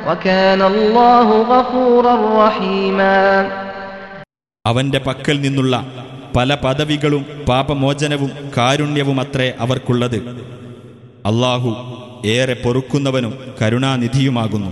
وكان الله غفورا رحيما അവന്റെ പക്കൽ നിന്നുള്ള പല പദവികളും പാപമോചനവും കാരുണ്യവുമത്രേ അവർക്കുള്ളത് അള്ളാഹു ഏറെ പൊറുക്കുന്നവനും കരുണാനിധിയുമാകുന്നു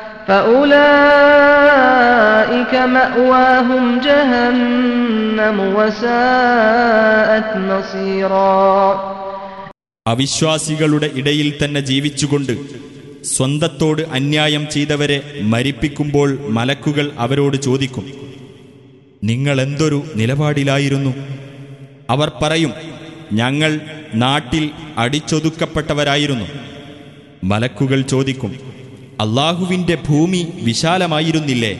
فأولئك مأواهم جهنم وساءت مصيرا അവിശ്വാസികളുടെ ഇടയിൽ തന്നെ ജീവിച്ചുകൊണ്ട് സ്വന്തത്തോട് അന്യായം ചെയ്തവരെ മരിപ്പിക്കുമ്പോൾ മലക്കുകൾ അവരോട് ചോദിക്കും നിങ്ങൾ എന്തൊരു നിലപാടിലായിരുന്നു അവർ പറയും ഞങ്ങൾ നാട്ടിൽ അടിച്ചൊതുക്കപ്പെട്ടവരായിരുന്നു മലക്കുകൾ ചോദിക്കും അള്ളാഹുവിൻ്റെ ഭൂമി വിശാലമായിരുന്നില്ലേ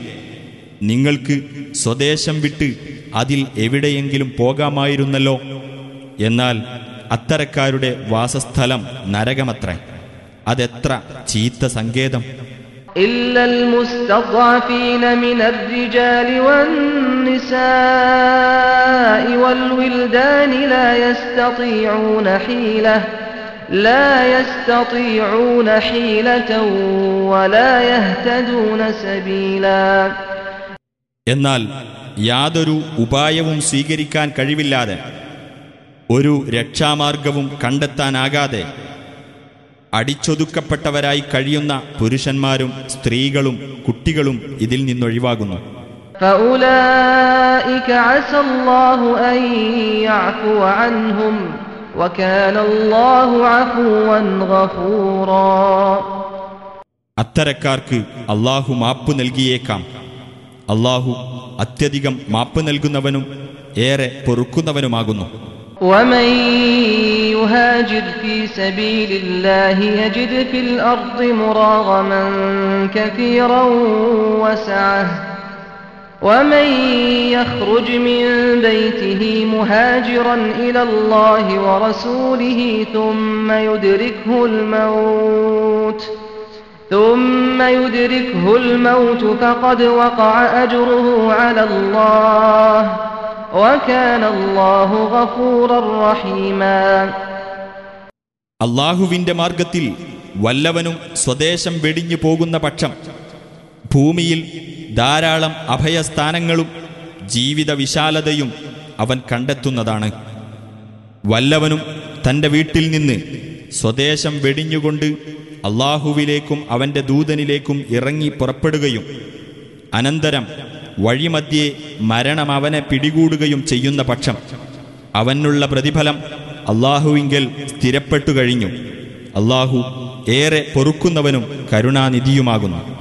നിങ്ങൾക്ക് സ്വദേശം വിട്ട് അതിൽ എവിടെയെങ്കിലും പോകാമായിരുന്നല്ലോ എന്നാൽ അത്തരക്കാരുടെ വാസസ്ഥലം നരകമത്രേ അതെത്ര ചീത്ത സങ്കേതം إلا المستضعفين من الرجال والنساء والولدان لا يستطيعون حيلة എന്നാൽ യാതൊരു ഉപായവും സ്വീകരിക്കാൻ കഴിവില്ലാതെ ഒരു രക്ഷാമാർഗവും കണ്ടെത്താനാകാതെ അടിച്ചൊതുക്കപ്പെട്ടവരായി കഴിയുന്ന പുരുഷന്മാരും സ്ത്രീകളും കുട്ടികളും ഇതിൽ നിന്നൊഴിവാകുന്നു. ഫൗലായിക അസല്ലാഹു അൻ യഅഫു അൻഹും عنهم وكان الله عفوا غفورا അത്തരക്കാർക്ക് അള്ളാഹു മാപ്പ് നൽകിയേക്കാം അള്ളാഹു അത്യധികം മാപ്പ് നൽകുന്നവനും ഏറെ പൊറുക്കുന്നവനുമാകുന്നു ومن يهاجر في سبيل الله يجد في الأرض مراغما كثيرا وسعة ومن يخرج من بيته مهاجرا إلى الله ورسوله ثم يدركه الموت ثم يدركه الموت فقد وقع أجره على الله وكان الله غفورا رحيما അള്ളാഹുവിന്റെ മാർഗത്തിൽ വല്ലവനും സ്വദേശം വെടിഞ്ഞു പോകുന്ന പക്ഷം ഭൂമിയിൽ ധാരാളം അഭയസ്ഥാനങ്ങളും ജീവിത വിശാലതയും അവൻ കണ്ടെത്തുന്നതാണ്. വല്ലവനും തന്റെ വീട്ടിൽ നിന്ന് സ്വദേശം വെടിഞ്ഞുകൊണ്ട് അള്ളാഹുവിലേക്കും അവന്റെ ദൂതനിലേക്കും ഇറങ്ങി പുറപ്പെടുകയും അനന്തരം വഴിമധ്യേ മരണം അവനെ പിടികൂടുകയും ചെയ്യുന്ന പക്ഷം അവനുള്ള പ്രതിഫലം അള്ളാഹുവിങ്കൽ സ്ഥിരപ്പെട്ടു കഴിഞ്ഞു. അള്ളാഹു ഏറെ പൊറുക്കുന്നവനും കരുണാനിധിയുമാകുന്നു.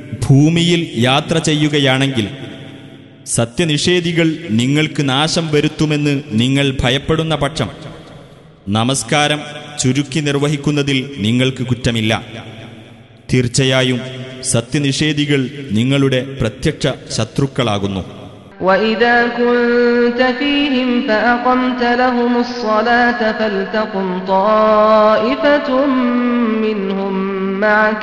ഭൂമിയിൽ യാത്ര ചെയ്യുകയാണെങ്കിൽ സത്യനിഷേധികൾ നിങ്ങൾക്ക് നാശം വരുത്തുമെന്ന് നിങ്ങൾ ഭയപ്പെടുന്ന പക്ഷം നമസ്കാരം ചുരുക്കി നിർവഹിക്കുന്നതിൽ നിങ്ങൾക്ക് കുറ്റമില്ല തീർച്ചയായും സത്യനിഷേധികൾ നിങ്ങളുടെ പ്രത്യക്ഷ ശത്രുക്കളാകുന്നു وإذا كنت فيهم فأقمت لهم الصلاة فلتقم طائفة منهم معك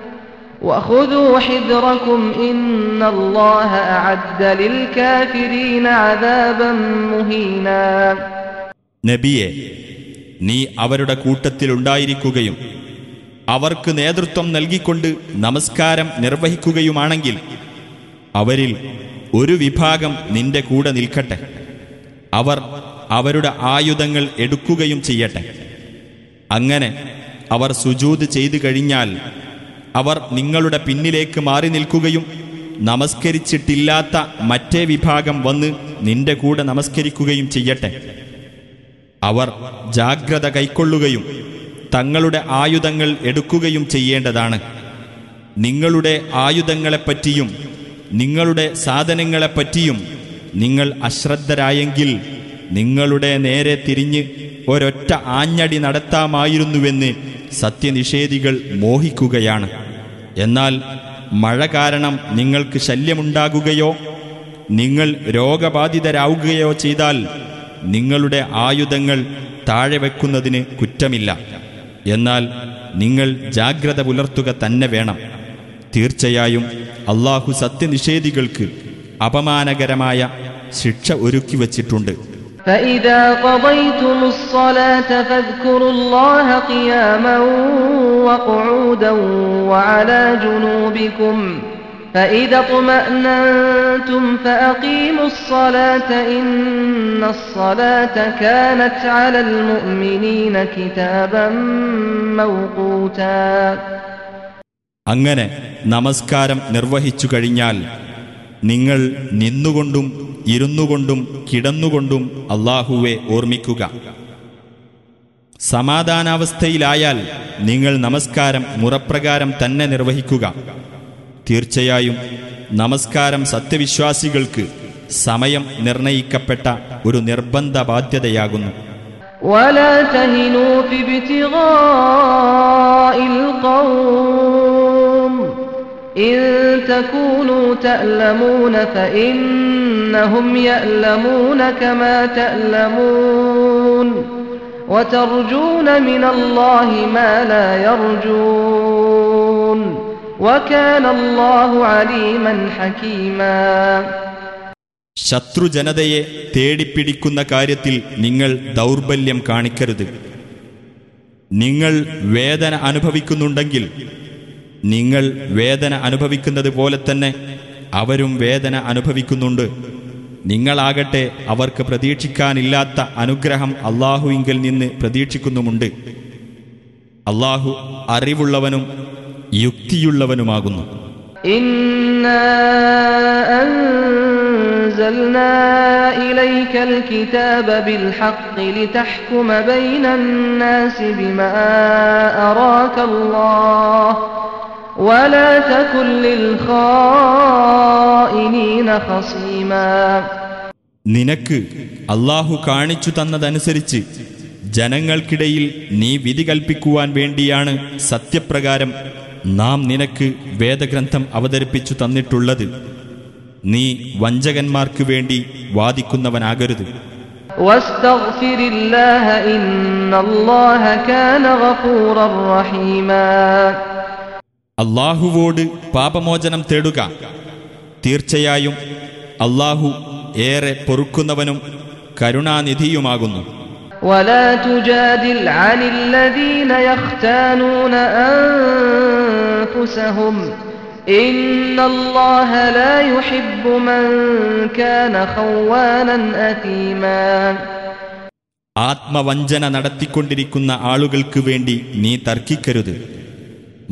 وخذوا حذركم إن الله أعد للكافرين عذابا مهينا നബിയെ നീ അവരുടെ കൂട്ടത്തിലുണ്ടായിരിക്കുകയും അവർക്ക് നേതൃത്വം നൽകിക്കൊണ്ട് നമസ്കാരം നിർവഹിക്കുകയുമാണെങ്കിൽ അവരിൽ ഒരു വിഭാഗം നിന്റെ കൂടെ നിൽക്കട്ടെ അവർ അവരുടെ ആയുധങ്ങൾ എടുക്കുകയും ചെയ്യട്ടെ അങ്ങനെ അവർ സുജൂത് ചെയ്തു കഴിഞ്ഞാൽ അവർ നിങ്ങളുടെ പിന്നിലേക്ക് മാറി നിൽക്കുകയും നമസ്കരിച്ചിട്ടില്ലാത്ത മറ്റേ വിഭാഗം വന്ന് നിന്റെ കൂടെ നമസ്കരിക്കുകയും ചെയ്യട്ടെ. അവർ ജാഗ്രത കൈക്കൊള്ളുകയും തങ്ങളുടെ ആയുധങ്ങൾ എടുക്കുകയും ചെയ്യേണ്ടതാണ്. നിങ്ങളുടെ ആയുധങ്ങളെപ്പറ്റിയും നിങ്ങളുടെ സാധനങ്ങളെപ്പറ്റിയും നിങ്ങൾ അശ്രദ്ധരായെങ്കിൽ നിങ്ങളുടെ നേരെ തിരിഞ്ഞ് ഒരൊറ്റ ആഞ്ഞടി നടത്താമായിരുന്നുവെന്ന് സത്യനിഷേധികൾ മോഹിക്കുകയാണ്. എന്നാൽ മഴ കാരണം നിങ്ങൾക്ക് ശല്യമുണ്ടാകുകയോ നിങ്ങൾ രോഗബാധിതരാവുകയോ ചെയ്താൽ നിങ്ങളുടെ ആയുധങ്ങൾ താഴെ വെക്കുന്നതിന് കുറ്റമില്ല. എന്നാൽ നിങ്ങൾ ജാഗ്രത പുലർത്തുക തന്നെ വേണം. തീർച്ചയായും അള്ളാഹു സത്യനിഷേധികൾക്ക് അപമാനകരമായ ശിക്ഷ ഒരുക്കി വച്ചിട്ടുണ്ട് فإذا قضيتم الصلاة فاذكروا الله قياما وقعودا وعلى جنوبكم فإذا اطمأننتم فأقيموا الصلاة إن الصلاة كانت على المؤمنين كتابا موقوتا അങ്ങനെ നമസ്കാരം നിർവഹിച്ചു കഴിഞ്ഞാൽ നിങ്ങൾ നിന്നുകൊണ്ടും ഇരുന്നുകൊണ്ടും കിടന്നുകൊണ്ടും അള്ളാഹുവെ ഓർമ്മിക്കുക സമാധാനാവസ്ഥയിലായാൽ നിങ്ങൾ നമസ്കാരം മുറപ്രകാരം തന്നെ നിർവഹിക്കുക തീർച്ചയായും നമസ്കാരം സത്യവിശ്വാസികൾക്ക് സമയം നിർണയിക്കപ്പെട്ട ഒരു നിർബന്ധ ബാധ്യതയാകുന്നു ولا تهنوا في ابتغاء القوم إن تكونوا تألمون فإنهم يألمون كما تألمون وترجون من الله ما لا يرجون وكان الله عليما حكيما ശത്രുജനതയെ തേടിപ്പിടിക്കുന്ന കാര്യത്തിൽ നിങ്ങൾ ദൗർബല്യം കാണിക്കരുത് നിങ്ങൾ വേദന അനുഭവിക്കുന്നുണ്ടെങ്കിൽ നിങ്ങൾ വേദന അനുഭവിക്കുന്നത് പോലെ തന്നെ അവരും വേദന അനുഭവിക്കുന്നുണ്ട്. നിങ്ങളാകട്ടെ അവർക്ക് പ്രതീക്ഷിക്കാനില്ലാത്ത അനുഗ്രഹം അള്ളാഹുവിങ്കിൽ നിന്ന് പ്രതീക്ഷിക്കുന്നുമുണ്ട്. അള്ളാഹു അറിവുള്ളവനും യുക്തിയുള്ളവനുമാകുന്നു. ഇന്ന നിനക്ക് അള്ളാഹു കാണിച്ചു തന്നതനുസരിച്ച് ജനങ്ങൾക്കിടയിൽ നീ വിധി കൽപ്പിക്കുവാൻ വേണ്ടിയാണ് സത്യപ്രകാരം നാം നിനക്ക് വേദഗ്രന്ഥം അവതരിപ്പിച്ചു തന്നിട്ടുള്ളത്. നീ വഞ്ചകന്മാർക്ക് വേണ്ടി വാദിക്കുന്നവനാകരുത്. ഇന്നല്ലാഹ കാന ഗഫൂറർ റഹീമാ. അള്ളാഹുവോട് പാപമോചനം തേടുക തീർച്ചയായും അള്ളാഹു ഏറെ പൊറുക്കുന്നവനും കരുണാനിധിയുമാകുന്നു ولا تجادل عن الذين يختانون أنفسهم إن الله لا يحب من كان خوانا أثيما ആത്മവഞ്ചന നടത്തിക്കൊണ്ടിരിക്കുന്ന ആളുകൾക്ക് വേണ്ടി നീ തർക്കിക്കരുത്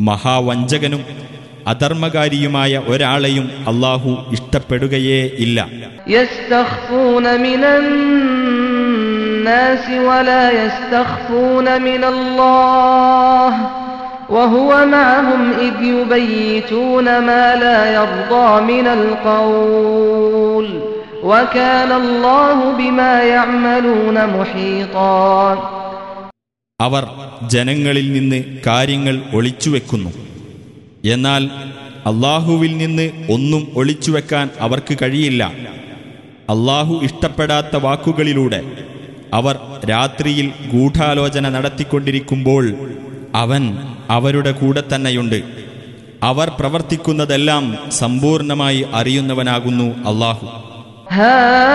മഹാവഞ്ചകനും അധർമ്മകാരിയുമായ ഒരാളെയും അള്ളാഹു ഇഷ്ടപ്പെടുകയേ ഇല്ല يستخفون من الناس ولا يستخفون من الله وهو معهم إذ يبيتون ما لا يرضى من القول وكان الله بما يعملون محيطا അവർ ജനങ്ങളിൽ നിന്ന് കാര്യങ്ങൾ ഒളിച്ചുവെക്കുന്നു എന്നാൽ അള്ളാഹുവിൽ നിന്ന് ഒന്നും ഒളിച്ചുവെക്കാൻ അവർക്ക് കഴിയില്ല. അള്ളാഹു ഇഷ്ടപ്പെടാത്ത വാക്കുകളിലൂടെ അവർ രാത്രിയിൽ ഗൂഢാലോചന നടത്തിക്കൊണ്ടിരിക്കുമ്പോൾ അവൻ അവരുടെ കൂടെ തന്നെയുണ്ട്. അവർ പ്രവർത്തിക്കുന്നതെല്ലാം സമ്പൂർണമായി അറിയുന്നവനാകുന്നു അള്ളാഹു. ഹാ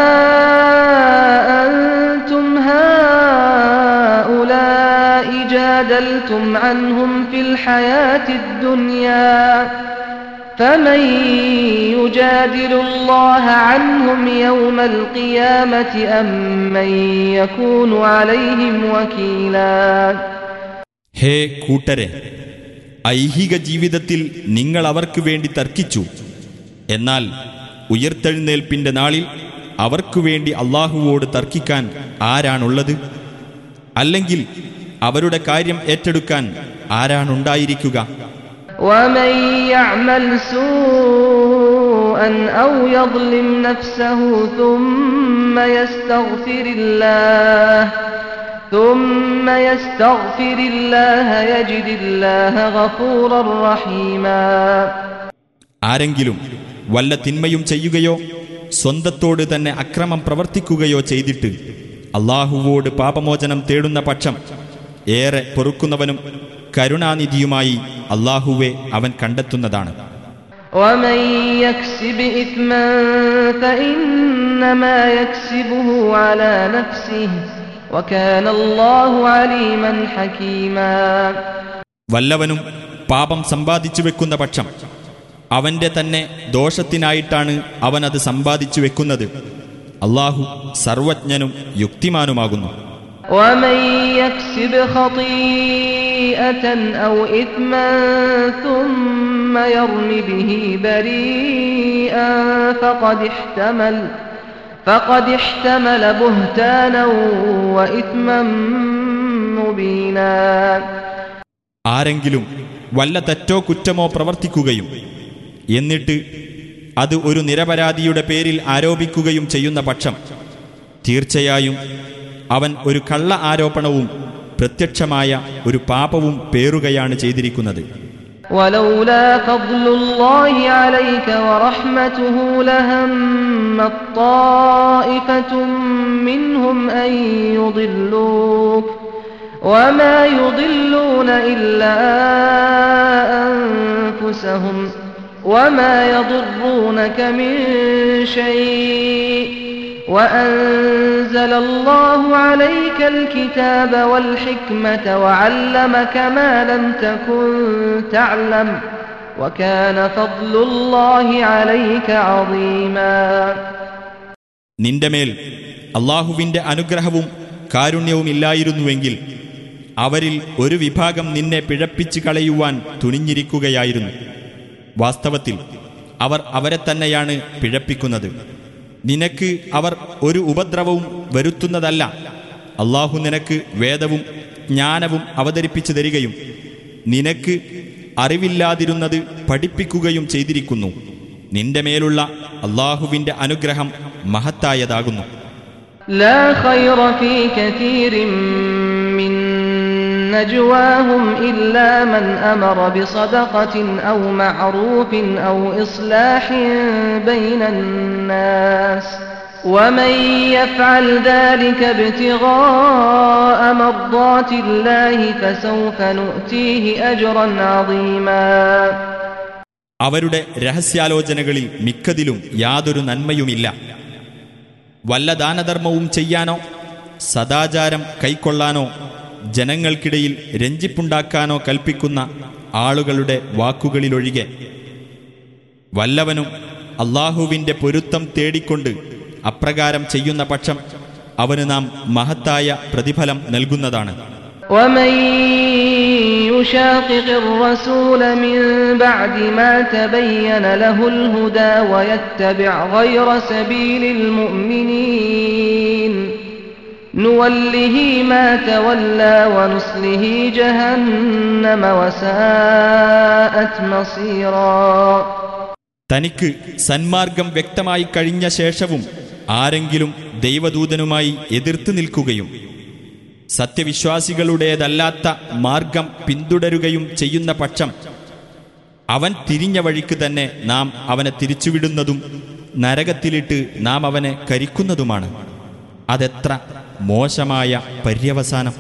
جادلتم عنهم في الحياة الدنيا فمن يجادل الله عنهم يوم القيامة أم من يكون عليهم وكيلا ഹേ കൂട്ടരെ ഐഹിക ജീവിതത്തിൽ നിങ്ങൾ അവർക്ക് വേണ്ടി തർക്കിച്ചു എന്നാൽ ഉയർത്തെഴുന്നേൽപ്പിന്റെ നാളിൽ അവർക്കു വേണ്ടി അള്ളാഹുവോട് തർക്കിക്കാൻ ആരാണുള്ളത് അല്ലെങ്കിൽ അവരുടെ കാര്യം ഏറ്റെടുക്കാൻ ആരാണുണ്ടായിരിക്കുക? ആരെങ്കിലും വല്ല തിന്മയും ചെയ്യുകയോ സ്വന്തത്തോട് തന്നെ അക്രമം പ്രവർത്തിക്കുകയോ ചെയ്തിട്ട് അള്ളാഹുവോട് പാപമോചനം തേടുന്ന പക്ഷം ഏറെ പൊറുക്കുന്നവനും കരുണാനിധിയുമായി അള്ളാഹുവെ അവൻ കണ്ടെത്തുന്നതാണ്. വല്ലവനും പാപം സമ്പാദിച്ചു വെക്കുന്ന പക്ഷം അവന്റെ തന്നെ ദോഷത്തിനായിട്ടാണ് അവൻ അത് സമ്പാദിച്ചു വെക്കുന്നത്. അള്ളാഹു സർവജ്ഞനും യുക്തിമാനുമാകുന്നു. ومن يكسب خطيئة أو إثما ثم يرم به بريئا فقد احتمل فقد احتمل بهتانا وإثما مبينا ആരെങ്കിലും വല്ല തെറ്റോ കുറ്റമോ പ്രവർത്തിക്കുകയും എന്നിട്ട് അത് ഒരു നിരപരാധിയുടെ പേരിൽ ആരോപിക്കുകയും ചെയ്യുന്ന പക്ഷം തീർച്ചയായും അവൻ ഒരു കള്ള ആരോപണവും പ്രത്യക്ഷമായ ഒരു പാപവും പേറുകയാണ് ചെയ്തിരിക്കുന്നത് ولولا فضل الله عليك ورحمته لهم طائفة منهم أن يضلوك وما يضلون إلا أنفسهم وما يضرونك من شيء وأنزل الله عليك الكتاب والحكمة وعلمك ما لم تكن تعلم وكان فضل الله عليك عظيما നിന്റെ മേൽ അള്ളാഹുവിന്റെ അനുഗ്രഹവും കാരുണ്യവുമില്ലായിരുന്നുവെങ്കിൽ അവരിൽ ഒരു വിഭാഗം നിന്നെ പിഴപ്പിച്ചു കളയുവാൻ തുനിഞ്ഞിരിക്കുകയായിരുന്നു വാസ്തവത്തിൽ അവർ അവരെ തന്നെയാണ് പിഴപ്പിക്കുന്നത് നിനക്ക് അവർ ഒരു ഉപദ്രവവും വരുത്തുന്നതല്ല അള്ളാഹു നിനക്ക് വേദവും ജ്ഞാനവും അവതരിപ്പിച്ചു തരികയും നിനക്ക് അറിവില്ലാതിരുന്നത് പഠിപ്പിക്കുകയും ചെയ്തിരിക്കുന്നു നിന്റെ മേലുള്ള അള്ളാഹുവിന്റെ അനുഗ്രഹം മഹത്തായതാകുന്നു لا خير في كثير من نجواهم إلا من أمر بصدقة أو معروف أو إصلاح بين الناس ومن يفعل ذلك ابتغاء مرضات الله فسوف نؤتيه أجرا عظيما അവരുടെ രഹസ്യാലോചനകളിൽ മിക്കതിലും യാതൊരു നന്മയുമില്ല വല്ല ദാനധർമ്മവും ചെയ്യാനോ സദാചാരം കൈക്കൊള്ളാനോ ജനങ്ങൾക്കിടയിൽ രഞ്ജിപ്പുണ്ടാക്കാനോ കൽപ്പിക്കുന്ന ആളുകളുടെ വാക്കുകളിലൊഴികെ വല്ലവനും അള്ളാഹുവിന്റെ പൊരുത്തം തേടിക്കൊണ്ട് അപ്രകാരം ചെയ്യുന്ന പക്ഷം അവന് നാം മഹത്തായ പ്രതിഫലം നൽകുന്നതാണ് ومن يشاقق الرسول من بعد ما تبين له الهدى ويتبع غير سبيل المؤمنين نوله ما تولى ونصله جهنم وساءت مصيرا തനിക്ക് സന്മാർഗം വ്യക്തമായി കഴിഞ്ഞ ശേഷവും ആരെങ്കിലും ദൈവദൂതനുമായി എതിർത്ത് നിൽക്കുകയും സത്യവിശ്വാസികളുടേതല്ലാത്ത മാർഗം പിന്തുടരുകയും ചെയ്യുന്ന പക്ഷം അവൻ തിരിഞ്ഞ വഴിക്ക് തന്നെ നാം അവനെ തിരിച്ചുവിടുന്നതും നരകത്തിലിട്ട് നാം അവനെ കരിക്കുന്നതുമാണ് അതെത്ര മോശമായ പര്യവസാനം.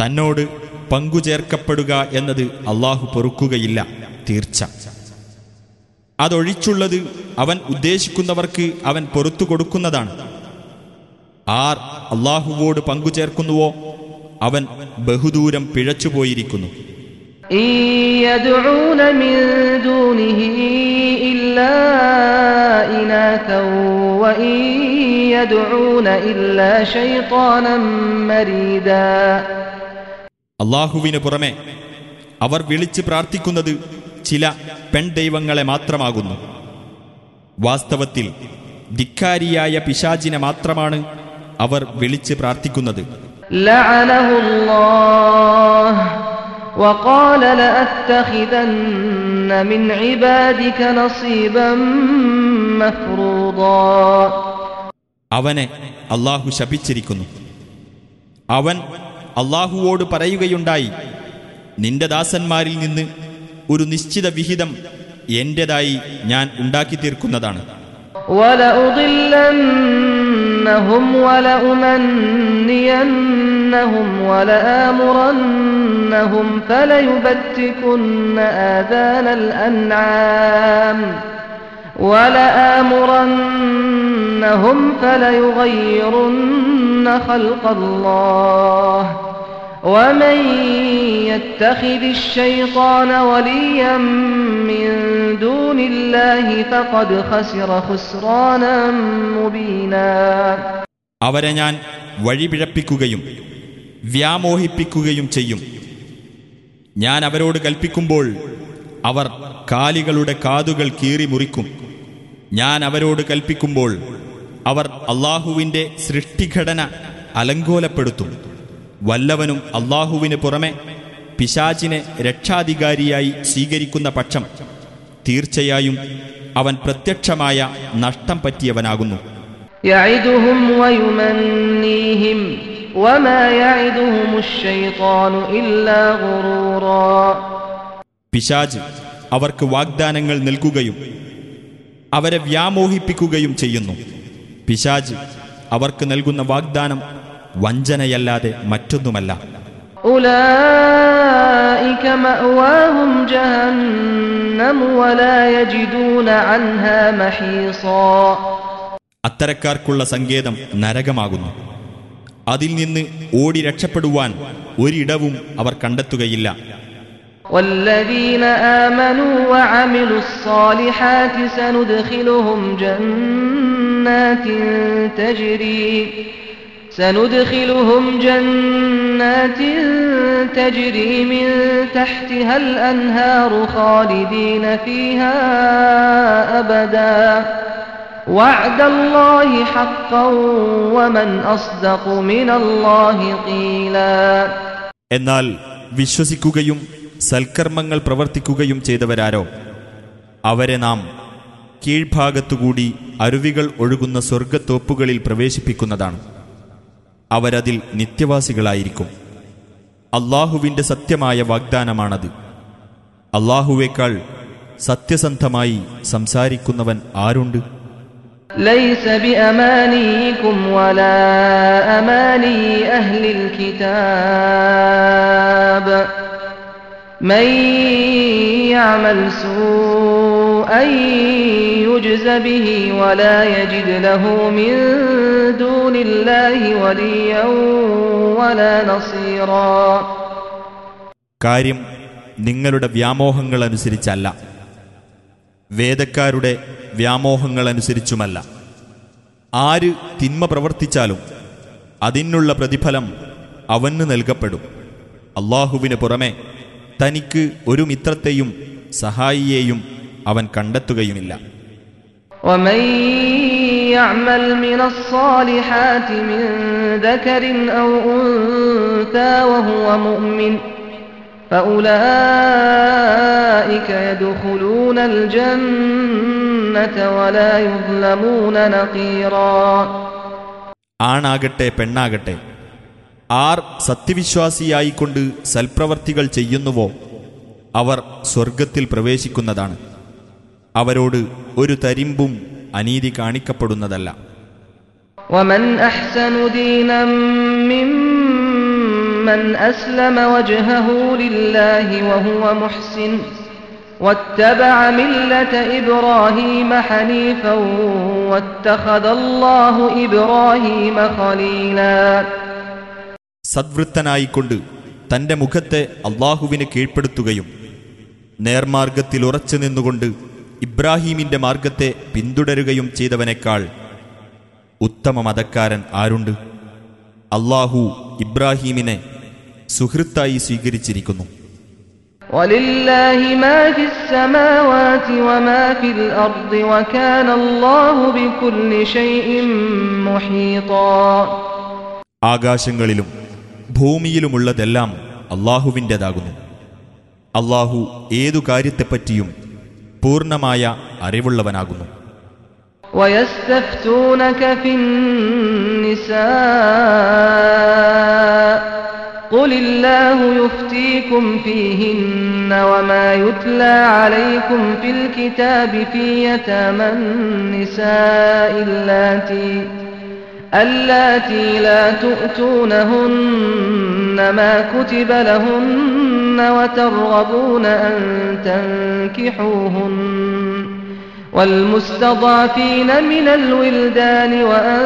തന്നോട് പങ്കുചേർക്കപ്പെടുക എന്നത് അള്ളാഹു പൊറുക്കുകയില്ല തീർച്ച. അതൊഴിച്ചുള്ളത് അവൻ ഉദ്ദേശിക്കുന്നവർക്ക് അവൻ പൊറത്തു കൊടുക്കുന്നതാണ്. ആർ അള്ളാഹുവോട് പങ്കുചേർക്കുന്നുവോ അവൻ ബഹുദൂരം പിഴച്ചുപോയിരിക്കുന്നു. അള്ളാഹുവിന് പുറമെ അവർ വിളിച്ച് പ്രാർത്ഥിക്കുന്നത് ചില പെൺദൈവങ്ങളെ മാത്രമാകുന്നു. വാസ്തവത്തിൽ ധിക്കാരിയായ പിശാചിനെ മാത്രമാണ് അവർ വിളിച്ച് പ്രാർത്ഥിക്കുന്നത്. അവനെ അള്ളാഹു ശപിച്ചിരിക്കുന്നു. അവൻ അള്ളാഹുവോട് പറയുകയുണ്ടായി നിന്റെ ദാസന്മാരിൽ നിന്ന് ഒരു നിശ്ചിത വിഹിതം എന്റേതായി ഞാൻ ഉണ്ടാക്കി തീർക്കുന്നതാണ് ولأضلنهم ولأمنينهم ولآمرنهم فليبتكن آذان الأنعام ولآمرنهم فليغيرن خلق الله ومن يتخذ الشيطان وليا من دون الله فقد خسر خسرانا مبينا അവരെ ഞാൻ വഴിപിഴപ്പിക്കുകയും വ്യാമോഹിപ്പിക്കുകയും ചെയ്യും ഞാൻ അവരോട് കൽപ്പിക്കുമ്പോൾ അവർ കാലികളുടെ കാതുകൾ കീറി മുറിക്കും ഞാൻ അവരോട് കൽപ്പിക്കുമ്പോൾ അവർ അള്ളാഹുവിൻ്റെ സൃഷ്ടിഘടന അലങ്കോലപ്പെടുത്തും വല്ലവനും അള്ളാഹുവിന് പുറമെ പിശാചിനെ രക്ഷാധികാരിയായി സ്വീകരിക്കുന്ന പക്ഷം തീർച്ചയായും അവൻ പ്രത്യക്ഷമായ നഷ്ടം പറ്റിയവനാകുന്നു. പിശാജ് അവർക്ക് വാഗ്ദാനങ്ങൾ നൽകുകയും അവരെ വ്യാമോഹിപ്പിക്കുകയും ചെയ്യുന്നു. പിശാജ് അവർക്ക് നൽകുന്ന വാഗ്ദാനം വഞ്ചനയല്ലാതെ മറ്റൊന്നുമല്ല أولئك مأواهم جهنم ولا يجدون عنها محيصا അത്തരക്കാർക്കുള്ള സങ്കേതം നരകമാകുന്നു അതിൽ നിന്ന് ഓടി രക്ഷപ്പെടുവാൻ ഒരിടവും അവർ കണ്ടെത്തുകയില്ല والذين آمنوا وعملوا الصالحات سندخلهم جنات تجري سندخلهم جنات تجري من تحتها الأنهار خالدين فيها أبدا وعد الله حقا ومن أصدق من الله قيلا എന്നാൽ വിശ്വസിക്കുകയും സൽക്കർമ്മങ്ങൾ പ്രവർത്തിക്കുകയും ചെയ്തവരാരോ അവരെ നാം കീഴ്ഭാഗത്തുകൂടി അരുവികൾ ഒഴുകുന്ന സ്വർഗത്തോപ്പുകളിൽ പ്രവേശിപ്പിക്കുന്നതാണ് അവരതിൽ നിത്യവാസികളായിരിക്കും അള്ളാഹുവിൻ്റെ സത്യമായ വാഗ്ദാനമാണത് അള്ളാഹുവേക്കാൾ സത്യസന്ധമായി സംസാരിക്കുന്നവൻ ആരുണ്ട് ليس بأمانيكم ولا أماني أهل الكتاب من يعمل سوءا يجز به ولا يجد له من دون الله وليا ولا نصيرا കാര്യം നിങ്ങളുടെ വ്യാമോഹങ്ങളനുസരിച്ചല്ല വേദക്കാരുടെ വ്യാമോഹങ്ങളനുസരിച്ചുമല്ല ആര് തിന്മ പ്രവർത്തിച്ചാലും അതിനുള്ള പ്രതിഫലം അവന് നൽകപ്പെടും അള്ളാഹുവിന് പുറമെ തനിക്ക് ഒരു മിത്രത്തെയും സഹായിയെയും അവൻ കണ്ടെത്തുകയുമില്ല ومن يعمل من الصالحات من ذكر أو أنثى وهو مؤمن فأولئك يدخلون الجنة ولا يظلمون نقيرا ആണാകട്ടെ പെണ്ണാകട്ടെ ആർ സത്യവിശ്വാസിയായിക്കൊണ്ട് സൽപ്രവർത്തികൾ ചെയ്യുന്നുവോ അവർ സ്വർഗത്തിൽ പ്രവേശിക്കുന്നതാണ് അവരോട് ഒരു തരിമ്പും അനീതി കാണിക്കപ്പെടുന്നതല്ല ومن أحسن دينا ممن أسلم وجهه لله وهو محسن واتبع ملة إبراهيم حنيفا واتخذ الله إبراهيم خليلا സദ്വൃത്തനായിക്കൊണ്ട് തന്റെ മുഖത്തെ അള്ളാഹുവിന് കീഴ്പ്പെടുത്തുകയും നേർമാർഗത്തിൽ ഉറച്ചു നിന്നുകൊണ്ട് ഇബ്രാഹീമിന്റെ മാർഗത്തെ പിന്തുടരുകയും ചെയ്തവനേക്കാൾ ഉത്തമ മതക്കാരൻ ആരുണ്ട്? അള്ളാഹു ഇബ്രാഹീമിനെ സുഹൃത്തായി സ്വീകരിച്ചിരിക്കുന്നു. ആകാശങ്ങളിലും ഭൂമിയിലുമുള്ളതെല്ലാം അള്ളാഹുവിന്റെതാകുന്നു. അള്ളാഹു ഏതു കാര്യത്തെപ്പറ്റിയും പൂർണ്ണമായ അറിവുള്ളവനാകുന്നു ويستفتونك في النساء قل الله يفتيكم فيهن وما يتلى عليكم في الكتاب في يتامى النساء اللاتي اللاتي لا تؤتونهن ما كتب لهن وترغبون أن تنكحوهن والمستضعفين من الولدان وأن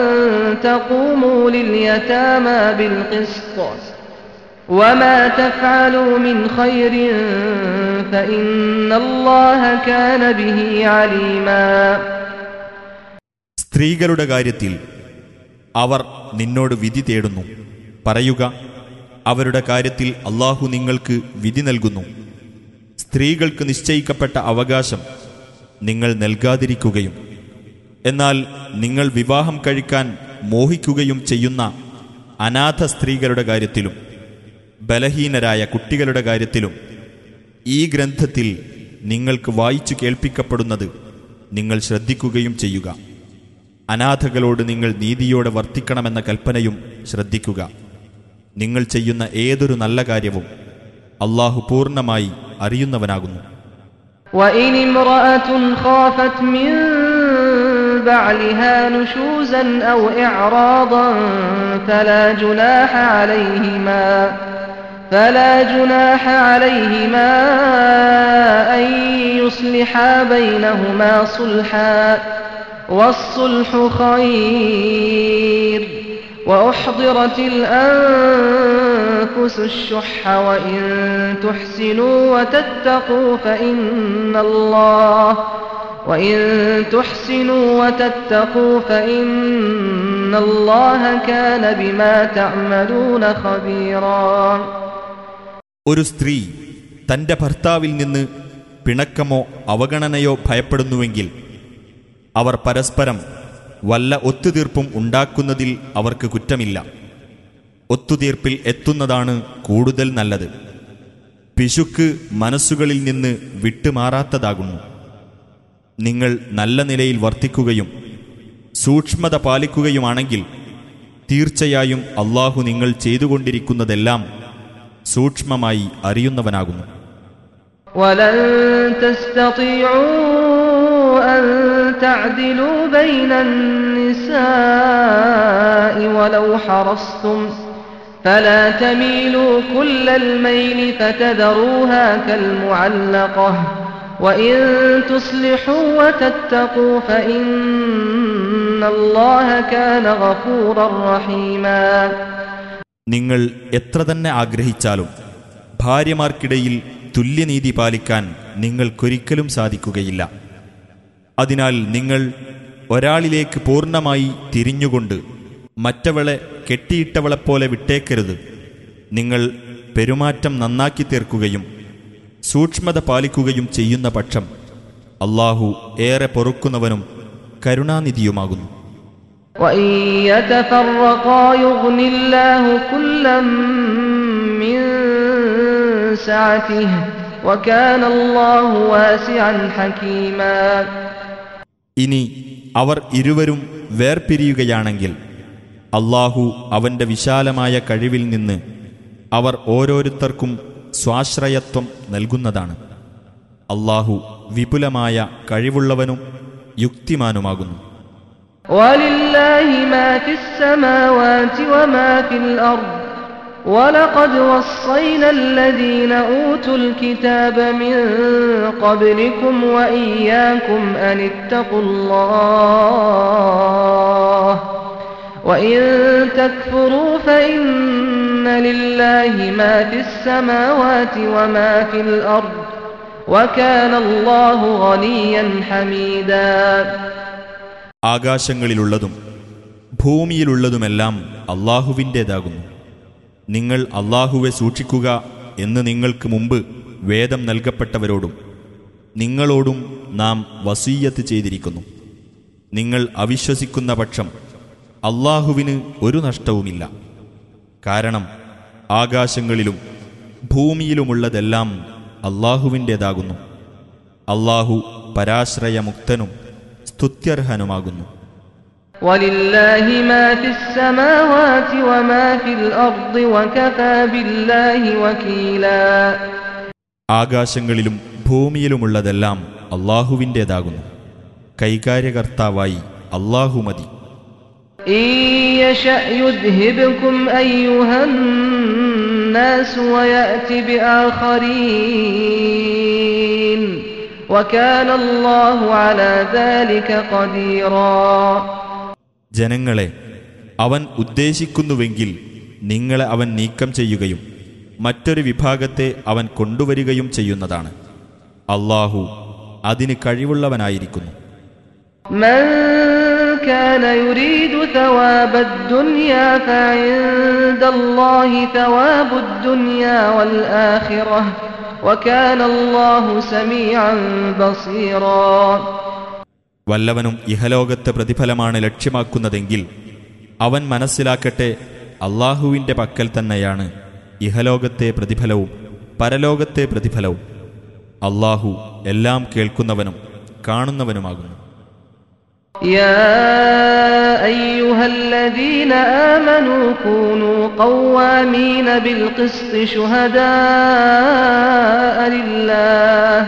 تقوموا لليتامى بالقسط وما تفعلوا من خير فإن الله كان به عليما സ്ത്രീകളുടെ കാര്യത്തിൽ അവർ നിന്നോട് വിധി തേടുന്നു പറയുക അവരുടെ കാര്യത്തിൽ അള്ളാഹു നിങ്ങൾക്ക് വിധി നൽകുന്നു. സ്ത്രീകൾക്ക് നിശ്ചയിക്കപ്പെട്ട അവകാശം നിങ്ങൾ നൽകാതിരിക്കുകയും എന്നാൽ നിങ്ങൾ വിവാഹം കഴിക്കാൻ മോഹിക്കുകയും ചെയ്യുന്ന അനാഥ സ്ത്രീകളുടെ കാര്യത്തിലും ബലഹീനരായ കുട്ടികളുടെ കാര്യത്തിലും ഈ ഗ്രന്ഥത്തിൽ നിങ്ങൾക്ക് വായിച്ചു കേൾപ്പിക്കപ്പെടുന്നത് നിങ്ങൾ ശ്രദ്ധിക്കുകയും ചെയ്യുക. അനാഥകളോട് നിങ്ങൾ നീതിയോടെ വർത്തിക്കണമെന്ന കൽപ്പനയും ശ്രദ്ധിക്കുക. നിങ്ങൾ ചെയ്യുന്ന ഏതൊരു നല്ല കാര്യവും അള്ളാഹു പൂർണ്ണമായി അറിയുന്നവനാകുന്നു وإن امرأة خافت من بعلها نشوزا أو إعراضا فلا جناح عليهما فلا جناح عليهما أن يصلحا بينهما صلحا والصلح خير وأحضرت الأنفس الشح وإن تحسنوا وتتقوا فإن الله وإن تحسنوا وتتقوا فإن الله كان بما تعملون خبيرا ഒരു സ്ത്രീ തന്റെ ഭർത്താവിൽ നിന്ന് പിണക്കമോ അവഗണനയോ ഭയപ്പെടുന്നുവെങ്കിൽ അവർ പരസ്പരം വല്ല ഒത്തുതീർപ്പും ഉണ്ടാക്കുന്നതിൽ അവർക്ക് കുറ്റമില്ല ഒത്തുതീർപ്പിൽ എത്തുന്നതാണ് കൂടുതൽ നല്ലത് പിശുക്ക് മനസ്സുകളിൽ നിന്ന് വിട്ടുമാറാത്തതാകുന്നു നിങ്ങൾ നല്ല നിലയിൽ വർത്തിക്കുകയും സൂക്ഷ്മത പാലിക്കുകയുമാണെങ്കിൽ തീർച്ചയായും അള്ളാഹു നിങ്ങൾ ചെയ്തുകൊണ്ടിരിക്കുന്നതെല്ലാം സൂക്ഷ്മമായി അറിയുന്നവനാകുന്നു ولن تستطيعوا أن تعدلوا بين النساء ولو حرصتم فلا تميلوا كل الميل فتذروها كالمعلقة وإن تصلحوا وتتقوا فإن الله كان غفورا رحيما നിങ്ങൾ എത്ര തന്നെ ആഗ്രഹിച്ചാലും ഭാര്യമാർക്കിടയിൽ തുല്യനീതി പാലിക്കാൻ നിങ്ങൾക്കൊരിക്കലും സാധിക്കുകയില്ല അതിനാൽ നിങ്ങൾ ഒരാളിലേക്ക് പൂർണ്ണമായി തിരിഞ്ഞുകൊണ്ട് മറ്റവളെ കെട്ടിയിട്ടവളെപ്പോലെ വിട്ടേക്കരുത് നിങ്ങൾ പെരുമാറ്റം നന്നാക്കി തീർക്കുകയും സൂക്ഷ്മത പാലിക്കുകയും ചെയ്യുന്ന പക്ഷം അള്ളാഹു ഏറെ പൊറുക്കുന്നവനും കരുണാനിധിയുമാകുന്നു وإن يتفرقا يغن الله كلا من سعته وكان الله واسعا حكيما ഇനി അവർ ഇരുവരും വേർപിരിയുകയാണെങ്കിൽ അള്ളാഹു അവന്റെ വിശാലമായ കഴിവിൽ നിന്ന് അവർ ഓരോരുത്തർക്കും സ്വാശ്രയത്വം നൽകുന്നതാണ് അള്ളാഹു വിപുലമായ കഴിവുള്ളവനും യുക്തിമാനുമാകുന്നു ولله ما في السماوات وما في الأرض ولقد وصينا الذين أوتوا الكتاب من قبلكم وإياكم أن اتقوا الله وإن تكفروا فإن لله ما في السماوات وما في الأرض وكان الله غنيا حميدا ആകാശങ്ങളിലുള്ളതും ഭൂമിയിലുള്ളതുമെല്ലാം അള്ളാഹുവിൻ്റേതാകുന്നു നിങ്ങൾ അള്ളാഹുവെ സൂക്ഷിക്കുക എന്ന് നിങ്ങൾക്ക് മുമ്പ് വേദം നൽകപ്പെട്ടവരോടും നിങ്ങളോടും നാം വസീയത്ത് ചെയ്തിരിക്കുന്നു. നിങ്ങൾ അവിശ്വസിക്കുന്ന പക്ഷം അള്ളാഹുവിന് ഒരു നഷ്ടവുമില്ല. കാരണം ആകാശങ്ങളിലും ഭൂമിയിലുമുള്ളതെല്ലാം അള്ളാഹുവിന്റേതാകുന്നു. അള്ളാഹു പരാശ്രയമുക്തനും സ്തുത്യർഹനുമാകുന്നു. ആകാശങ്ങളിലും ഭൂമിയിലുമുള്ളതെല്ലാം അള്ളാഹുവിൻ്റേതാകുന്നു കൈകാര്യകർത്താവായി അള്ളാഹു മതി إن يشأ يذهبكم أيها الناس ويأت بآخرين وكان الله على ذلك قديرا ജനങ്ങളെ അവൻ ഉദ്ദേശിക്കുന്നുവെങ്കിൽ നിങ്ങളെ അവൻ നീക്കം ചെയ്യുകയും മറ്റൊരു വിഭാഗത്തെ അവൻ കൊണ്ടുവരികയും ചെയ്യുന്നതാണ് അള്ളാഹു അതിന് കഴിവുള്ളവനായിരിക്കുന്നു من كان يريد ثواب الدنيا فعند الله ثواب الدنيا والآخرة وكان الله سميعا بصيرا വല്ലവനും ഇഹലോകത്തെ പ്രതിഫലമാണ് ലക്ഷ്യമാക്കുന്നതെങ്കിൽ അവൻ മനസ്സിലാക്കട്ടെ അള്ളാഹുവിൻ്റെ പക്കൽ തന്നെയാണ് ഇഹലോകത്തെ പ്രതിഫലവും പരലോകത്തെ പ്രതിഫലവും അള്ളാഹു എല്ലാം കേൾക്കുന്നവനും കാണുന്നവനുമാകുന്നു يا أيها الذين آمنوا كونوا قوامين بالقسط شهداء لله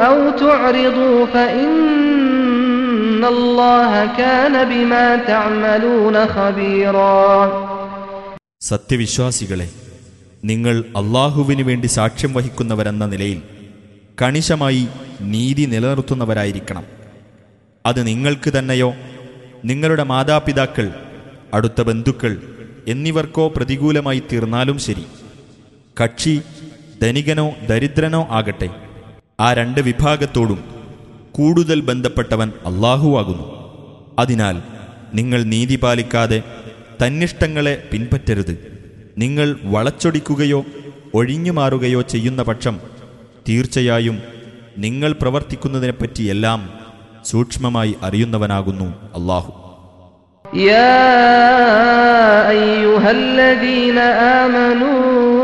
أو تعرضوا فإن الله كان بما تعملون خبيرا സത്യവിശ്വാസികളെ നിങ്ങൾ അള്ളാഹുവിനു വേണ്ടി സാക്ഷ്യം വഹിക്കുന്നവരെന്ന നിലയിൽ കണിശമായി നീതി നിലനിർത്തുന്നവരായിരിക്കണം അത് നിങ്ങൾക്ക് തന്നെയോ നിങ്ങളുടെ മാതാപിതാക്കൾ അടുത്ത ബന്ധുക്കൾ എന്നിവർക്കോ പ്രതികൂലമായി തീർന്നാലും ശരി കക്ഷി ധനികനോ ദരിദ്രനോ ആകട്ടെ ആ രണ്ട് വിഭാഗത്തോടും കൂടുതൽ ബന്ധപ്പെട്ടവൻ അള്ളാഹുവാകുന്നു അതിനാൽ നിങ്ങൾ നീതി പാലിക്കാതെ തന്നിഷ്ടങ്ങളെ പിൻപറ്റരുത് നിങ്ങൾ വളച്ചൊടിക്കുകയോ ഒഴിഞ്ഞു മാറുകയോ ചെയ്യുന്ന പക്ഷം തീർച്ചയായും നിങ്ങൾ പ്രവർത്തിക്കുന്നതിനെപ്പറ്റിയെല്ലാം സൂക്ഷ്മമായി അറിയുന്നവനാകുന്നു അള്ളാഹു يا أيها الذين آمنوا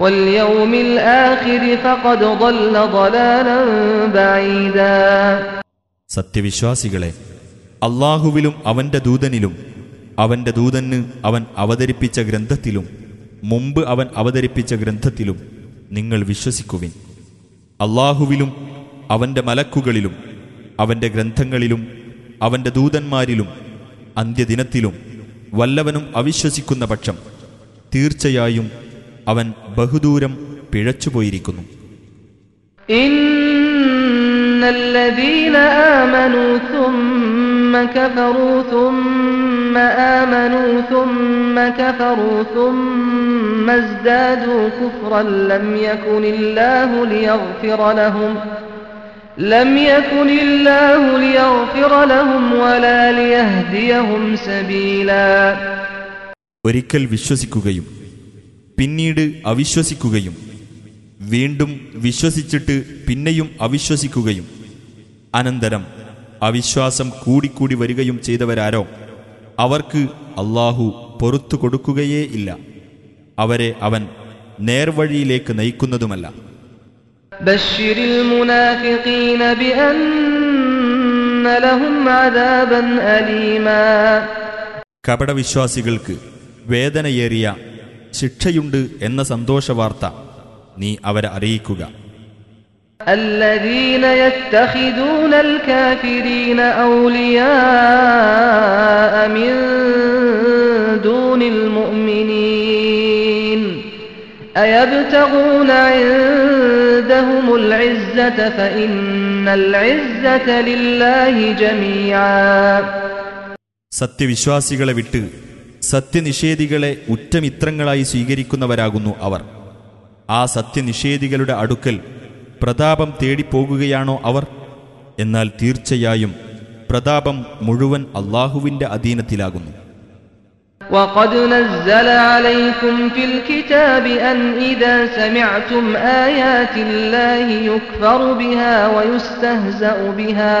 واليوم الآخر فقد ضل ضلالا بعيدا സത്യവിശ്വാസികളെ അള്ളാഹുവിലും അവന്റെ ദൂതനിലും അവന്റെ ദൂതന് അവൻ അവതരിപ്പിച്ച ഗ്രന്ഥത്തിലും മുമ്പ് അവൻ അവതരിപ്പിച്ച ഗ്രന്ഥത്തിലും നിങ്ങൾ വിശ്വസിക്കുവിൻ അള്ളാഹുവിലും അവന്റെ മലക്കുകളിലും അവന്റെ ഗ്രന്ഥങ്ങളിലും അവന്റെ ദൂതന്മാരിലും അന്ത്യദിനത്തിലും വല്ലവനും അവിശ്വസിക്കുന്ന പക്ഷം തീർച്ചയായും അവൻ ബഹുദൂരം പിഴച്ചുപോയിരിക്കുന്നു إن الذين آمنوا ثم كفروا ثم آمنوا ثم كفروا ثم ازدادوا كفرا لم يكن الله ليغفر لهم لم يكن الله ليغفر لهم ولا ليهديهم سبيلا ഒരിക്കൽ വിശ്വസിക്കുകയും പിന്നീട് അവിശ്വസിക്കുകയും വീണ്ടും വിശ്വസിച്ചിട്ട് പിന്നെയും അവിശ്വസിക്കുകയും. അനന്തരം അവിശ്വാസം കൂടിക്കൂടി വരികയും ചെയ്തവരാരോ? അവർക്ക് അള്ളാഹു പൊറത്തു കൊടുക്കുകയേ ഇല്ല. അവരെ അവൻ നേർവഴിയിലേക്ക് നയിക്കുന്നതുമല്ല. കപടവിശ്വാസികൾക്ക് വേദനയേറിയ ശിക്ഷയുണ്ട് എന്ന സന്തോഷവാർത്ത നീ അവരെ അറിയിക്കുക الذين يتخذون الكافرين أولياء من دون المؤمنين أيبتغون عندهم العزة فإن العزة لله جميعا സത്യവിശ്വാസികളെ വിട്ട് സത്യനിഷേധികളെ ഉറ്റമിത്രങ്ങളായി സ്വീകരിക്കുന്നവരാകുന്നു അവർ ആ സത്യനിഷേധികളുടെ അടുക്കൽ പ്രതാപം തേടിപ്പോകുകയാണോ അവർ എന്നാൽ തീർച്ചയായും പ്രതാപം മുഴുവൻ അള്ളാഹുവിന്റെ അധീനത്തിലാകുന്നു وقد نزل عليكم في الكتاب أن إذا سمعتم آيات الله يكفر بها ويستهزأ بها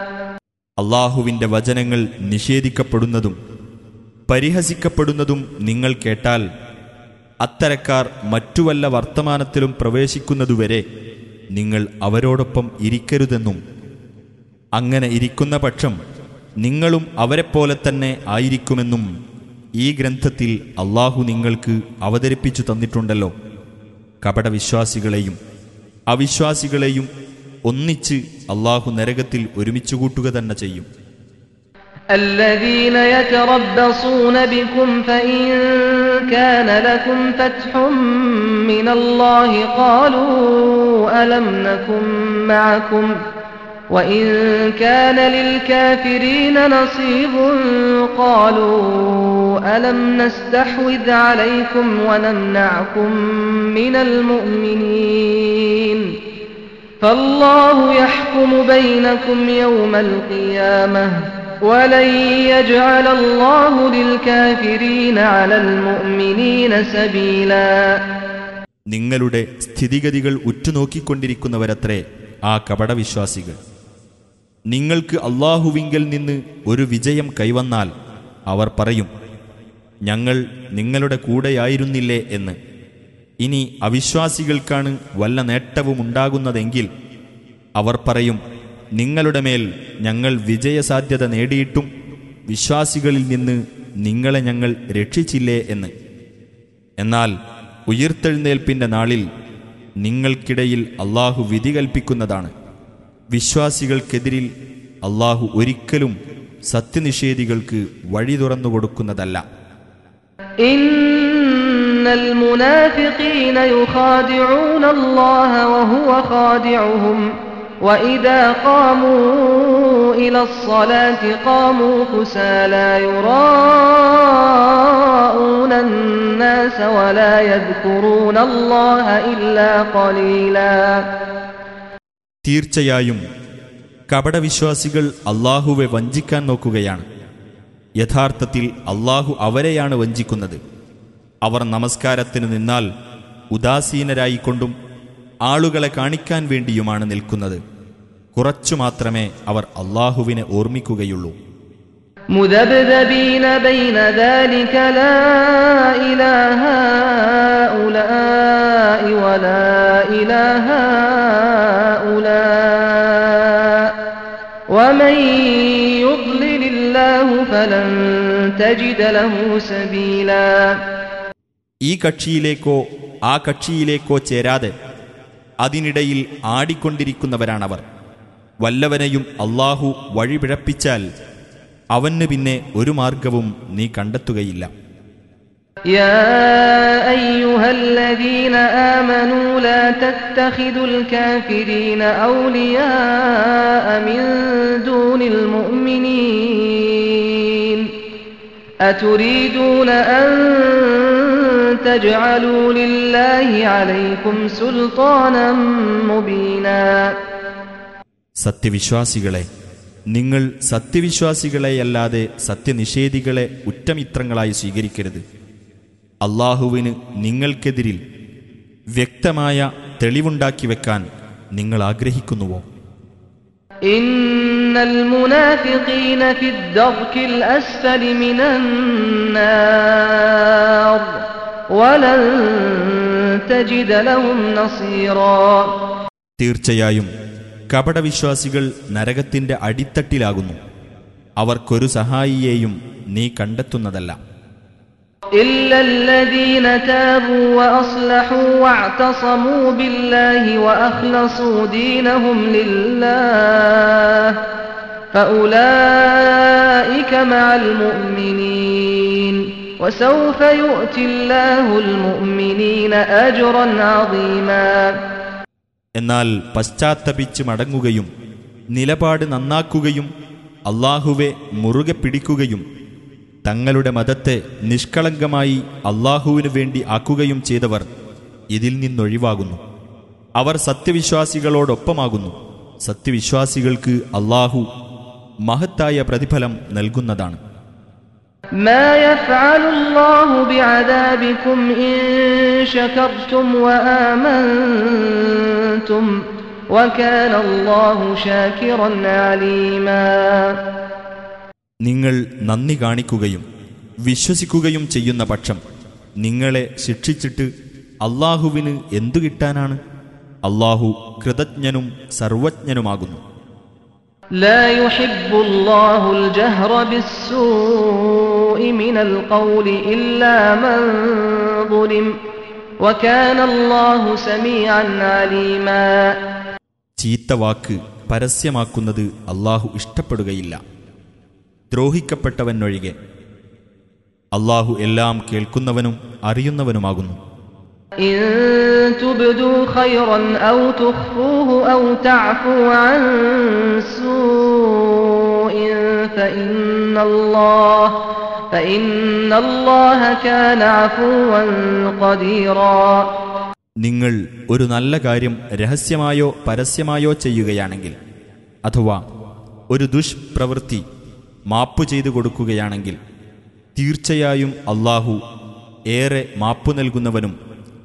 അള്ളാഹുവിന്റെ വചനങ്ങൾ നിഷേധിക്കപ്പെടുന്നതും പരിഹസിക്കപ്പെടുന്നതും നിങ്ങൾ കേട്ടാൽ അത്തരക്കാർ മറ്റു വല്ല വർത്തമാനത്തിലും പ്രവേശിക്കുന്നതുവരെ നിങ്ങൾ അവരോടൊപ്പം ഇരിക്കരുതെന്നും അങ്ങനെ ഇരിക്കുന്ന പക്ഷം നിങ്ങളും അവരെപ്പോലെ തന്നെ ആയിരിക്കുമെന്നും ഈ ഗ്രന്ഥത്തിൽ അള്ളാഹു നിങ്ങൾക്ക് അവതരിപ്പിച്ചു തന്നിട്ടുണ്ടല്ലോ. കപടവിശ്വാസികളെയും അവിശ്വാസികളെയും ഒന്നിച്ച് അള്ളാഹു നരകത്തിൽ ഒരുമിച്ച് കൂട്ടുക തന്നെ ചെയ്യും الذين يتربصون بكم فإن كان لكم فتح من الله قالوا ألم نكن معكم وإن كان للكافرين نصيب قالوا ألم نستحوذ عليكم ونمنعكم من المؤمنين فالله يحكم بينكم يوم القيامة ولن يجعل الله للكافرين على المؤمنين سبيلا നിങ്ങളുടെ സ്ഥിതിഗതികൾ ഉറ്റുനോക്കിക്കൊണ്ടിരിക്കുന്നവരത്രേ ആ കപടവിശ്വാസികൾ നിങ്ങൾക്ക് അള്ളാഹുവിങ്കൽ നിന്ന് ഒരു വിജയം കൈവന്നാൽ അവർ പറയും ഞങ്ങൾ നിങ്ങളുടെ കൂടെയായിരുന്നില്ലേ എന്ന് ഇനി അവിശ്വാസികൾക്കാണ് വല്ല നേട്ടവും ഉണ്ടാകുന്നതെങ്കിൽ അവർ പറയും നിങ്ങളുടെ മേൽ ഞങ്ങൾ വിജയസാധ്യത നേടിയിട്ടും വിശ്വാസികളിൽ നിന്ന് നിങ്ങളെ ഞങ്ങൾ രക്ഷിച്ചില്ലേ എന്ന്. എന്നാൽ ഉയർത്തെഴുന്നേൽപ്പിന്റെ നാളിൽ നിങ്ങൾക്കിടയിൽ അള്ളാഹു വിധി കൽപ്പിക്കുന്നതാണ്. വിശ്വാസികൾക്കെതിരിൽ അള്ളാഹു ഒരിക്കലും സത്യനിഷേധികൾക്ക് വഴി തുറന്നു കൊടുക്കുന്നതല്ല المنافقين يخادعون الله وهو خادعهم وإذا قاموا إلى الصلاة قاموا كسالى يراءون الناس ولا يذكرون الله إلا قليلا തീർച്ചയായും കപടവിശ്വാസികൾ അള്ളാഹുവെ വഞ്ചിക്കാൻ നോക്കുകയാണ് യഥാർത്ഥത്തിൽ അള്ളാഹു അവരെയാണ് വഞ്ചിക്കുന്നത് അവർ നമസ്കാരത്തിന് നിന്നാൽ ഉദാസീനരായിക്കൊണ്ടും ആളുകളെ കാണിക്കാൻ വേണ്ടിയുമാണ് നിൽക്കുന്നത് കുറച്ചു മാത്രമേ അവർ അള്ളാഹുവിനെ ഓർമ്മിക്കുകയുള്ളൂ مذبذبين بين ذلك لا إلى هؤلاء ولا إلى هؤلاء ومن يضلل الله فلن تجد له سبيلا ഈ കക്ഷിയിലേക്കോ ആ കക്ഷിയിലേക്കോ ചേരാതെ അതിനിടയിൽ ആടിക്കൊണ്ടിരിക്കുന്നവരാണവർ. വല്ലവനെയും അള്ളാഹു വഴിപിഴപ്പിച്ചാൽ അവന് പിന്നെ ഒരു മാർഗവും നീ കണ്ടെത്തുകയില്ല. يا أتريدون أن تجعلوا لله عليكم سلطانا مبينا സത്യവിശ്വാസികളെ നിങ്ങൾ സത്യവിശ്വാസികളെയല്ലാതെ സത്യനിഷേധികളെ ഉറ്റമിത്രങ്ങളായി സ്വീകരിക്കരുത് അള്ളാഹുവിന് നിങ്ങൾക്കെതിരിൽ വ്യക്തമായ തെളിവുണ്ടാക്കി വെക്കാൻ നിങ്ങൾ ആഗ്രഹിക്കുന്നുവോ إن المنافقين في الدرك الأسفل من النار ولن تجد لهم نصيرا തീർച്ചയായും കപടവിശ്വാസികൾ നരകത്തിന്റെ അടിത്തട്ടിലാകുന്നു അവർക്കൊരു സഹായിയെയും നീ കണ്ടെത്തുന്നതല്ല إلا الذين تابوا وأصلحوا واعتصموا بالله وأخلصوا دينهم لله فأولئك مع المؤمنين وسوف يؤتي الله المؤمنين أجرا عظيما എന്നാൽ പശ്ചാത്തപിച്ച് മടങ്ങുകയും നിലപാട് നന്നാക്കുകയും അള്ളാഹുവെ മുറുകെ പിടിക്കുകയും തങ്ങളുടെ മതത്തെ നിഷ്കളങ്കമായി അള്ളാഹുവിനു വേണ്ടി ആക്കുകയും ചെയ്തവർ ഇതിൽ നിന്നൊഴിവാകുന്നു അവർ സത്യവിശ്വാസികളോടൊപ്പമാകുന്നു സത്യവിശ്വാസികൾക്ക് അള്ളാഹു മഹത്തായ പ്രതിഫലം നൽകുന്നതാണ്. നിങ്ങൾ നന്ദി കാണിക്കുകയും വിശ്വസിക്കുകയും ചെയ്യുന്ന പക്ഷം നിങ്ങളെ ശിക്ഷിച്ചിട്ട് അള്ളാഹുവിന് എന്തു കിട്ടാനാണ്? അള്ളാഹു കൃതജ്ഞനും സർവജ്ഞനുമാകുന്നു. لا يحب الله الجهر بالسوء من القول إلا من ظلم وكان الله سميعا عليما ചീത്ത വാക്ക് പരസ്യമാക്കുന്നത് അള്ളാഹു ഇഷ്ടപ്പെടുകയില്ല ദ്രോഹിക്കപ്പെട്ടവനൊഴികെ അള്ളാഹു എല്ലാം കേൾക്കുന്നവനും അറിയുന്നവനുമാകുന്നു إن تبدوا خيرا أو تخفوه أو تعفوا عن سوء فإن الله فإن الله كان عفوا قديرا നിങ്ങൾ ഒരു നല്ല കാര്യം രഹസ്യമായോ പരസ്യമായോ ചെയ്യുകയാണെങ്കിൽ അഥവാ ഒരു ദുഷ്പ്രവൃത്തി മാപ്പു ചെയ്തു കൊടുക്കുകയാണെങ്കിൽ തീർച്ചയായും അള്ളാഹു ഏറെ മാപ്പു നൽകുന്നവനും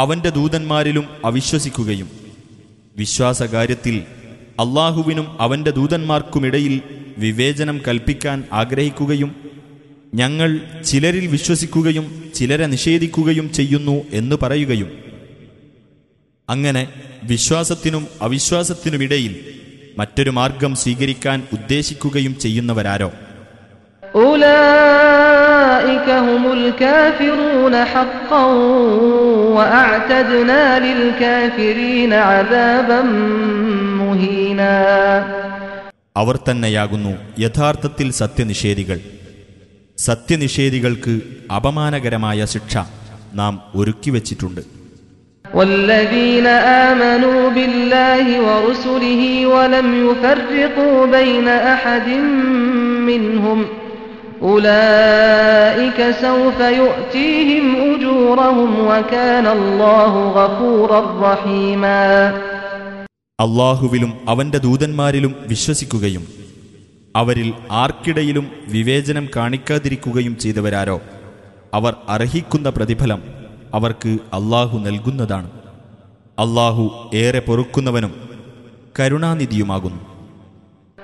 അവന്റെ ദൂതന്മാരിലും അവിശ്വസിക്കുകയും. വിശ്വാസകാര്യത്തിൽ അള്ളാഹുവിനും അവന്റെ ദൂതന്മാർക്കുമിടയിൽ വിവേചനം കൽപ്പിക്കാൻ ആഗ്രഹിക്കുകയും ഞങ്ങൾ ചിലരിൽ വിശ്വസിക്കുകയും ചിലരെ നിഷേധിക്കുകയും ചെയ്യുന്നു എന്ന് പറയുകയും. അങ്ങനെ വിശ്വാസത്തിനും അവിശ്വാസത്തിനുമിടയിൽ മറ്റൊരു മാർഗം സ്വീകരിക്കാൻ ഉദ്ദേശിക്കുകയും ചെയ്യുന്നവരാരോ? هم الكافرون حقا وأعتدنا للكافرين عذابا مهينا അവർ തന്നെയാകുന്നു യഥാർത്ഥത്തിൽ സത്യനിഷേധികൾ സത്യനിഷേധികൾക്ക് അപമാനകരമായ ശിക്ഷ നാം ഒരുക്കിവച്ചിട്ടുണ്ട് والذين آمنوا بالله ورسله ولم يفرقوا بين أحد منهم أولئك سوف يؤتيهم أجورهم وكان الله غفورا رحيما അള്ളാഹുവിലും അവന്റെ ദൂതന്മാരിലും വിശ്വസിക്കുകയും അവരിൽ ആർക്കിടയിലും വിവേചനം കാണിക്കാതിരിക്കുകയും ചെയ്തവരാരോ അവർ അർഹിക്കുന്ന പ്രതിഫലം അവർക്ക് അള്ളാഹു നൽകുന്നതാണ് അള്ളാഹു ഏറെ പൊറുക്കുന്നവനും കരുണാനിധിയുമാകുന്നു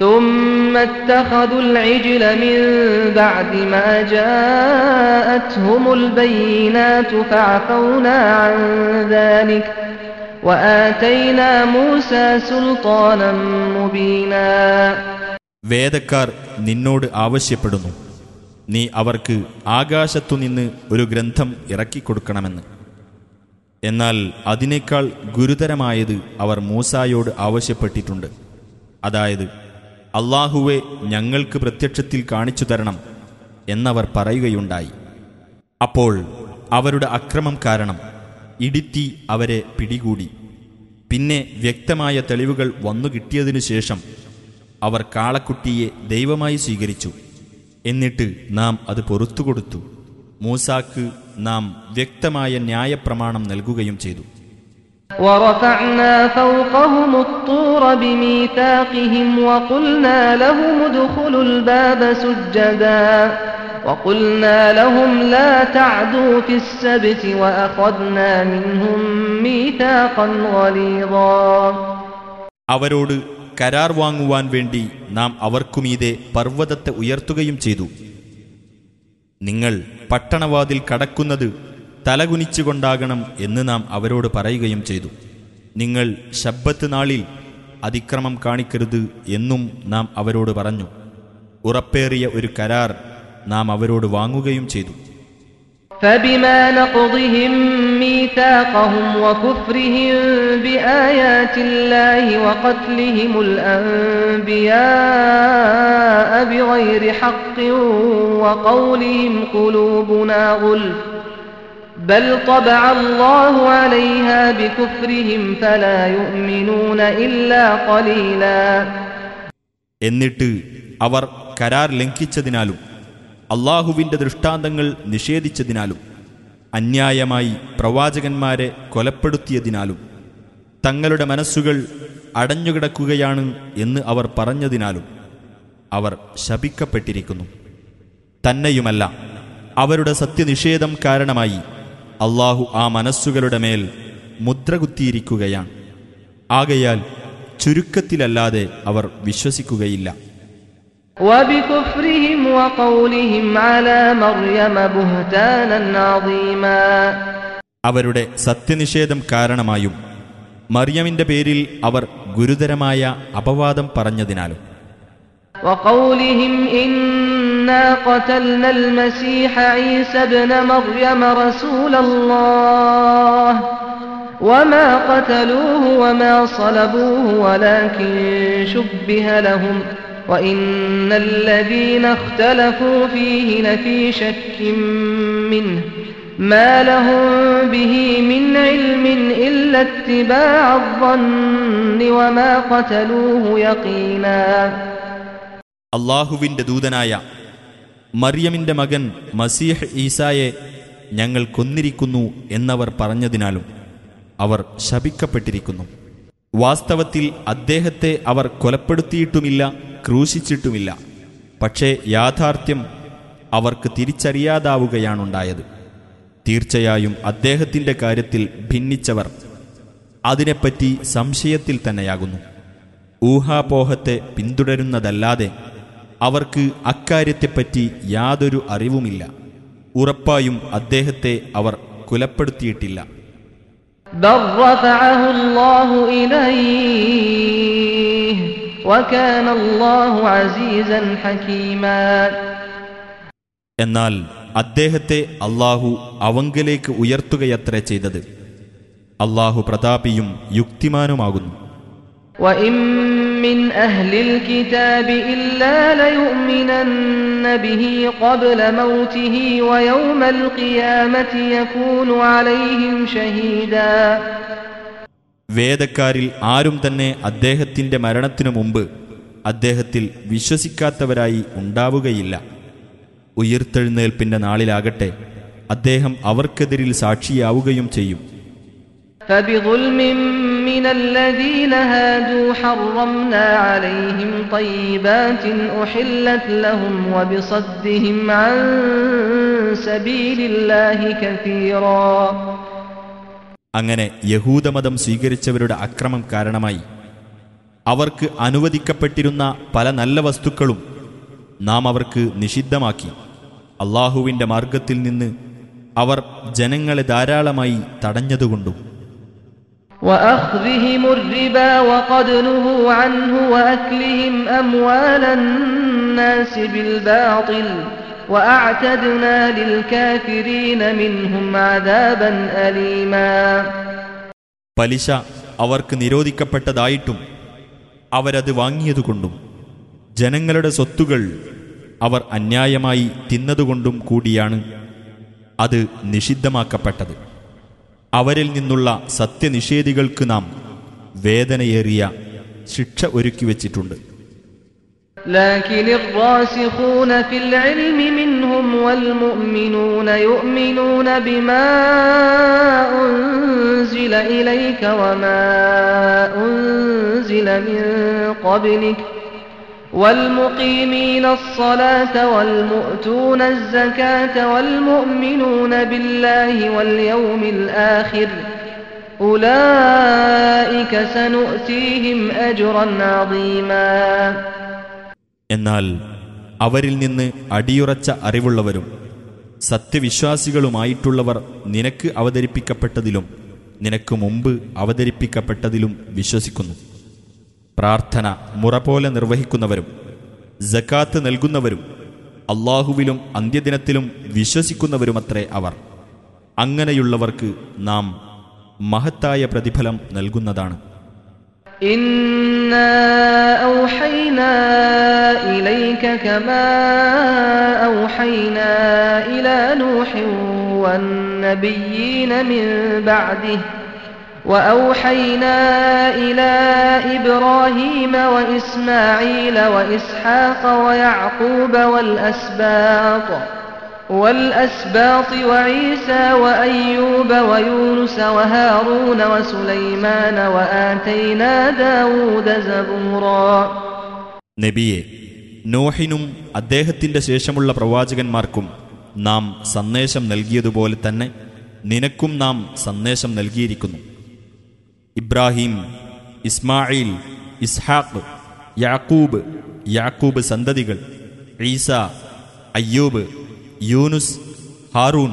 ثم اتخذوا العجل من بعد ما جاءتهم البينات فعفونا عن ذلك وآتينا موسى سلطانا مبينا വേദക്കാർ നിന്നോട് ആവശ്യപ്പെടുന്നു നീ അവർക്ക് ആകാശത്തുനിന്ന് ഒരു ഗ്രന്ഥം ഇറക്കിക്കൊടുക്കണമെന്ന് എന്നാൽ അതിനേക്കാൾ ഗുരുതരമായത് അവർ മൂസായോട് ആവശ്യപ്പെട്ടിട്ടുണ്ട് അതായത് അള്ളാഹുവെ ഞങ്ങൾക്ക് പ്രത്യക്ഷത്തിൽ കാണിച്ചു തരണം എന്നവർ പറയുകയുണ്ടായി. അപ്പോൾ അവരുടെ അക്രമം കാരണം ഇടിത്തി അവരെ പിടികൂടി. പിന്നെ വ്യക്തമായ തെളിവുകൾ വന്നു കിട്ടിയതിനു ശേഷം അവർ കാളക്കുട്ടിയെ ദൈവമായി സ്വീകരിച്ചു. എന്നിട്ട് നാം അത് പൊറത്തുകൊടുത്തു. മൂസാക്ക് നാം വ്യക്തമായ ന്യായപ്രമാണം നൽകുകയും ചെയ്തു. ورفعنا فوقهم الطور بميثاقهم وقلنا لهم ادخلوا الباب سجدا وقلنا لهم لا تعدوا في السبت وأخذنا منهم ميثاقا غليظا അവരോട് കരാർ വാങ്ങുവാൻ വേണ്ടി നാം അവർക്കുമീതെ പർവ്വതത്തെ ഉയർത്തുകയും ചെയ്തു നിങ്ങൾ പട്ടണവാതിൽ കടക്കുന്നത് തലകുനിച്ചുകൊണ്ടാകണം എന്ന് നാം അവരോട് പറയുകയും ചെയ്തു നിങ്ങൾ ശബ്ബത്ത് നാളിൽ അതിക്രമം കാണിക്കരുത് എന്നും നാം അവരോട് പറഞ്ഞു ഉറപ്പേറിയ ഒരു കരാർ നാം അവരോട് വാങ്ങുകയും ചെയ്തു فبما نقضهم ميثاقهم وكفرهم بآيات الله وقتلهم الأنبياء بغير حق وقولهم قلوبنا غلف بل طبع الله عليها بكفرهم فلا يؤمنون إلا قليلا എന്നിട്ട് അവർ കരാർ ലംഘിച്ചതിനാലും അള്ളാഹുവിൻ്റെ ദൃഷ്ടാന്തങ്ങൾ നിഷേധിച്ചതിനാലും അന്യായമായി പ്രവാചകന്മാരെ കൊലപ്പെടുത്തിയതിനാലും തങ്ങളുടെ മനസ്സുകൾ അടഞ്ഞുകിടക്കുകയാണ് എന്ന് അവർ പറഞ്ഞതിനാലും അവർ ശപിക്കപ്പെട്ടിരിക്കുന്നു തന്നെയുമല്ല അവരുടെ സത്യനിഷേധം കാരണമായി അള്ളാഹു ആ മനസ്സുകളുടെ മേൽ മുദ്രകുത്തിയിരിക്കുകയാണ് ആകയാൽ ചുരുക്കത്തിലല്ലാതെ അവർ വിശ്വസിക്കുകയില്ല وبكفرهم وقولهم على مريم بهتانا عظيما അവരുടെ സത്യനിഷേധം കാരണമായും മറിയമിന്റെ പേരിൽ അവർ ഗുരുതരമായ അപവാദം പറഞ്ഞതിനാലും وقولهم إنا قتلنا المسيح عيسى ابن مريم رسول الله وما قتلوه وما صلبوه ولكن شبه لهم وإن الذين اختلفوا فيه لفي شك منه ما لهم به من علم إلا اتباع الظن وما قتلوه يقينا അള്ളാഹുവിന്റെ ദൂതനായ മറിയമിന്റെ മകൻ മസീഹ് ഈസായെ ഞങ്ങൾ കൊന്നിരിക്കുന്നു എന്നവർ പറഞ്ഞതിനാലും അവർ ശപിക്കപ്പെട്ടിരിക്കുന്നു. വാസ്തവത്തിൽ അദ്ദേഹത്തെ അവർ കൊലപ്പെടുത്തിയിട്ടുമില്ല ക്രൂശിച്ചിട്ടുമില്ല. പക്ഷേ യാഥാർത്ഥ്യം അവർക്ക് തിരിച്ചറിയാതാവുകയാണുണ്ടായത്. തീർച്ചയായും അദ്ദേഹത്തിന്റെ കാര്യത്തിൽ ഭിന്നിച്ചവർ അതിനെപ്പറ്റി സംശയത്തിൽ തന്നെയാകുന്നു. ഊഹാപോഹത്തെ പിന്തുടരുന്നതല്ലാതെ അവർക്ക് അക്കാര്യത്തെപ്പറ്റി യാതൊരു അറിവുമില്ല. ഉറപ്പായും അദ്ദേഹത്തെ അവർ കുലപ്പെടുത്തിയിട്ടില്ല. എന്നാൽ അദ്ദേഹത്തെ അള്ളാഹു അവങ്കിലേക്ക് ഉയർത്തുകയത്ര ചെയ്തത്. അള്ളാഹു പ്രതാപിയും യുക്തിമാനുമാകുന്നു. من أهل الكتاب إلا ليؤمنن به قبل موته ويوم القيامة يكون عليهم شهيدا വേദക്കാരിൽ ആരും തന്നെ അദ്ദേഹത്തിന്റെ മരണത്തിനു മുമ്പ് അദ്ദേഹത്തിൽ വിശ്വസിക്കാത്തവരായി ഉണ്ടാവുകയില്ല ഉയിർത്തെഴുന്നേൽപ്പിന്റെ നാളിലാകട്ടെ അദ്ദേഹം അവർക്കെതിരിൽ സാക്ഷിയാവുകയും ചെയ്യും فبظلم من الذين هادوا حرمنا عليهم طيبات أحلت لهم وبصدهم عن سبيل الله كثيرا അങ്ങനെ യഹൂദമതം സ്വീകരിച്ചവരുടെ അക്രമം കാരണമായി അവർക്ക് അനുവദിക്കപ്പെട്ടിരുന്ന പല നല്ല വസ്തുക്കളും നാം അവർക്ക് നിഷിദ്ധമാക്കി അള്ളാഹുവിൻ്റെ മാർഗത്തിൽ നിന്ന് അവർ ജനങ്ങളെ ധാരാളമായി തടഞ്ഞതുകൊണ്ടും وأخذهم الربا وقد نهوا عنه وأكلهم أموال الناس بالباطل وأعتدنا للكافرين منهم عذابا أليما. പലിശ അവർക്ക് നിരോധിക്കപ്പെട്ടതായിട്ടും അവരത് വാങ്ങിയതുകൊണ്ടും ജനങ്ങളുടെ സ്വത്തുകൾ അവർ അന്യായമായി തിന്നതുകൊണ്ടും കൂടിയാണ് അത് നിഷിദ്ധമാക്കപ്പെട്ടത്. അവരിൽ നിന്നുള്ള സത്യനിഷേധികൾക്ക് നാം വേദനയേറിയ ശിക്ഷ ഒരുക്കി വച്ചിട്ടുണ്ട് لكن الراسخون في العلم منهم والمؤمنون يؤمنون بما أنزل إليك وما أنزل من قبلك والمقيمين الصلاة والمؤتون الزكاة والمؤمنون بالله واليوم الآخر أولئك سنؤتيهم أجرا عظيما എന്നാൽ അവരിൽ നിന്ന് അടിയുറച്ച അറിവുള്ളവരും സത്യവിശ്വാസികളുമായിട്ടുള്ളവർ നിനക്ക് അവതരിപ്പിക്കപ്പെട്ടതിലും നിനക്ക് മുമ്പ് അവതരിപ്പിക്കപ്പെട്ടതിലും വിശ്വസിക്കുന്നു പ്രാർത്ഥന മുറ പോലെ നിർവഹിക്കുന്നവരും ജക്കാത്ത് നൽകുന്നവരും അള്ളാഹുവിലും അന്ത്യദിനത്തിലും വിശ്വസിക്കുന്നവരുമത്രേ അവർ. അങ്ങനെയുള്ളവർക്ക് നാം മഹത്തായ പ്രതിഫലം നൽകുന്നതാണ്. ഇന്ന وأوحينا إلى إبراهيم وإسماعيل وإسحاق ويعقوب والأسباط والأسباط وعيسى وأيوب ويونس وهارون وسليمان وآتينا داود زبورا നബിയെ നോഹിനും അദ്ദേഹത്തിന്റെ ശേഷമുള്ള പ്രവാചകന്മാർക്കും നാം സന്ദേശം നൽകിയതുപോലെ തന്നെ നിനക്കും നാം സന്ദേശം നൽകിയിരിക്കുന്നു ഇബ്രാഹിം ഇസ്മായിൽ ഇസ്ഹാഖ് യാക്കൂബ് യാക്കൂബ് സന്തതികൾ ഈസ അയ്യൂബ് യൂനുസ് ഹാറൂൻ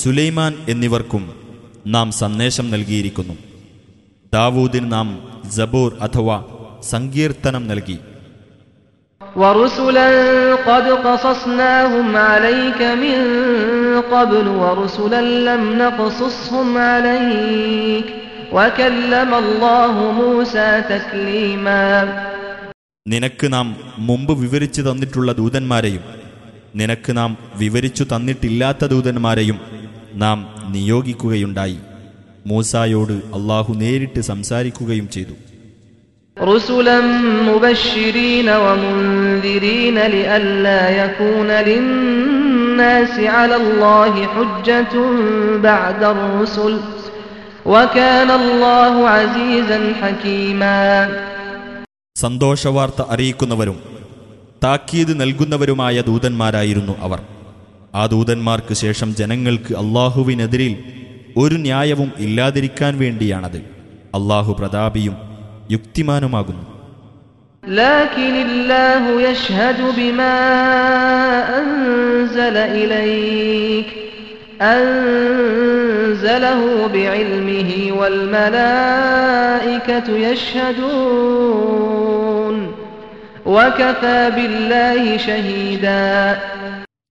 സുലൈമാൻ എന്നിവർക്കും നാം സന്ദേശം നൽകിയിരിക്കുന്നു ദാവൂദിന് നാം ജബൂർ അഥവാ സങ്കീർത്തനം നൽകി ورسلا قد قصصناهم عليك من قبل ورسلا لم نقصصهم عليك وكلم الله موسى تكليما നിനക്ക് നാം മുമ്പ് വിവരിച്ചു തന്നിട്ടുള്ള ദൂതന്മാരെയും നിനക്ക് നാം വിവരിച്ചു തന്നിട്ടില്ലാത്ത ദൂതന്മാരെയും നാം നിയോഗിക്കുകയുണ്ടായി മൂസായോട് അള്ളാഹു നേരിട്ട് സംസാരിക്കുകയും ചെയ്തു رسلا مبشرين ومنذرين لئلا يكون للناس على الله حجة بعد الرسل സന്തോഷവാർത്ത അറിയിക്കുന്നവരും താക്കീത് നൽകുന്നവരുമായ ദൂതന്മാരായിരുന്നു അവർ ആ ദൂതന്മാർക്ക് ശേഷം ജനങ്ങൾക്ക് അള്ളാഹുവിനെതിരിൽ ഒരു ന്യായവും ഇല്ലാതിരിക്കാൻ വേണ്ടിയാണത് അള്ളാഹു പ്രതാപിയും യുക്തിമാനുമാകുന്നു لكن الله يشهد بما أنزل إليك أنزله بعلمه والملائكة يشهدون وكفى بالله شهيدا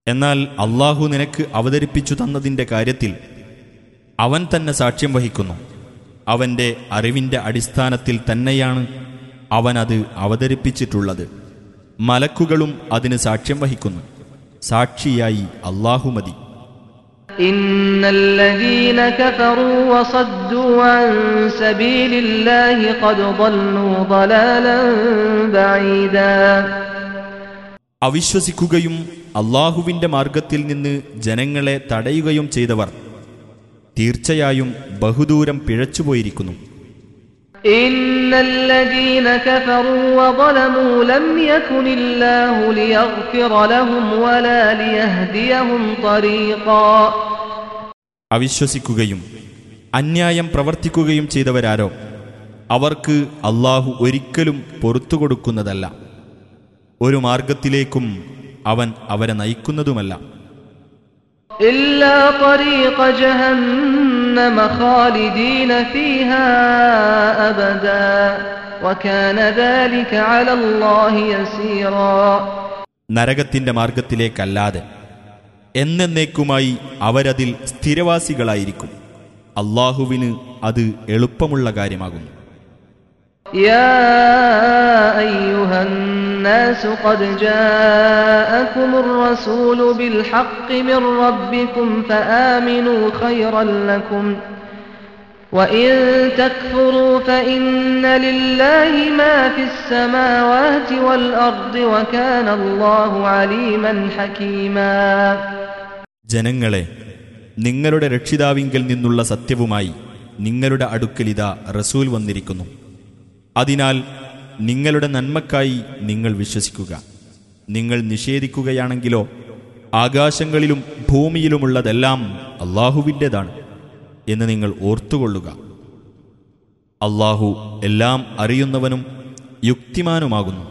എന്നാൽ അള്ളാഹു നിനക്ക് അവതരിപ്പിച്ചു തന്നതിൻ്റെ കാര്യത്തിൽ അവൻ തന്നെ സാക്ഷ്യം വഹിക്കുന്നു അവൻ്റെ അറിവിൻ്റെ അടിസ്ഥാനത്തിൽ തന്നെയാണ് അവൻ അത് അവതരിപ്പിച്ചിട്ടുള്ളത് മലക്കുകളും അതിന് സാക്ഷ്യം വഹിക്കുന്നു സാക്ഷിയായി അള്ളാഹു മതി إن الذين كفروا وصدوا عن سبيل الله قد ضلوا ضلالا بعيدا അവിശ്വസിക്കുകയും അള്ളാഹുവിൻ്റെ മാർഗത്തിൽ നിന്ന് ജനങ്ങളെ തടയുകയും ചെയ്തവർ തീർച്ചയായും ബഹുദൂരം പിഴച്ചുപോയിരിക്കുന്നു إن الذين كفروا وظلموا لم يكن الله ليغفر لهم ولا ليهديهم طريقا അവിശ്വസിക്കുകയും അന്യായം പ്രവർത്തിക്കുകയും ചെയ്തവരാരോ അവർക്ക് അള്ളാഹു ഒരിക്കലും പൊറത്തു കൊടുക്കുന്നതല്ല ഒരു മാർഗത്തിലേക്കും അവൻ അവരെ നയിക്കുന്നതുമല്ല إلا طريق جهنم خالدين فيها أبدا وكان ذلك على الله يسيرا നരകത്തിന്റെ മാർഗത്തിലേക്കല്ലാതെ എന്നേക്കുമായി അവരതിൽ സ്ഥിരവാസികളായിരിക്കും അള്ളാഹുവിന് അത് എളുപ്പമുള്ള കാര്യമാകുന്നു يا أيها الناس قد جاءكم الرسول بالحق من ربكم فآمنوا خيرا لكم وإن تكفروا فإن لله ما في السماوات والأرض وكان الله عليما حكيما ജനങ്ങളെ നിങ്ങളുടെ രക്ഷിതാവിങ്കിൽ നിന്നുള്ള സത്യവുമായി നിങ്ങളുടെ അടുക്കലിതാ റസൂൽ വന്നിരിക്കുന്നു അതിനാൽ നിങ്ങളുടെ നന്മക്കായി നിങ്ങൾ വിശ്വസിക്കുക നിങ്ങൾ നിഷേധിക്കുകയാണെങ്കിലോ ആകാശങ്ങളിലും ഭൂമിയിലുമുള്ളതെല്ലാം അള്ളാഹുവിൻ്റെതാണ് എന്ന് നിങ്ങൾ ഓർത്തുകൊള്ളുക അള്ളാഹു എല്ലാം അറിയുന്നവനും യുക്തിമാനുമാകുന്നു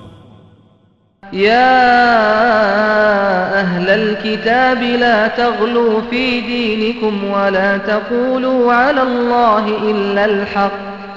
يا أهل الكتاب لا تغلوا في دينكم ولا تقولوا على الله إلا الحق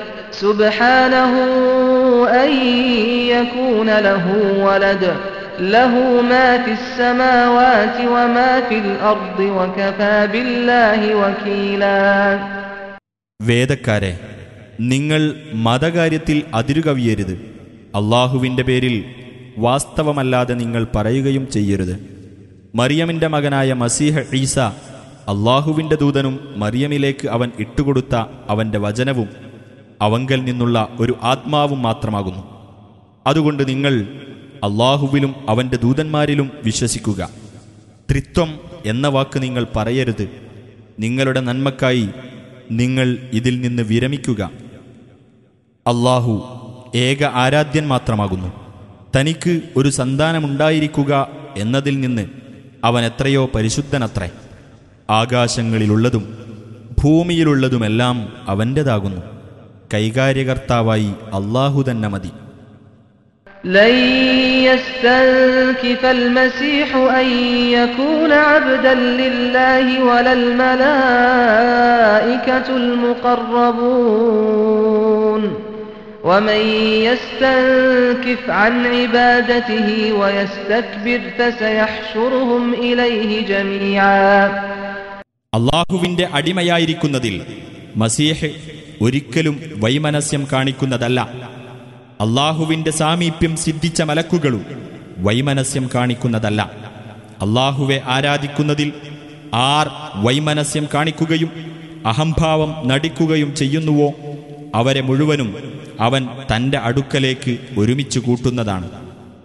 سبحانه أن يكون له ولد له ما في السماوات وما في الأرض وكفى بالله وكيلا വേദക്കാരെ നിങ്ങൾ മതകാര്യത്തിൽ അതിരുകവിയരുത് അള്ളാഹുവിൻ്റെ പേരിൽ വാസ്തവമല്ലാതെ നിങ്ങൾ പറയുകയും ചെയ്യരുത് മറിയമിൻ്റെ മകനായ മസീഹ ഈസ അള്ളാഹുവിൻ്റെ ദൂതനും മറിയമിലേക്ക് അവൻ ഇട്ടുകൊടുത്ത അവൻ്റെ വചനവും അവങ്കൽ നിന്നുള്ള ഒരു ആത്മാവും മാത്രമാകുന്നു. അതുകൊണ്ട് നിങ്ങൾ അള്ളാഹുവിലും അവന്റെ ദൂതന്മാരിലും വിശ്വസിക്കുക. ത്രിത്വം എന്ന വാക്ക് നിങ്ങൾ പറയരുത്. നിങ്ങളുടെ നന്മക്കായി നിങ്ങൾ ഇതിൽ നിന്ന് വിരമിക്കുക. അള്ളാഹു ഏക ആരാധ്യൻ മാത്രമാകുന്നു. തനിക്ക് ഒരു സന്താനമുണ്ടായിരിക്കുക എന്നതിൽ നിന്ന് അവൻ എത്രയോ പരിശുദ്ധനത്രേ. ആകാശങ്ങളിലുള്ളതും ഭൂമിയിലുള്ളതുമെല്ലാം അവന്റെതാകുന്നു കൈകാര്യകർത്താവായി അള്ളാഹു തന്നെ മതി لن يستنكف المسيح أن يكون عبدا لله ولا الملائكة المقربون ومن يستنكف عن عبادته ويستكبر فسيحشرهم إليه جميعا അള്ളാഹുവിൻ്റെ അടിമയായിരിക്കുന്നതിൽ മസീഹ് ഒരിക്കലും വൈമനസ്യം കാണിക്കുന്നതല്ല. അള്ളാഹുവിന്റെ സാമീപ്യം സിദ്ധിച്ച മലക്കുകളും വൈമനസ്യം കാണിക്കുന്നതല്ല. അള്ളാഹുവെ ആരാധിക്കുന്നതിൽ ആർ വൈമനസ്യം കാണിക്കുകയും അഹംഭാവം നടിക്കുകയും ചെയ്യുന്നുവോ അവരെ മുഴുവനും അവൻ തന്റെ അടുക്കലേക്ക് ഒരുമിച്ച് കൂട്ടുന്നതാണ്.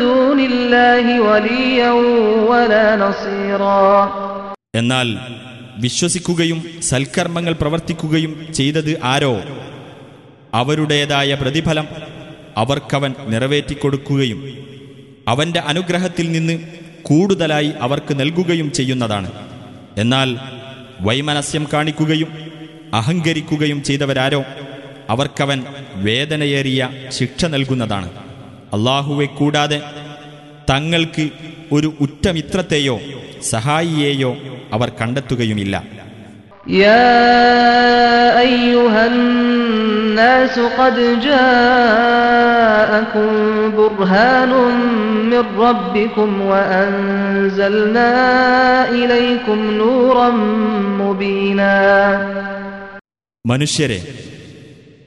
دون الله وليا ولا نصيرا എന്നാൽ വിശ്വസിക്കുകയും സൽക്കർമ്മങ്ങൾ പ്രവർത്തിക്കുകയും ചെയ്തത് ആരോ അവരുടേതായ പ്രതിഫലം അവർക്കവൻ നിറവേറ്റിക്കൊടുക്കുകയും അവന്റെ അനുഗ്രഹത്തിൽ നിന്ന് കൂടുതലായി അവർക്ക് നൽകുകയും ചെയ്യുന്നതാണ് എന്നാൽ വൈമനസ്യം കാണിക്കുകയും അഹങ്കരിക്കുകയും ചെയ്തവരാരോ അവർക്കവൻ വേദനയേറിയ ശിക്ഷ നൽകുന്നതാണ് അള്ളാഹുവെ കൂടാതെ തങ്ങൾക്ക് ഒരു ഉറ്റമിത്രത്തെയോ സഹായിയെയോ അവർ കണ്ടെത്തുകയുമില്ല يا أيها الناس قد جاءكم برهان من ربكم وأنزلنا إليكم نورا مبينا മനുഷ്യരെ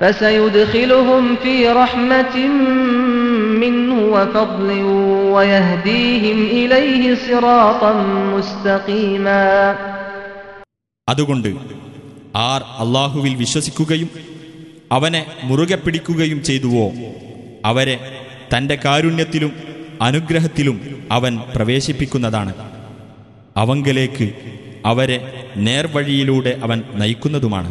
فسيدخلهم في رحمة منه وفضل ويهديهم إليه صراطا مستقيما അതുകൊണ്ട് ആർ അള്ളാഹുവിൽ വിശ്വസിക്കുകയും അവനെ മുറുകെ പിടിക്കുകയും ചെയ്തുവോ അവരെ തന്റെ കാരുണ്യത്തിലും അനുഗ്രഹത്തിലും അവൻ പ്രവേശിപ്പിക്കുന്നതാണ് അവങ്കലേക്ക് അവരെ നേർവഴിയിലൂടെ അവൻ നയിക്കുന്നതുമാണ്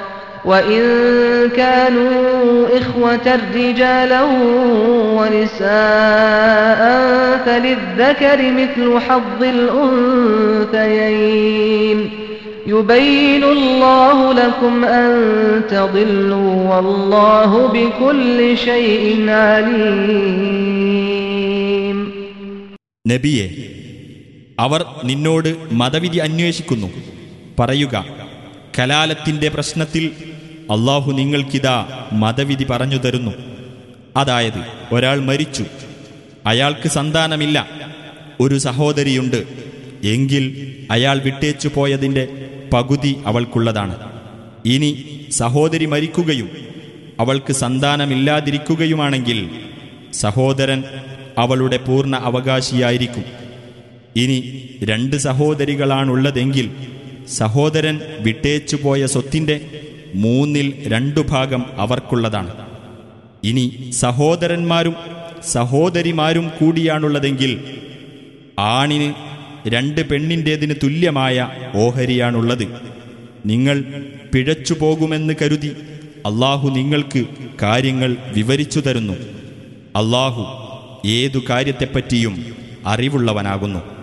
وإن كانوا إخوة رجالا ونساء فللذكر مثل حظ الأنثيين يبين الله لكم أن تضلوا والله بكل شيء عليم നബിയെ അവർ നിന്നോട് മതവിധി അന്വേഷിക്കുന്നു പറയുക കലാലത്തിന്റെ പ്രശ്നത്തിൽ അള്ളാഹു നിങ്ങൾക്കിതാ മതവിധി പറഞ്ഞു തരുന്നു. അതായത് ഒരാൾ മരിച്ചു. അയാൾക്ക് സന്താനമില്ല. ഒരു സഹോദരിയുണ്ട്. എങ്കിൽ അയാൾ വിട്ടേച്ചു പോയതിന്റെ പകുതി അവൾക്കുള്ളതാണ്. ഇനി സഹോദരി മരിക്കുകയും അവൾക്ക് സന്താനമില്ലാതിരിക്കുകയുമാണെങ്കിൽ സഹോദരൻ അവളുടെ പൂർണ അവകാശിയായിരിക്കും. ഇനി രണ്ട് സഹോദരികളാണുള്ളതെങ്കിൽ സഹോദരൻ വിട്ടേച്ചു പോയ സ്വത്തിന്റെ മൂന്നിൽ രണ്ടു ഭാഗം അവർക്കുള്ളതാണ്. ഇനി സഹോദരന്മാരും സഹോദരിമാരും കൂടിയാണുള്ളതെങ്കിൽ ആണിന് രണ്ട് പെണ്ണിന്റേതിന് തുല്യമായ ഓഹരിയാണുള്ളത്. നിങ്ങൾ പിഴച്ചു പോകുമെന്ന് കരുതി അള്ളാഹു നിങ്ങൾക്ക് കാര്യങ്ങൾ വിവരിച്ചു തരുന്നു. അള്ളാഹു ഏതു കാര്യത്തെപ്പറ്റിയും അറിവുള്ളവനാകുന്നു.